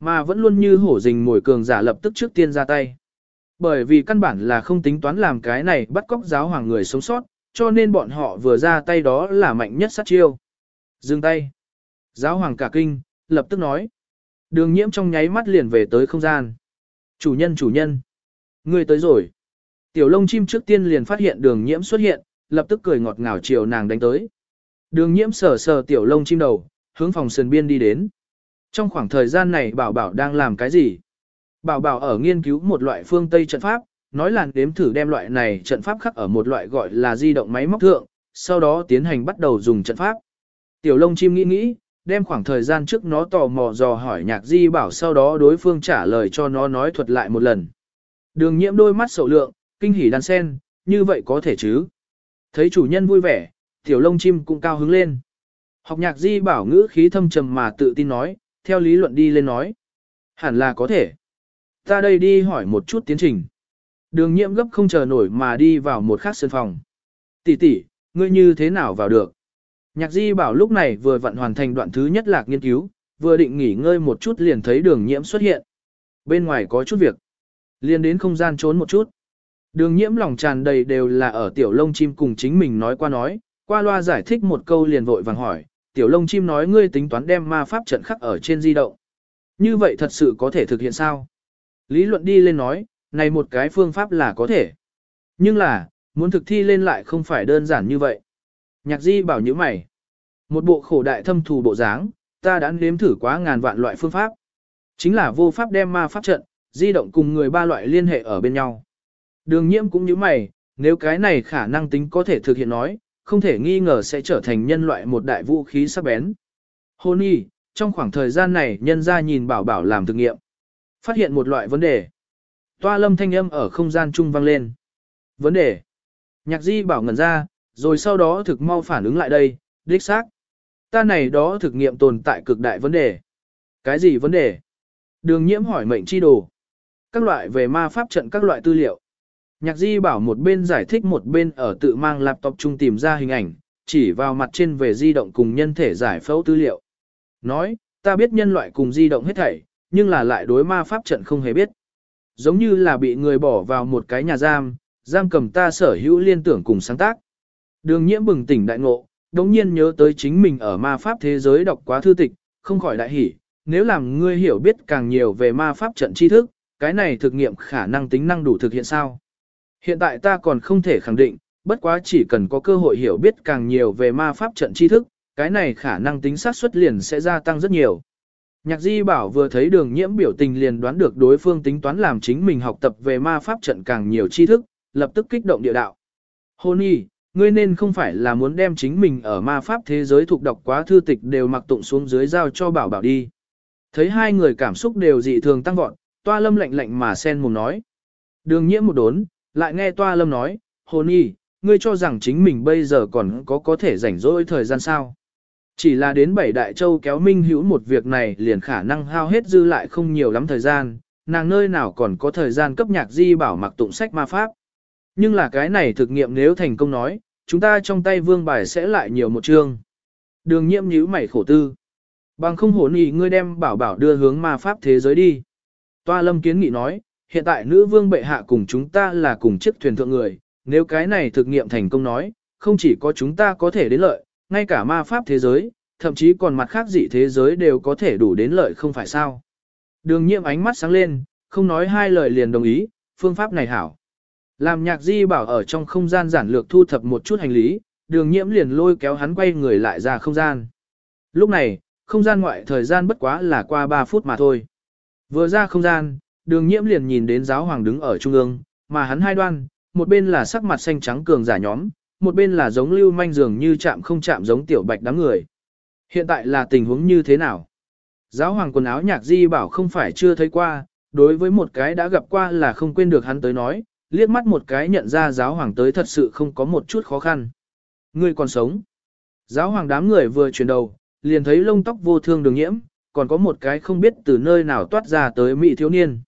Speaker 1: Mà vẫn luôn như hổ rình mồi cường giả lập tức trước tiên ra tay. Bởi vì căn bản là không tính toán làm cái này bắt cóc giáo hoàng người sống sót, cho nên bọn họ vừa ra tay đó là mạnh nhất sát chiêu. Dừng tay. Giáo hoàng cả kinh, lập tức nói. Đường nhiễm trong nháy mắt liền về tới không gian. Chủ nhân chủ nhân. Ngươi tới rồi. Tiểu lông chim trước tiên liền phát hiện đường nhiễm xuất hiện, lập tức cười ngọt ngào chiều nàng đánh tới. Đường nhiễm sờ sờ tiểu lông chim đầu, hướng phòng sườn biên đi đến. Trong khoảng thời gian này bảo bảo đang làm cái gì? Bảo bảo ở nghiên cứu một loại phương Tây trận pháp, nói là đếm thử đem loại này trận pháp khắc ở một loại gọi là di động máy móc thượng, sau đó tiến hành bắt đầu dùng trận pháp. Tiểu lông chim nghĩ nghĩ, đem khoảng thời gian trước nó tò mò dò hỏi nhạc di bảo sau đó đối phương trả lời cho nó nói thuật lại một lần. Đường nhiễm đôi mắt sầu lượng, kinh hỉ đan sen, như vậy có thể chứ. Thấy chủ nhân vui vẻ, tiểu lông chim cũng cao hứng lên. Học nhạc di bảo ngữ khí thâm trầm mà tự tin nói, theo lý luận đi lên nói. Hẳn là có thể. Ta đây đi hỏi một chút tiến trình. Đường nhiễm gấp không chờ nổi mà đi vào một khác sân phòng. Tỷ tỷ, ngươi như thế nào vào được? Nhạc di bảo lúc này vừa vận hoàn thành đoạn thứ nhất lạc nghiên cứu, vừa định nghỉ ngơi một chút liền thấy đường nhiễm xuất hiện. Bên ngoài có chút việc. Liền đến không gian trốn một chút. Đường nhiễm lòng tràn đầy đều là ở tiểu lông chim cùng chính mình nói qua nói, qua loa giải thích một câu liền vội vàng hỏi, tiểu lông chim nói ngươi tính toán đem ma pháp trận khắc ở trên di động. Như vậy thật sự có thể thực hiện sao? Lý luận đi lên nói, này một cái phương pháp là có thể. Nhưng là, muốn thực thi lên lại không phải đơn giản như vậy. Nhạc di bảo như mày. Một bộ khổ đại thâm thù bộ dáng, ta đã nếm thử quá ngàn vạn loại phương pháp. Chính là vô pháp đem ma pháp trận, di động cùng người ba loại liên hệ ở bên nhau. Đường nhiễm cũng như mày, nếu cái này khả năng tính có thể thực hiện nói, không thể nghi ngờ sẽ trở thành nhân loại một đại vũ khí sắc bén. Hôn y, trong khoảng thời gian này nhân gia nhìn bảo bảo làm thực nghiệm. Phát hiện một loại vấn đề. Toa lâm thanh âm ở không gian trung vang lên. Vấn đề. Nhạc di bảo ngẩn ra, rồi sau đó thực mau phản ứng lại đây, đích xác. Ta này đó thực nghiệm tồn tại cực đại vấn đề. Cái gì vấn đề? Đường nhiễm hỏi mệnh chi đồ. Các loại về ma pháp trận các loại tư liệu. Nhạc di bảo một bên giải thích một bên ở tự mang laptop chung tìm ra hình ảnh, chỉ vào mặt trên về di động cùng nhân thể giải phẫu tư liệu. Nói, ta biết nhân loại cùng di động hết thảy, nhưng là lại đối ma pháp trận không hề biết. Giống như là bị người bỏ vào một cái nhà giam, giam cầm ta sở hữu liên tưởng cùng sáng tác. Đường nhiễm bừng tỉnh đại ngộ, đống nhiên nhớ tới chính mình ở ma pháp thế giới đọc quá thư tịch, không khỏi đại hỉ. Nếu làm ngươi hiểu biết càng nhiều về ma pháp trận tri thức, cái này thực nghiệm khả năng tính năng đủ thực hiện sao? Hiện tại ta còn không thể khẳng định, bất quá chỉ cần có cơ hội hiểu biết càng nhiều về ma pháp trận tri thức, cái này khả năng tính xác suất liền sẽ gia tăng rất nhiều. Nhạc di bảo vừa thấy đường nhiễm biểu tình liền đoán được đối phương tính toán làm chính mình học tập về ma pháp trận càng nhiều tri thức, lập tức kích động địa đạo. Hôn y, ngươi nên không phải là muốn đem chính mình ở ma pháp thế giới thuộc đọc quá thư tịch đều mặc tụng xuống dưới giao cho bảo bảo đi. Thấy hai người cảm xúc đều dị thường tăng vọt, toa lâm lạnh lạnh mà sen mồm nói. Đường nhiễm một đốn, lại nghe toa lâm nói, hôn y, ngươi cho rằng chính mình bây giờ còn có có thể rảnh rỗi thời gian sao. Chỉ là đến bảy đại châu kéo minh hữu một việc này liền khả năng hao hết dư lại không nhiều lắm thời gian, nàng nơi nào còn có thời gian cấp nhạc di bảo mặc tụng sách ma pháp. Nhưng là cái này thực nghiệm nếu thành công nói, chúng ta trong tay vương bài sẽ lại nhiều một chương. Đường nhiễm nhíu mày khổ tư. Bằng không hồn ý ngươi đem bảo bảo đưa hướng ma pháp thế giới đi. Toa lâm kiến nghị nói, hiện tại nữ vương bệ hạ cùng chúng ta là cùng chiếc thuyền thượng người, nếu cái này thực nghiệm thành công nói, không chỉ có chúng ta có thể đến lợi, ngay cả ma pháp thế giới, thậm chí còn mặt khác dị thế giới đều có thể đủ đến lợi không phải sao. Đường nhiệm ánh mắt sáng lên, không nói hai lời liền đồng ý, phương pháp này hảo. Làm nhạc di bảo ở trong không gian giản lược thu thập một chút hành lý, đường nhiễm liền lôi kéo hắn quay người lại ra không gian. Lúc này, không gian ngoại thời gian bất quá là qua 3 phút mà thôi. Vừa ra không gian, đường nhiễm liền nhìn đến giáo hoàng đứng ở trung ương, mà hắn hai đoan, một bên là sắc mặt xanh trắng cường giả nhóm, một bên là giống lưu manh dường như chạm không chạm giống tiểu bạch đám người. Hiện tại là tình huống như thế nào? Giáo hoàng quần áo nhạc di bảo không phải chưa thấy qua, đối với một cái đã gặp qua là không quên được hắn tới nói, liếc mắt một cái nhận ra giáo hoàng tới thật sự không có một chút khó khăn. Ngươi còn sống. Giáo hoàng đám người vừa chuyển đầu, liền thấy lông tóc vô thương đường nhiễm, còn có một cái không biết từ nơi nào toát ra tới mỹ thiếu niên.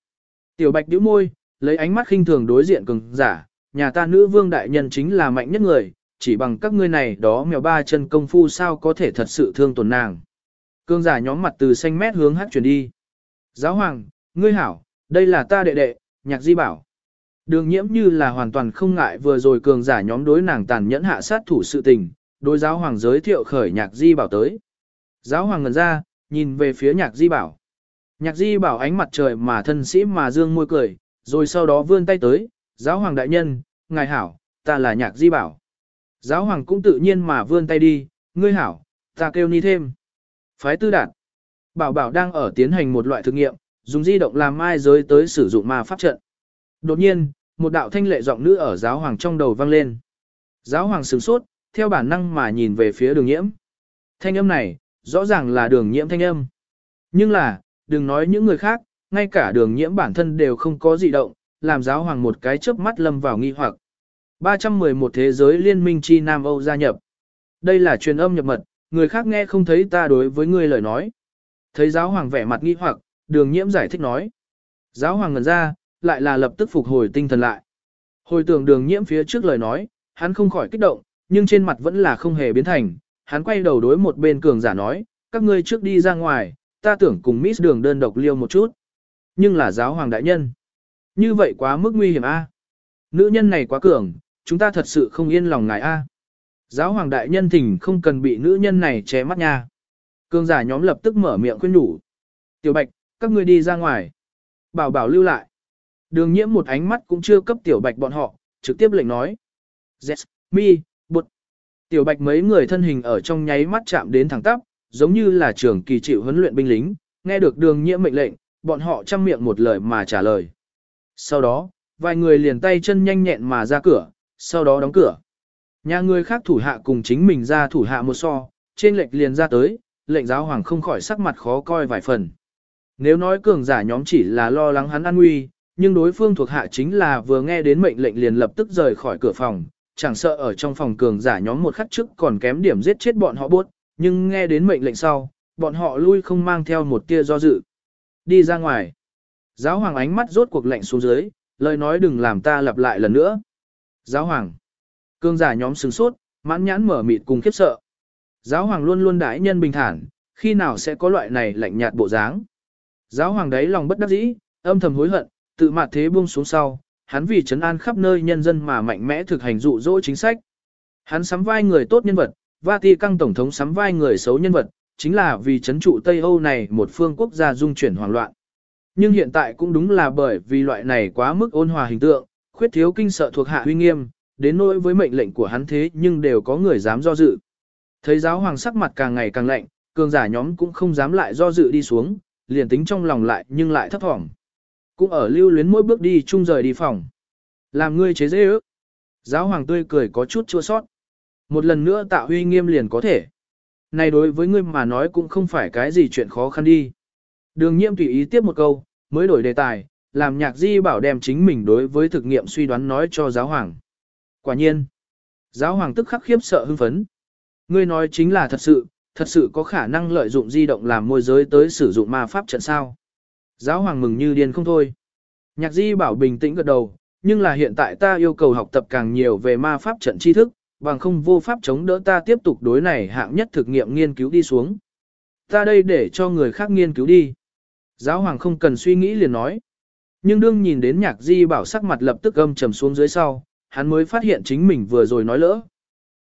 Speaker 1: Tiểu bạch điếu môi, lấy ánh mắt khinh thường đối diện cường giả, nhà ta nữ vương đại nhân chính là mạnh nhất người, chỉ bằng các ngươi này đó mèo ba chân công phu sao có thể thật sự thương tổn nàng. Cương giả nhóm mặt từ xanh mét hướng hát chuyển đi. Giáo hoàng, ngươi hảo, đây là ta đệ đệ, nhạc di bảo. Đường nhiễm như là hoàn toàn không ngại vừa rồi cường giả nhóm đối nàng tàn nhẫn hạ sát thủ sự tình, đối giáo hoàng giới thiệu khởi nhạc di bảo tới. Giáo hoàng ngần ra, nhìn về phía nhạc di bảo. Nhạc di bảo ánh mặt trời mà thân sĩ mà dương môi cười, rồi sau đó vươn tay tới, giáo hoàng đại nhân, ngài hảo, ta là nhạc di bảo. Giáo hoàng cũng tự nhiên mà vươn tay đi, ngươi hảo, ta kêu ni thêm. Phái tư đạt. Bảo bảo đang ở tiến hành một loại thực nghiệm, dùng di động làm mai giới tới sử dụng ma pháp trận. Đột nhiên, một đạo thanh lệ giọng nữ ở giáo hoàng trong đầu vang lên. Giáo hoàng sửng sốt, theo bản năng mà nhìn về phía đường nhiễm. Thanh âm này, rõ ràng là đường nhiễm thanh âm. Nhưng là, đừng nói những người khác, ngay cả đường nhiễm bản thân đều không có gì động, làm giáo hoàng một cái chớp mắt lâm vào nghi hoặc. 311 thế giới liên minh chi Nam Âu gia nhập. Đây là truyền âm nhập mật, người khác nghe không thấy ta đối với ngươi lời nói. Thấy giáo hoàng vẻ mặt nghi hoặc, đường nhiễm giải thích nói. Giáo hoàng ngần ra, lại là lập tức phục hồi tinh thần lại. Hồi tưởng đường nhiễm phía trước lời nói, hắn không khỏi kích động, nhưng trên mặt vẫn là không hề biến thành. Hắn quay đầu đối một bên cường giả nói, các ngươi trước đi ra ngoài, ta tưởng cùng Miss đường đơn độc liêu một chút. Nhưng là giáo hoàng đại nhân. Như vậy quá mức nguy hiểm a. Nữ nhân này quá cường, chúng ta thật sự không yên lòng ngài a. Giáo hoàng đại nhân thỉnh không cần bị nữ nhân này ché mắt nha. Cường giả nhóm lập tức mở miệng khuyên nhủ. Tiểu bạch, các ngươi đi ra ngoài. Bảo bảo lưu lại. Đường nhiễm một ánh mắt cũng chưa cấp tiểu bạch bọn họ, trực tiếp lệnh nói. Yes, mi, bụt. Tiểu bạch mấy người thân hình ở trong nháy mắt chạm đến thẳng tắp, giống như là trưởng kỳ chịu huấn luyện binh lính, nghe được đường nhiễm mệnh lệnh, bọn họ chăm miệng một lời mà trả lời. Sau đó, vài người liền tay chân nhanh nhẹn mà ra cửa, sau đó đóng cửa. Nhà người khác thủ hạ cùng chính mình ra thủ hạ một so, trên lệnh liền ra tới, lệnh giáo hoàng không khỏi sắc mặt khó coi vài phần. Nếu nói cường giả nhóm chỉ là lo lắng hắn an nguy, nhưng đối phương thuộc hạ chính là vừa nghe đến mệnh lệnh liền lập tức rời khỏi cửa phòng, chẳng sợ ở trong phòng cường giả nhóm một khắc trước còn kém điểm giết chết bọn họ buốt, nhưng nghe đến mệnh lệnh sau, bọn họ lui không mang theo một tia do dự. Đi ra ngoài. Giáo hoàng ánh mắt rốt cuộc lệnh xuống dưới, lời nói đừng làm ta lặp lại lần nữa. Giáo hoàng. Cương giả nhóm sừng sốt, mãn nhãn mở mịt cùng khiếp sợ. Giáo hoàng luôn luôn đãi nhân bình thản, khi nào sẽ có loại này lạnh nhạt bộ dáng. Giáo hoàng đấy lòng bất đắc dĩ, âm thầm hối hận, tự mạt thế buông xuống sau, hắn vì trấn an khắp nơi nhân dân mà mạnh mẽ thực hành dụ dỗ chính sách. Hắn sắm vai người tốt nhân vật, Vatican căng tổng thống sắm vai người xấu nhân vật, chính là vì trấn trụ Tây Âu này một phương quốc gia dung chuyển hoang loạn. Nhưng hiện tại cũng đúng là bởi vì loại này quá mức ôn hòa hình tượng, khuyết thiếu kinh sợ thuộc hạ huy nghiêm, đến nỗi với mệnh lệnh của hắn thế nhưng đều có người dám do dự. Thấy giáo hoàng sắc mặt càng ngày càng lạnh, cường giả nhóm cũng không dám lại do dự đi xuống, liền tính trong lòng lại nhưng lại thấp thỏm. Cũng ở lưu luyến mỗi bước đi chung rời đi phòng. Làm ngươi chế dễ ước. Giáo hoàng tươi cười có chút chua sót. Một lần nữa tạo huy nghiêm liền có thể. Này đối với ngươi mà nói cũng không phải cái gì chuyện khó khăn đi. Đường nhiễm tùy ý tiếp một câu, mới đổi đề tài, làm nhạc di bảo đem chính mình đối với thực nghiệm suy đoán nói cho giáo hoàng. Quả nhiên, giáo hoàng tức khắc khiếp sợ hưng phấn. Ngươi nói chính là thật sự, thật sự có khả năng lợi dụng di động làm môi giới tới sử dụng ma pháp trận sao. Giáo hoàng mừng như điên không thôi. Nhạc di bảo bình tĩnh gật đầu, nhưng là hiện tại ta yêu cầu học tập càng nhiều về ma pháp trận tri thức, bằng không vô pháp chống đỡ ta tiếp tục đối này hạng nhất thực nghiệm nghiên cứu đi xuống. Ta đây để cho người khác nghiên cứu đi. Giáo hoàng không cần suy nghĩ liền nói. Nhưng đương nhìn đến nhạc di bảo sắc mặt lập tức âm trầm xuống dưới sau, hắn mới phát hiện chính mình vừa rồi nói lỡ.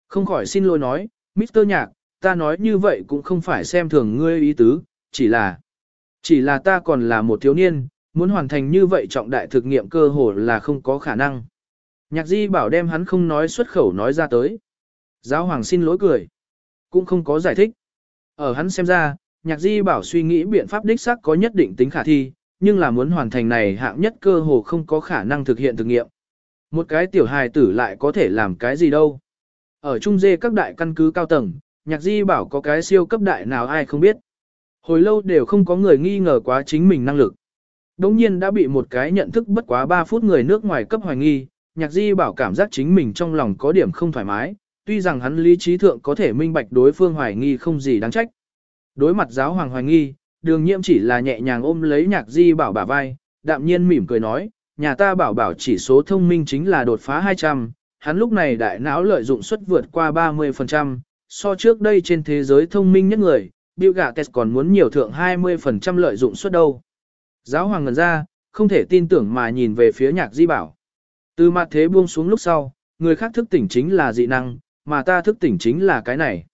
Speaker 1: Không khỏi xin lỗi nói, Mr. Nhạc, ta nói như vậy cũng không phải xem thường ngươi ý tứ, chỉ là, chỉ là ta còn là một thiếu niên, muốn hoàn thành như vậy trọng đại thực nghiệm cơ hồ là không có khả năng. Nhạc di bảo đem hắn không nói xuất khẩu nói ra tới. Giáo hoàng xin lỗi cười. Cũng không có giải thích. Ở hắn xem ra, nhạc di bảo suy nghĩ biện pháp đích xác có nhất định tính khả thi, nhưng là muốn hoàn thành này hạng nhất cơ hồ không có khả năng thực hiện thực nghiệm. Một cái tiểu hài tử lại có thể làm cái gì đâu. Ở trung dê các đại căn cứ cao tầng, nhạc di bảo có cái siêu cấp đại nào ai không biết. Hồi lâu đều không có người nghi ngờ quá chính mình năng lực. Đống nhiên đã bị một cái nhận thức bất quá 3 phút người nước ngoài cấp hoài nghi, nhạc di bảo cảm giác chính mình trong lòng có điểm không thoải mái, tuy rằng hắn lý trí thượng có thể minh bạch đối phương hoài nghi không gì đáng trách. Đối mặt giáo hoàng hoài nghi, đường nhiễm chỉ là nhẹ nhàng ôm lấy nhạc di bảo bả vai, đạm nhiên mỉm cười nói, nhà ta bảo bảo chỉ số thông minh chính là đột phá 200, hắn lúc này đại não lợi dụng suất vượt qua 30%, so trước đây trên thế giới thông minh nhất người, Bill Gates còn muốn nhiều thượng 20% lợi dụng suất đâu. Giáo hoàng ngần ra, không thể tin tưởng mà nhìn về phía nhạc di bảo. Từ mặt thế buông xuống lúc sau, người khác thức tỉnh chính là dị năng, mà ta thức tỉnh chính là cái này.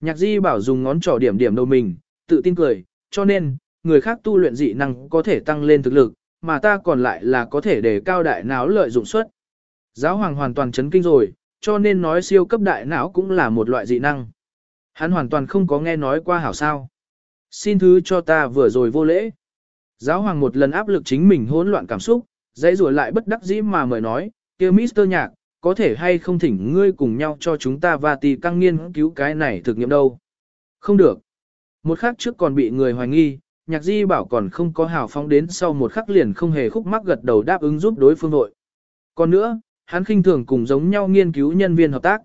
Speaker 1: Nhạc di bảo dùng ngón trỏ điểm điểm đầu mình, tự tin cười, cho nên, người khác tu luyện dị năng có thể tăng lên thực lực, mà ta còn lại là có thể để cao đại não lợi dụng suất. Giáo hoàng hoàn toàn chấn kinh rồi, cho nên nói siêu cấp đại não cũng là một loại dị năng. Hắn hoàn toàn không có nghe nói qua hảo sao. Xin thứ cho ta vừa rồi vô lễ. Giáo hoàng một lần áp lực chính mình hỗn loạn cảm xúc, dãy rủa lại bất đắc dĩ mà mời nói, kia Mr. Nhạc, có thể hay không thỉnh ngươi cùng nhau cho chúng ta và tì căng nghiên cứu cái này thực nghiệm đâu. Không được. Một khắc trước còn bị người hoài nghi, nhạc di bảo còn không có hào phóng đến sau một khắc liền không hề khúc mắc gật đầu đáp ứng giúp đối phương vội Còn nữa, hắn khinh thường cùng giống nhau nghiên cứu nhân viên hợp tác.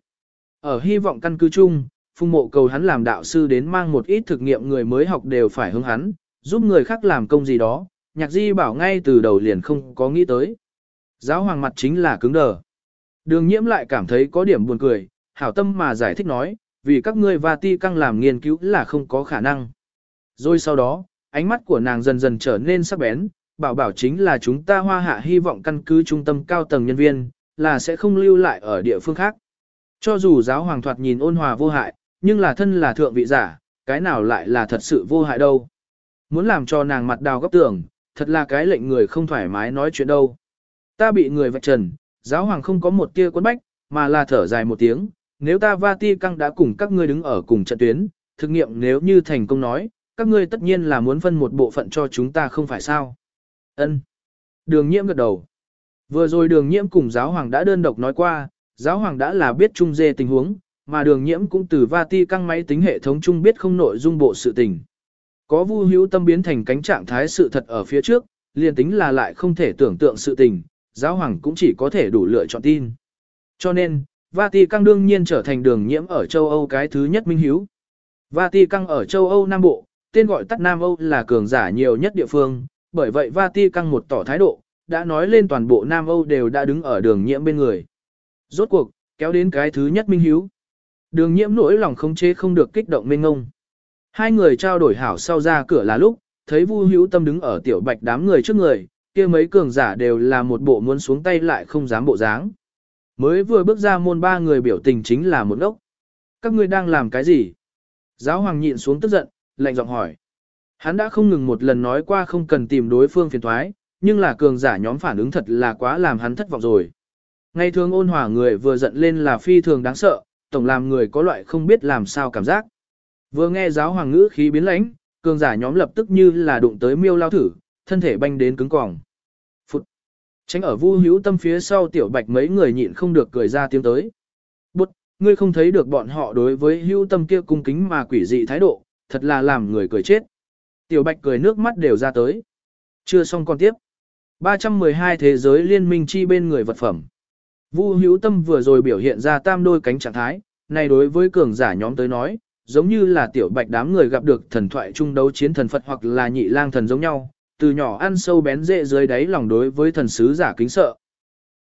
Speaker 1: Ở hy vọng căn cứ chung, phung mộ cầu hắn làm đạo sư đến mang một ít thực nghiệm người mới học đều phải hướng hắn, giúp người khác làm công gì đó, nhạc di bảo ngay từ đầu liền không có nghĩ tới. Giáo hoàng mặt chính là cứng đờ. Đường nhiễm lại cảm thấy có điểm buồn cười, hảo tâm mà giải thích nói, vì các ngươi và ti căng làm nghiên cứu là không có khả năng. Rồi sau đó, ánh mắt của nàng dần dần trở nên sắc bén, bảo bảo chính là chúng ta hoa hạ hy vọng căn cứ trung tâm cao tầng nhân viên, là sẽ không lưu lại ở địa phương khác. Cho dù giáo hoàng thoạt nhìn ôn hòa vô hại, nhưng là thân là thượng vị giả, cái nào lại là thật sự vô hại đâu. Muốn làm cho nàng mặt đào góc tưởng, thật là cái lệnh người không thoải mái nói chuyện đâu. Ta bị người vạch trần, giáo hoàng không có một tia quấn bách, mà là thở dài một tiếng, nếu ta va ti căng đã cùng các ngươi đứng ở cùng trận tuyến, thực nghiệm nếu như thành công nói, các ngươi tất nhiên là muốn phân một bộ phận cho chúng ta không phải sao. Ân. Đường nhiễm gật đầu. Vừa rồi đường nhiễm cùng giáo hoàng đã đơn độc nói qua, giáo hoàng đã là biết chung dê tình huống, mà đường nhiễm cũng từ Vati căng máy tính hệ thống chung biết không nội dung bộ sự tình. Có vu hữu tâm biến thành cánh trạng thái sự thật ở phía trước, liền tính là lại không thể tưởng tượng sự tình, giáo hoàng cũng chỉ có thể đủ lựa chọn tin. Cho nên, Vati căng đương nhiên trở thành đường nhiễm ở châu Âu cái thứ nhất minh hiếu. Vati căng ở châu Âu Nam Bộ, tên gọi tắt Nam Âu là cường giả nhiều nhất địa phương, bởi vậy Vati căng một tỏ thái độ, đã nói lên toàn bộ Nam Âu đều đã đứng ở đường nhiễm bên người. Rốt cuộc, kéo đến cái thứ nhất minh hiếu. Đường nhiễm nỗi lòng không chế không được kích động mênh ngông. Hai người trao đổi hảo sau ra cửa là lúc, thấy Vu Hữu Tâm đứng ở tiểu bạch đám người trước người, kia mấy cường giả đều là một bộ muốn xuống tay lại không dám bộ dáng. Mới vừa bước ra môn ba người biểu tình chính là một ốc. Các ngươi đang làm cái gì? Giáo hoàng nhịn xuống tức giận, lạnh giọng hỏi. Hắn đã không ngừng một lần nói qua không cần tìm đối phương phiền thoái, nhưng là cường giả nhóm phản ứng thật là quá làm hắn thất vọng rồi. Ngày thường ôn hòa người vừa giận lên là phi thường đáng sợ, tổng làm người có loại không biết làm sao cảm giác. Vừa nghe giáo hoàng ngữ khí biến lãnh, cường giả nhóm lập tức như là đụng tới miêu lao thử, thân thể banh đến cứng cỏng. Phụt! Tránh ở vu hữu tâm phía sau tiểu bạch mấy người nhịn không được cười ra tiếng tới. Bụt! Ngươi không thấy được bọn họ đối với hữu tâm kia cung kính mà quỷ dị thái độ, thật là làm người cười chết. Tiểu bạch cười nước mắt đều ra tới. Chưa xong còn tiếp. 312 thế giới liên minh chi bên người vật phẩm. Vu hữu tâm vừa rồi biểu hiện ra tam đôi cánh trạng thái, này đối với cường giả nhóm tới nói, giống như là tiểu bạch đám người gặp được thần thoại trung đấu chiến thần Phật hoặc là nhị lang thần giống nhau, từ nhỏ ăn sâu bén rễ dưới đáy lòng đối với thần sứ giả kính sợ.